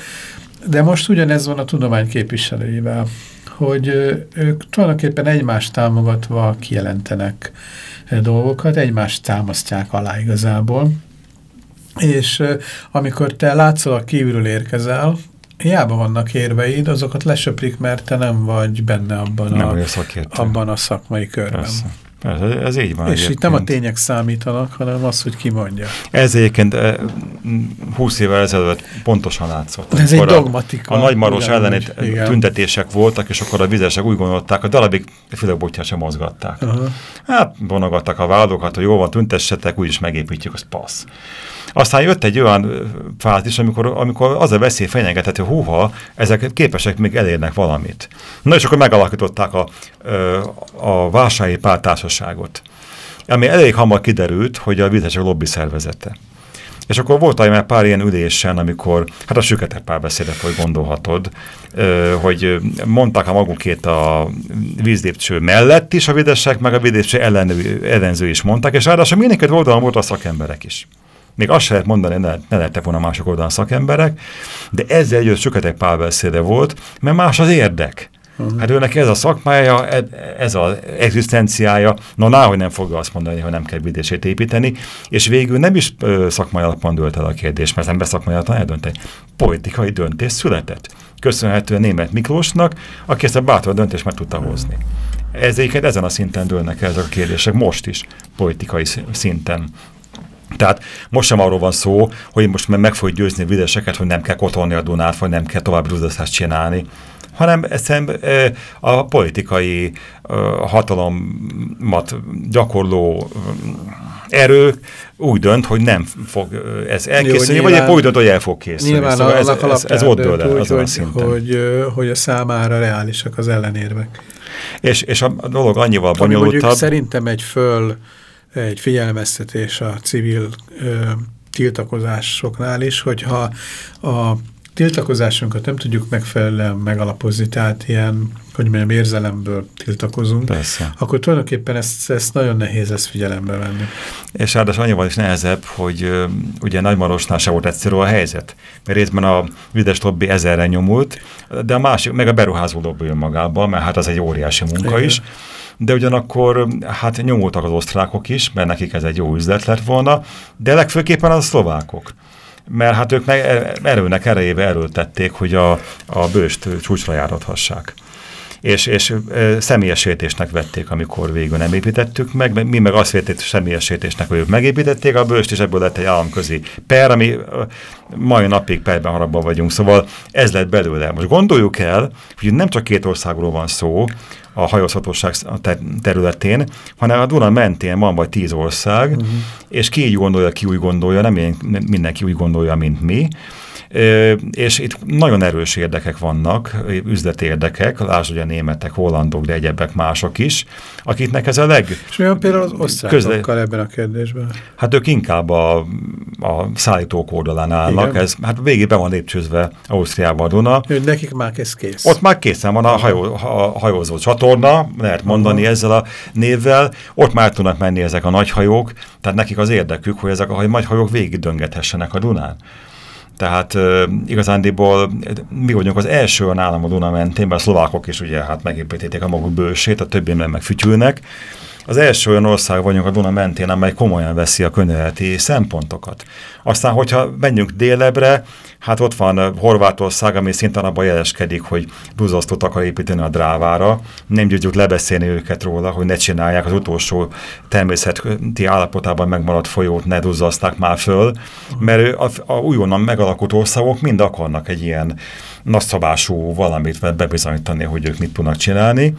De most ugyanez van a tudomány képviselőivel, hogy ők tulajdonképpen egymást támogatva kijelentenek dolgokat, egymást támasztják alá igazából, és amikor te látszol a kívülről érkezel, hiába vannak érveid, azokat lesöprik, mert te nem vagy benne abban, nem a, abban a szakmai körben. Persze. Ez, ez így van. És egyébként. itt nem a tények számítanak, hanem az, hogy ki mondja. Ez egyébként 20 évvel ezelőtt pontosan látszott. Ez egy dogmatika. A nagymaros elleni tüntetések voltak, és akkor a vizesek úgy gondolták, hogy darabig fülekbotját sem mozgatták. Uh -huh. Hát vonogattak a vádokat, hogy jó van, tüntessetek, úgyis megépítjük, az passz. Aztán jött egy olyan fázis, amikor, amikor az a veszély fenyegetett, hogy húha, ezek képesek még elérnek valamit. Na és akkor megalakították a, a vásárhelyi pártársaságot, ami elég hamar kiderült, hogy a vizesek lobby szervezete. És akkor volt már pár ilyen ülésen, amikor, hát a süketek párbeszédet, hogy gondolhatod, hogy mondták a magukét a vízlépcső mellett is a videsek, meg a vízlépcső ellenző is mondták, és ráadásul mindenkit oldalon volt a szakemberek is még azt se lehet mondani, ne, ne lettek volna mások oldalon szakemberek, de ezzel együtt sokatek párbeszéde volt, mert más az érdek. Uh -huh. Hát őnek ez a szakmája, ez az egzisztenciája, na náhogy nem fogja azt mondani, hogy nem kell vidését építeni, és végül nem is szakmai alapon dölt el a kérdés, mert ember szakmai alapon eldönteni. Politikai döntés született. Köszönhetően német Miklósnak, aki ezt a bátor döntést meg tudta hozni. Ezeket ezen a szinten dőlnek ezek a kérdések, most is politikai szinten. Tehát most sem arról van szó, hogy most meg fogjuk győzni a videseket, hogy nem kell kotolni a Dunát, vagy nem kell tovább rúzaszást csinálni, hanem eszem a politikai hatalomat gyakorló erő úgy dönt, hogy nem fog ez elkészülni, Jó, vagy épp úgy dönt, hogy el fog készülni. Nyilván szóval ez, ez, ez ott dől el azon hogy, a szinten. Hogy, hogy a számára reálisak az ellenérvek. És, és a, dolog annyival Ami mondjuk bonyolultabb. szerintem egy föl, egy figyelmeztetés a civil ö, tiltakozásoknál is, hogyha a tiltakozásunkat nem tudjuk megfelelően megalapozni, tehát ilyen, hogy mondjam, érzelemből tiltakozunk, Persze. akkor tulajdonképpen ezt, ezt nagyon nehéz ezt figyelembe venni. És ráadásul annyival is nehezebb, hogy ö, ugye Nagymarosnál se volt egyszerű a helyzet. Mert részben a Vides lobby ezerre nyomult, de a másik, meg a beruházó lobby önmagában, mert hát az egy óriási munka Igen. is. De ugyanakkor hát nyomultak az osztrákok is, mert nekik ez egy jó üzlet lett volna, de legfőképpen a szlovákok. Mert hát ők meg erőnek erejébe erőltették, hogy a, a bőst csúcsra járathassák. És, és személyes sértésnek vették, amikor végül nem építettük meg, mi meg azt vették személyes sértésnek, hogy ők megépítették a bőst, és ebből lett egy államközi per, ami mai napig perben harabban vagyunk. Szóval ez lett belőle. Most gondoljuk el, hogy nem csak két országról van szó, a hajózhatóság területén, hanem a Duna mentén van vagy tíz ország, uh -huh. és ki így gondolja, ki úgy gondolja, nem mindenki úgy gondolja, mint mi, és itt nagyon erős érdekek vannak, üzleti érdekek, lásd, hogy a németek, hollandok, de egyebek mások is, akiknek ez a leg... És mi van például az osztrákokkal közle... ebben a kérdésben? Hát ők inkább a, a szállítók oldalán állnak, Igen. ez hát végig be van lépcsőzve Ausztriában a Duna. Hogy nekik már ez kész. Ott már készen van a, hajó, a hajózó csatorna, lehet mondani Aha. ezzel a névvel, ott már tudnak menni ezek a nagy hajók, tehát nekik az érdekük, hogy ezek a nagy hajók végig döngethessenek a Dunán. Tehát uh, igazándiból mi vagyunk az első olyan állam a Duna mentén, mert a szlovákok is ugye hát megépítették a maguk bősét, a többi meg fütyülnek. Az első olyan ország vagyunk a Duna mentén, amely komolyan veszi a könyveleti szempontokat. Aztán, hogyha menjünk délebre, hát ott van Horvátország, ami szintén abban jeleskedik, hogy duzzasztót akar építeni a drávára. Nem tudjuk lebeszélni őket róla, hogy ne csinálják az utolsó természeti állapotában megmaradt folyót, ne duzzaszták már föl, mert a, a újonnan megalakult országok mind akarnak egy ilyen nagyszabású valamit bebizonyítani, hogy ők mit tudnak csinálni.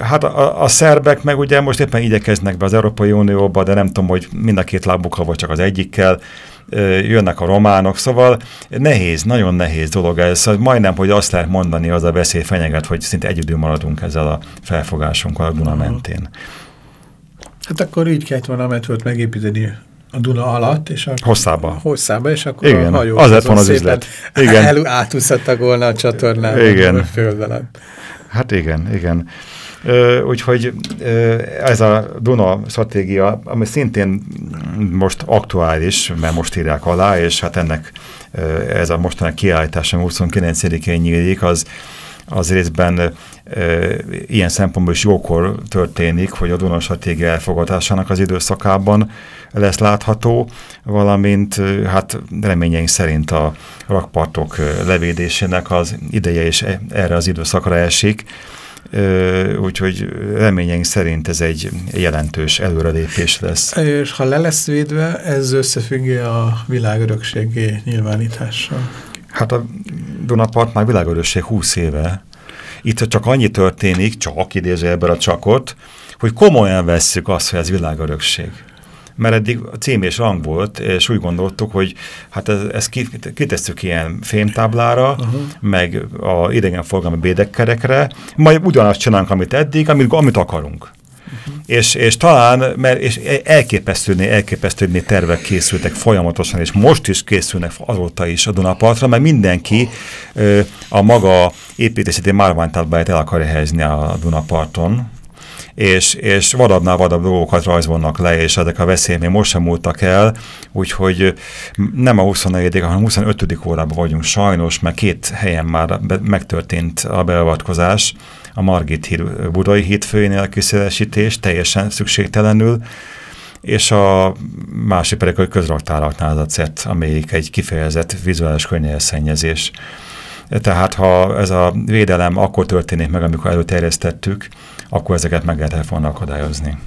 Hát a, a szerbek meg ugye most éppen igyekeznek be az Európai Unióba, de nem tudom, hogy mind a két lábukkal, vagy csak az egyikkel, jönnek a románok, szóval nehéz, nagyon nehéz dolog ez, szóval majdnem, hogy azt lehet mondani, az a veszély fenyeget, hogy szinte egyedül maradunk ezzel a felfogásunkkal a Duna mentén. Hát akkor így kellett volna a metrót megépíteni a Duna alatt, és akkor hosszába. Hosszába, és akkor Igen, a hajó az lett volna az üzlet. Igen. El, átúszhattak volna a csatornán. Igen. A föld alatt. Hát igen, igen. Úgyhogy ez a Duna stratégia, ami szintén most aktuális, mert most írják alá, és hát ennek ez a mostani kiállítás, ami 29-én nyílik, az, az részben e, ilyen szempontból is jókor történik, hogy a Duna stratégia elfogadásának az időszakában lesz látható, valamint hát reményeink szerint a rakpartok levédésének az ideje is erre az időszakra esik, úgyhogy reményeink szerint ez egy jelentős előrelépés lesz. És ha le lesz védve, ez összefügg a világörökségi nyilvánítással? Hát a Dunapart már világörökség 20 éve. Itt csak annyi történik, csak idéző ebben a csakot, hogy komolyan vesszük azt, hogy ez világörökség mert eddig a cím és rang volt, és úgy gondoltuk, hogy hát ezt kitesszük ilyen fémtáblára, uh -huh. meg a idegenforgalmi bédekkerekre, majd ugyanazt csinálunk, amit eddig, amit, amit akarunk. És, és talán, mert és elképesztőné, elképesztőné tervek készültek folyamatosan, és most is készülnek azóta is a Dunapartra, mert mindenki ö, a maga építészeti márványtátbáját el akarja helyezni a Dunaparton, és, és vadabbnál vadabb dolgokat rajzolnak le, és ezek a veszélyek még most sem múltak el, úgyhogy nem a 24. hanem a 25. órában vagyunk sajnos, mert két helyen már be, megtörtént a beavatkozás, a Margit híd, budai hídfőjénél kiszélesítés, teljesen szükségtelenül, és a másik pedig a közraktáraknál az a CET, amelyik egy kifejezett vizuális környezetszennyezés. Tehát ha ez a védelem akkor történik meg, amikor előterjesztettük, akkor ezeket meg lehet volna akadályozni.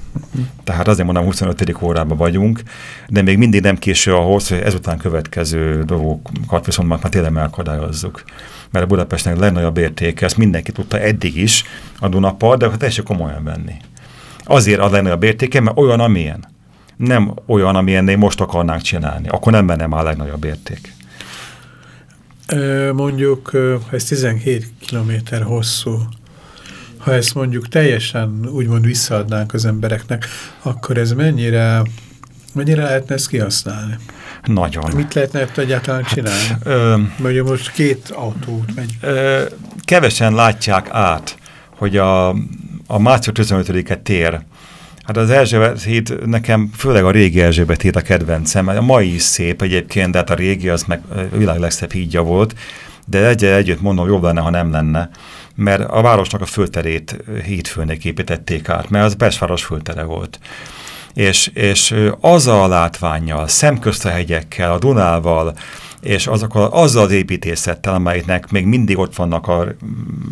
Tehát azért mondom, 25. órában vagyunk, de még mindig nem késő ahhoz, hogy ezután következő dolgokat viszont már tényleg megakadályozzuk. Mert a Budapestnek a legnagyobb értéke, ezt mindenki tudta eddig is a Dunapart, de teljesen komolyan venni. Azért a legnagyobb értéke, mert olyan, amilyen. Nem olyan, amilyennél most akarnánk csinálni. Akkor nem benne már a legnagyobb érték. Mondjuk, ez 17 kilométer hosszú ha ezt mondjuk teljesen úgymond visszaadnánk az embereknek, akkor ez mennyire, mennyire lehetne ezt kihasználni? Nagyon. Mit lehetne ezt egyáltalán csinálni? Hát, ö, Mert most két autót megy. Ö, kevesen látják át, hogy a, a március 15-e tér, Hát az Erzsébet híd nekem, főleg a régi Erzsébet híd a kedvencem, a mai is szép egyébként, de hát a régi az meg a világ legszebb hídja volt, de egy együtt mondom, jobb lenne, ha nem lenne, mert a városnak a fölterét hídfőnek építették át, mert az Pesváros föltere volt. És, és az a látványjal, szemközt a hegyekkel, a Dunával, és azokkal, azzal az építészettel, amelynek még mindig ott vannak a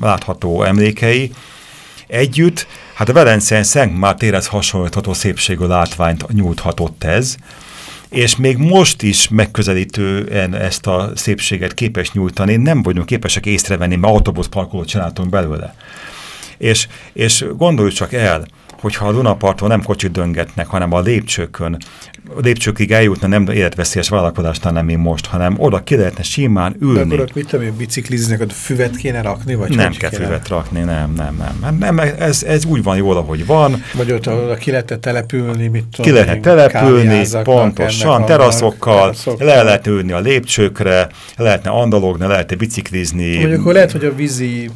látható emlékei, együtt, hát a Velencén Szent Mártérhez hasonlítható szépségű látványt nyújthatott ez, és még most is megközelítően ezt a szépséget képes nyújtani, nem vagyunk képesek észrevenni, mert autóbuszparkolót csináltunk belőle. És, és gondoljuk csak el, hogyha a Dunaparton nem kocsit döngetnek, hanem a lépcsőkön, a lépcsőkig eljutna nem életveszélyes vállalkozásnál nem én most, hanem oda ki lehetne simán ülni. De akkor ott mit tudom én, bicikliznek, ott füvet kéne rakni? Vagy nem kell kéne? füvet rakni, nem, nem, nem. Nem ez, ez úgy van jól, ahogy van. Vagy ott oda ki lehetne települni, mit tudom Ki lehetne települni, pontosan, teraszokkal, teraszokkal, le lehet ülni a lépcsőkre, lehetne andalogni, lehetne biciklizni. Vagy akkor lehet, hogy a vízi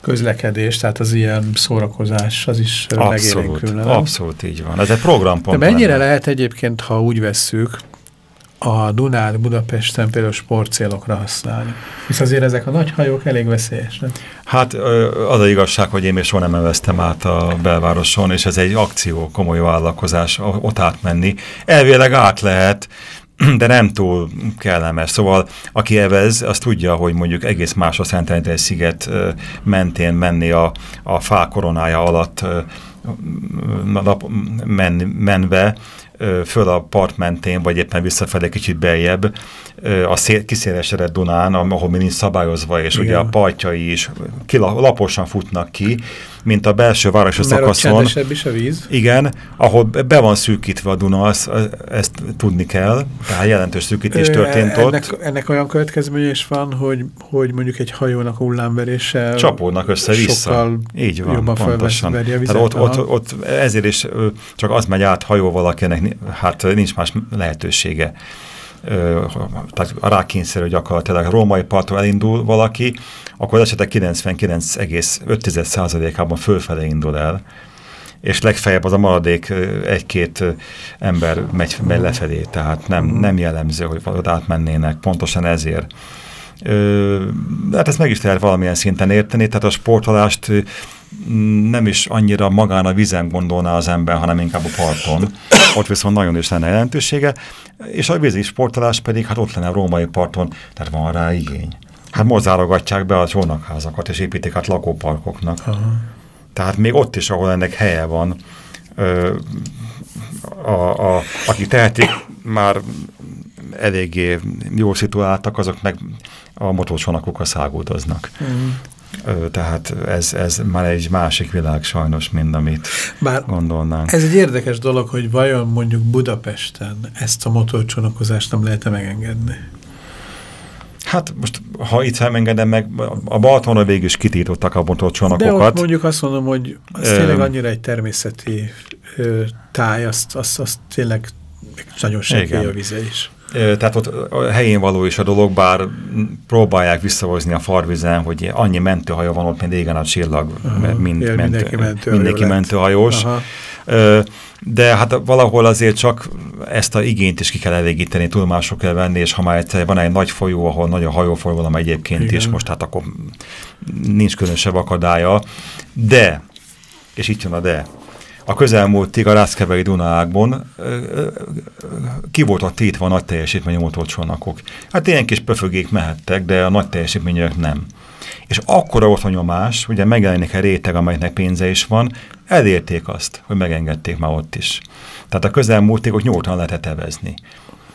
közlekedés, tehát az ilyen szórakozás, az is megélénkülne. Abszolút így van. Ez egy programpont. De mennyire lenne. lehet egyébként, ha úgy vesszük, a Dunát Budapesten például sportcélokra használni. Hisz azért ezek a nagy hajók elég veszélyesek. Hát az a igazság, hogy én még soha nem eveztem át a belvároson, és ez egy akció, komoly vállalkozás ott átmenni. Elvileg át lehet, de nem túl kellemes. Szóval aki evez, az tudja, hogy mondjuk egész más a Szent sziget mentén menni a, a fá koronája alatt men, menve, föl a part mentén, vagy éppen visszafelé kicsit beljebb, a szél, kiszélesedett Dunán, ahol mi nincs szabályozva, és Igen. ugye a partjai is laposan futnak ki, mint a belső városi szakaszon. Mert is a víz. Igen, ahol be van szűkítve a Duna, ezt, ezt tudni kell, tehát jelentős szűkítés történt ennek, ott. Ennek olyan következménye is van, hogy, hogy mondjuk egy hajónak hullámverése csapódnak össze-vissza. Így van, pontosan. Tehát ott, ott, ott, ezért is csak az megy át hajóval, akinek hát nincs más lehetősége tehát a rákényszerű gyakorlatilag római parton elindul valaki, akkor az esetek 99,5%-ában fölfele indul el, és legfeljebb az a maradék egy-két ember megy, megy lefelé, tehát nem, nem jellemző, hogy valahogy átmennének, pontosan ezért. Ö, hát ezt meg is lehet valamilyen szinten érteni, tehát a sportolást nem is annyira magán a vizen gondolná az ember, hanem inkább a parton. Ott viszont nagyon is lenne jelentősége, és a vízi sportolás pedig hát ott lenne a római parton, tehát van rá igény. Hát mozárogatják be a csónakházakat, és építik át lakóparkoknak. Aha. Tehát még ott is, ahol ennek helye van, ö, a, a, akik tehetik, már eléggé jól szituáltak, azok meg a motorcsonakokkal száguldoznak. -huh. Tehát ez, ez már egy másik világ sajnos, mint amit Bár gondolnánk. Ez egy érdekes dolog, hogy vajon mondjuk Budapesten ezt a motorcsonakozást nem lehet -e megengedni? Hát most, ha itt engedem meg, a Balatonra végül is kitítottak a motorcsónakokat. De ott mondjuk azt mondom, hogy az ö, tényleg annyira egy természeti ö, táj, azt, azt, azt tényleg nagyon senki a vize is. Tehát ott a helyén való is a dolog, bár próbálják visszahozni a farvizen, hogy annyi mentőhajó van ott, mint régen a csillag, Aha, mind, Él, mentő, mindenki, mentőhajó mindenki mentőhajós. Aha. De hát valahol azért csak ezt a igényt is ki kell elégíteni, tudomások kell venni, és ha már egyszer van egy nagy folyó, ahol nagy a hajóforgalom egyébként Igen. is, most hát akkor nincs különösebb akadálya. De, és itt jön a de, a közelmúltig a Rászkeveri Dunaágban ki volt a tétve a nagy teljesítményű motorcsónakok. Hát ilyen kis pöfögék mehettek, de a nagy teljesítmények nem. És akkora volt a nyomás, ugye megjelenik egy réteg, amelynek pénze is van, elérték azt, hogy megengedték már ott is. Tehát a közelmúltig ott nyújtan lehetett evezni.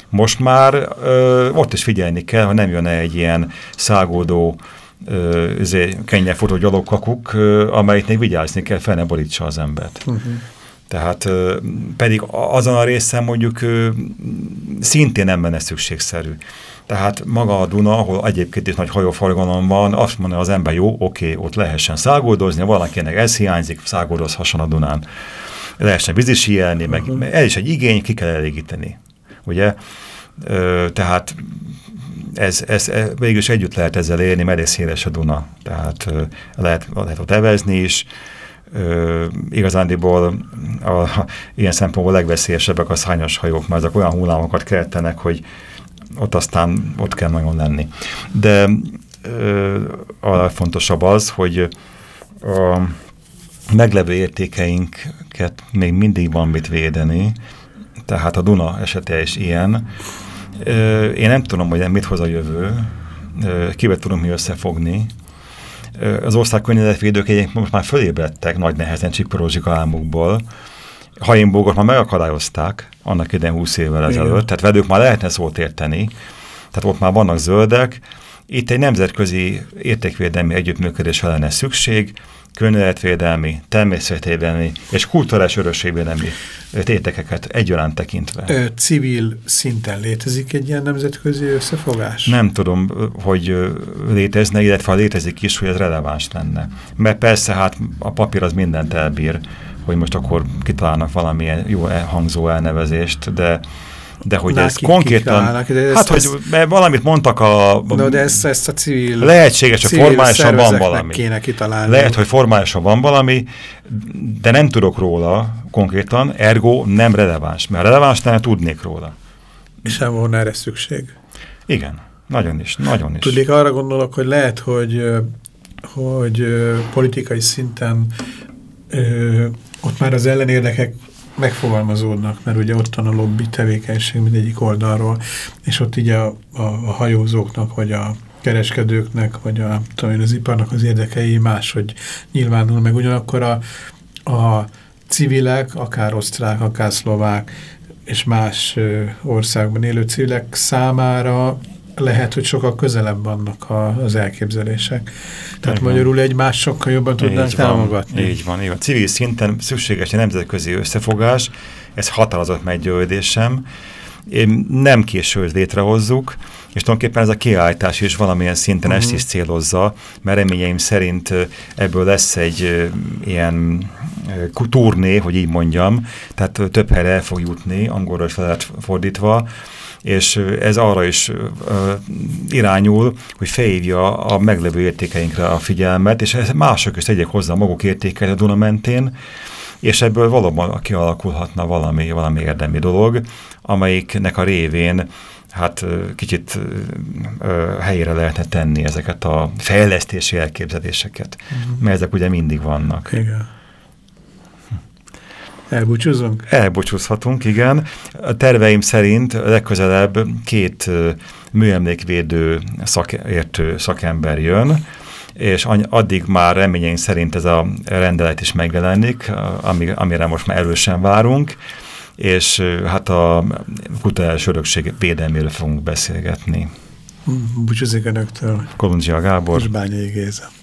Most már ö, ott is figyelni kell, hogy nem jön -e egy ilyen szágódó izé, futó gyalogkakuk, amelyiknek vigyázni kell, fel ne borítsa az embert. Uh -huh. Tehát pedig azon a részen mondjuk szintén nem benne szükségszerű. Tehát maga a Duna, ahol egyébként is nagy hajóforgalom van, azt mondja az ember, jó, oké, ott lehessen szágoldozni, valakinek ez hiányzik, szágoldozhasson a Dunán. Lehessen vízisíjelni, meg uh -huh. ez is egy igény, ki kell elégíteni. Ugye? Tehát ez, ez, ez végülis együtt lehet ezzel élni, mert ez széles a Duna. Tehát lehet, lehet ott evezni is, Ö, igazándiból a, a, ilyen szempontból legveszélyesebbek a szányos hajók, mert ezek olyan hullámokat keltenek, hogy ott aztán ott kell nagyon lenni. De a legfontosabb az, hogy a meglevő értékeinket még mindig van mit védeni, tehát a Duna esete is ilyen. Én nem tudom, hogy mit hoz a jövő, kivel tudunk mi összefogni. Az ország környezetvédők egyébként most már fölébredtek nagy nehezen csiporózsika álmukból, Haimbogot már megakadályozták annak idején 20 évvel ezelőtt, tehát velük már lehetne szót érteni, tehát ott már vannak zöldek, itt egy nemzetközi értékvédelmi együttműködés lenne szükség, környezetvédelmi, természetvédelmi és kulturális örökségvédelmi tétekeket egyaránt tekintve. Ö, civil szinten létezik egy ilyen nemzetközi összefogás? Nem tudom, hogy létezne, illetve ha létezik is, hogy ez releváns lenne. Mert persze, hát a papír az mindent elbír, hogy most akkor kitalálnak valamilyen jó hangzó elnevezést, de de hogy ez konkrétan, de hát, ez, hogy ez, valamit mondtak a... No, de ezt, ezt a civil Lehetséges, hogy formálisan van valami. kéne kitalálni. Lehet, hogy formálisan van valami, de nem tudok róla konkrétan, ergo nem releváns, mert releváns nem tudnék róla. És nem volna erre szükség. Igen, nagyon is, nagyon is. Tudnék, arra gondolok, hogy lehet, hogy, hogy politikai szinten ott már az ellenérdekek megfogalmazódnak, mert ugye ott van a lobby tevékenység mindegyik oldalról, és ott így a, a, a hajózóknak, vagy a kereskedőknek, vagy a, tudom az iparnak az érdekei máshogy nyilvánul, meg. Ugyanakkor a, a civilek, akár osztrák, akár szlovák, és más országban élő civilek számára lehet, hogy sokkal közelebb vannak a, az elképzelések. Tehát Igen. magyarul egymás sokkal jobban tudnánk így támogatni. Van, így van, így van. Civil szinten szükséges egy nemzetközi összefogás, ez határozott meggyőződésem. Én nem később létrehozzuk, és tulajdonképpen ez a kiállítás is valamilyen szinten uh -huh. ezt is célozza, mert reményeim szerint ebből lesz egy ilyen turné, hogy így mondjam, tehát több helyre el fog jutni, angolra is lehet fordítva, és ez arra is irányul, hogy felhívja a meglevő értékeinkre a figyelmet, és mások is tegyek hozzá maguk értékeit a Duna mentén, és ebből valóban kialakulhatna valami, valami érdemi dolog, amelyiknek a révén hát kicsit ö, helyére lehetne tenni ezeket a fejlesztési elképzeléseket, uh mhm. -huh. mert ezek ugye mindig vannak. Igen. Elbúcsúzunk? Elbúcsúzhatunk, igen. A terveim szerint legközelebb két műemlékvédő szakértő szakember jön, és addig már reményeink szerint ez a rendelet is megjelenik, ami, amire most már erősen várunk, és hát a kulturális örökség védelméről fogunk beszélgetni. Búcsúzik önöktől. Kolundzsia Gábor. És Bányai Géza.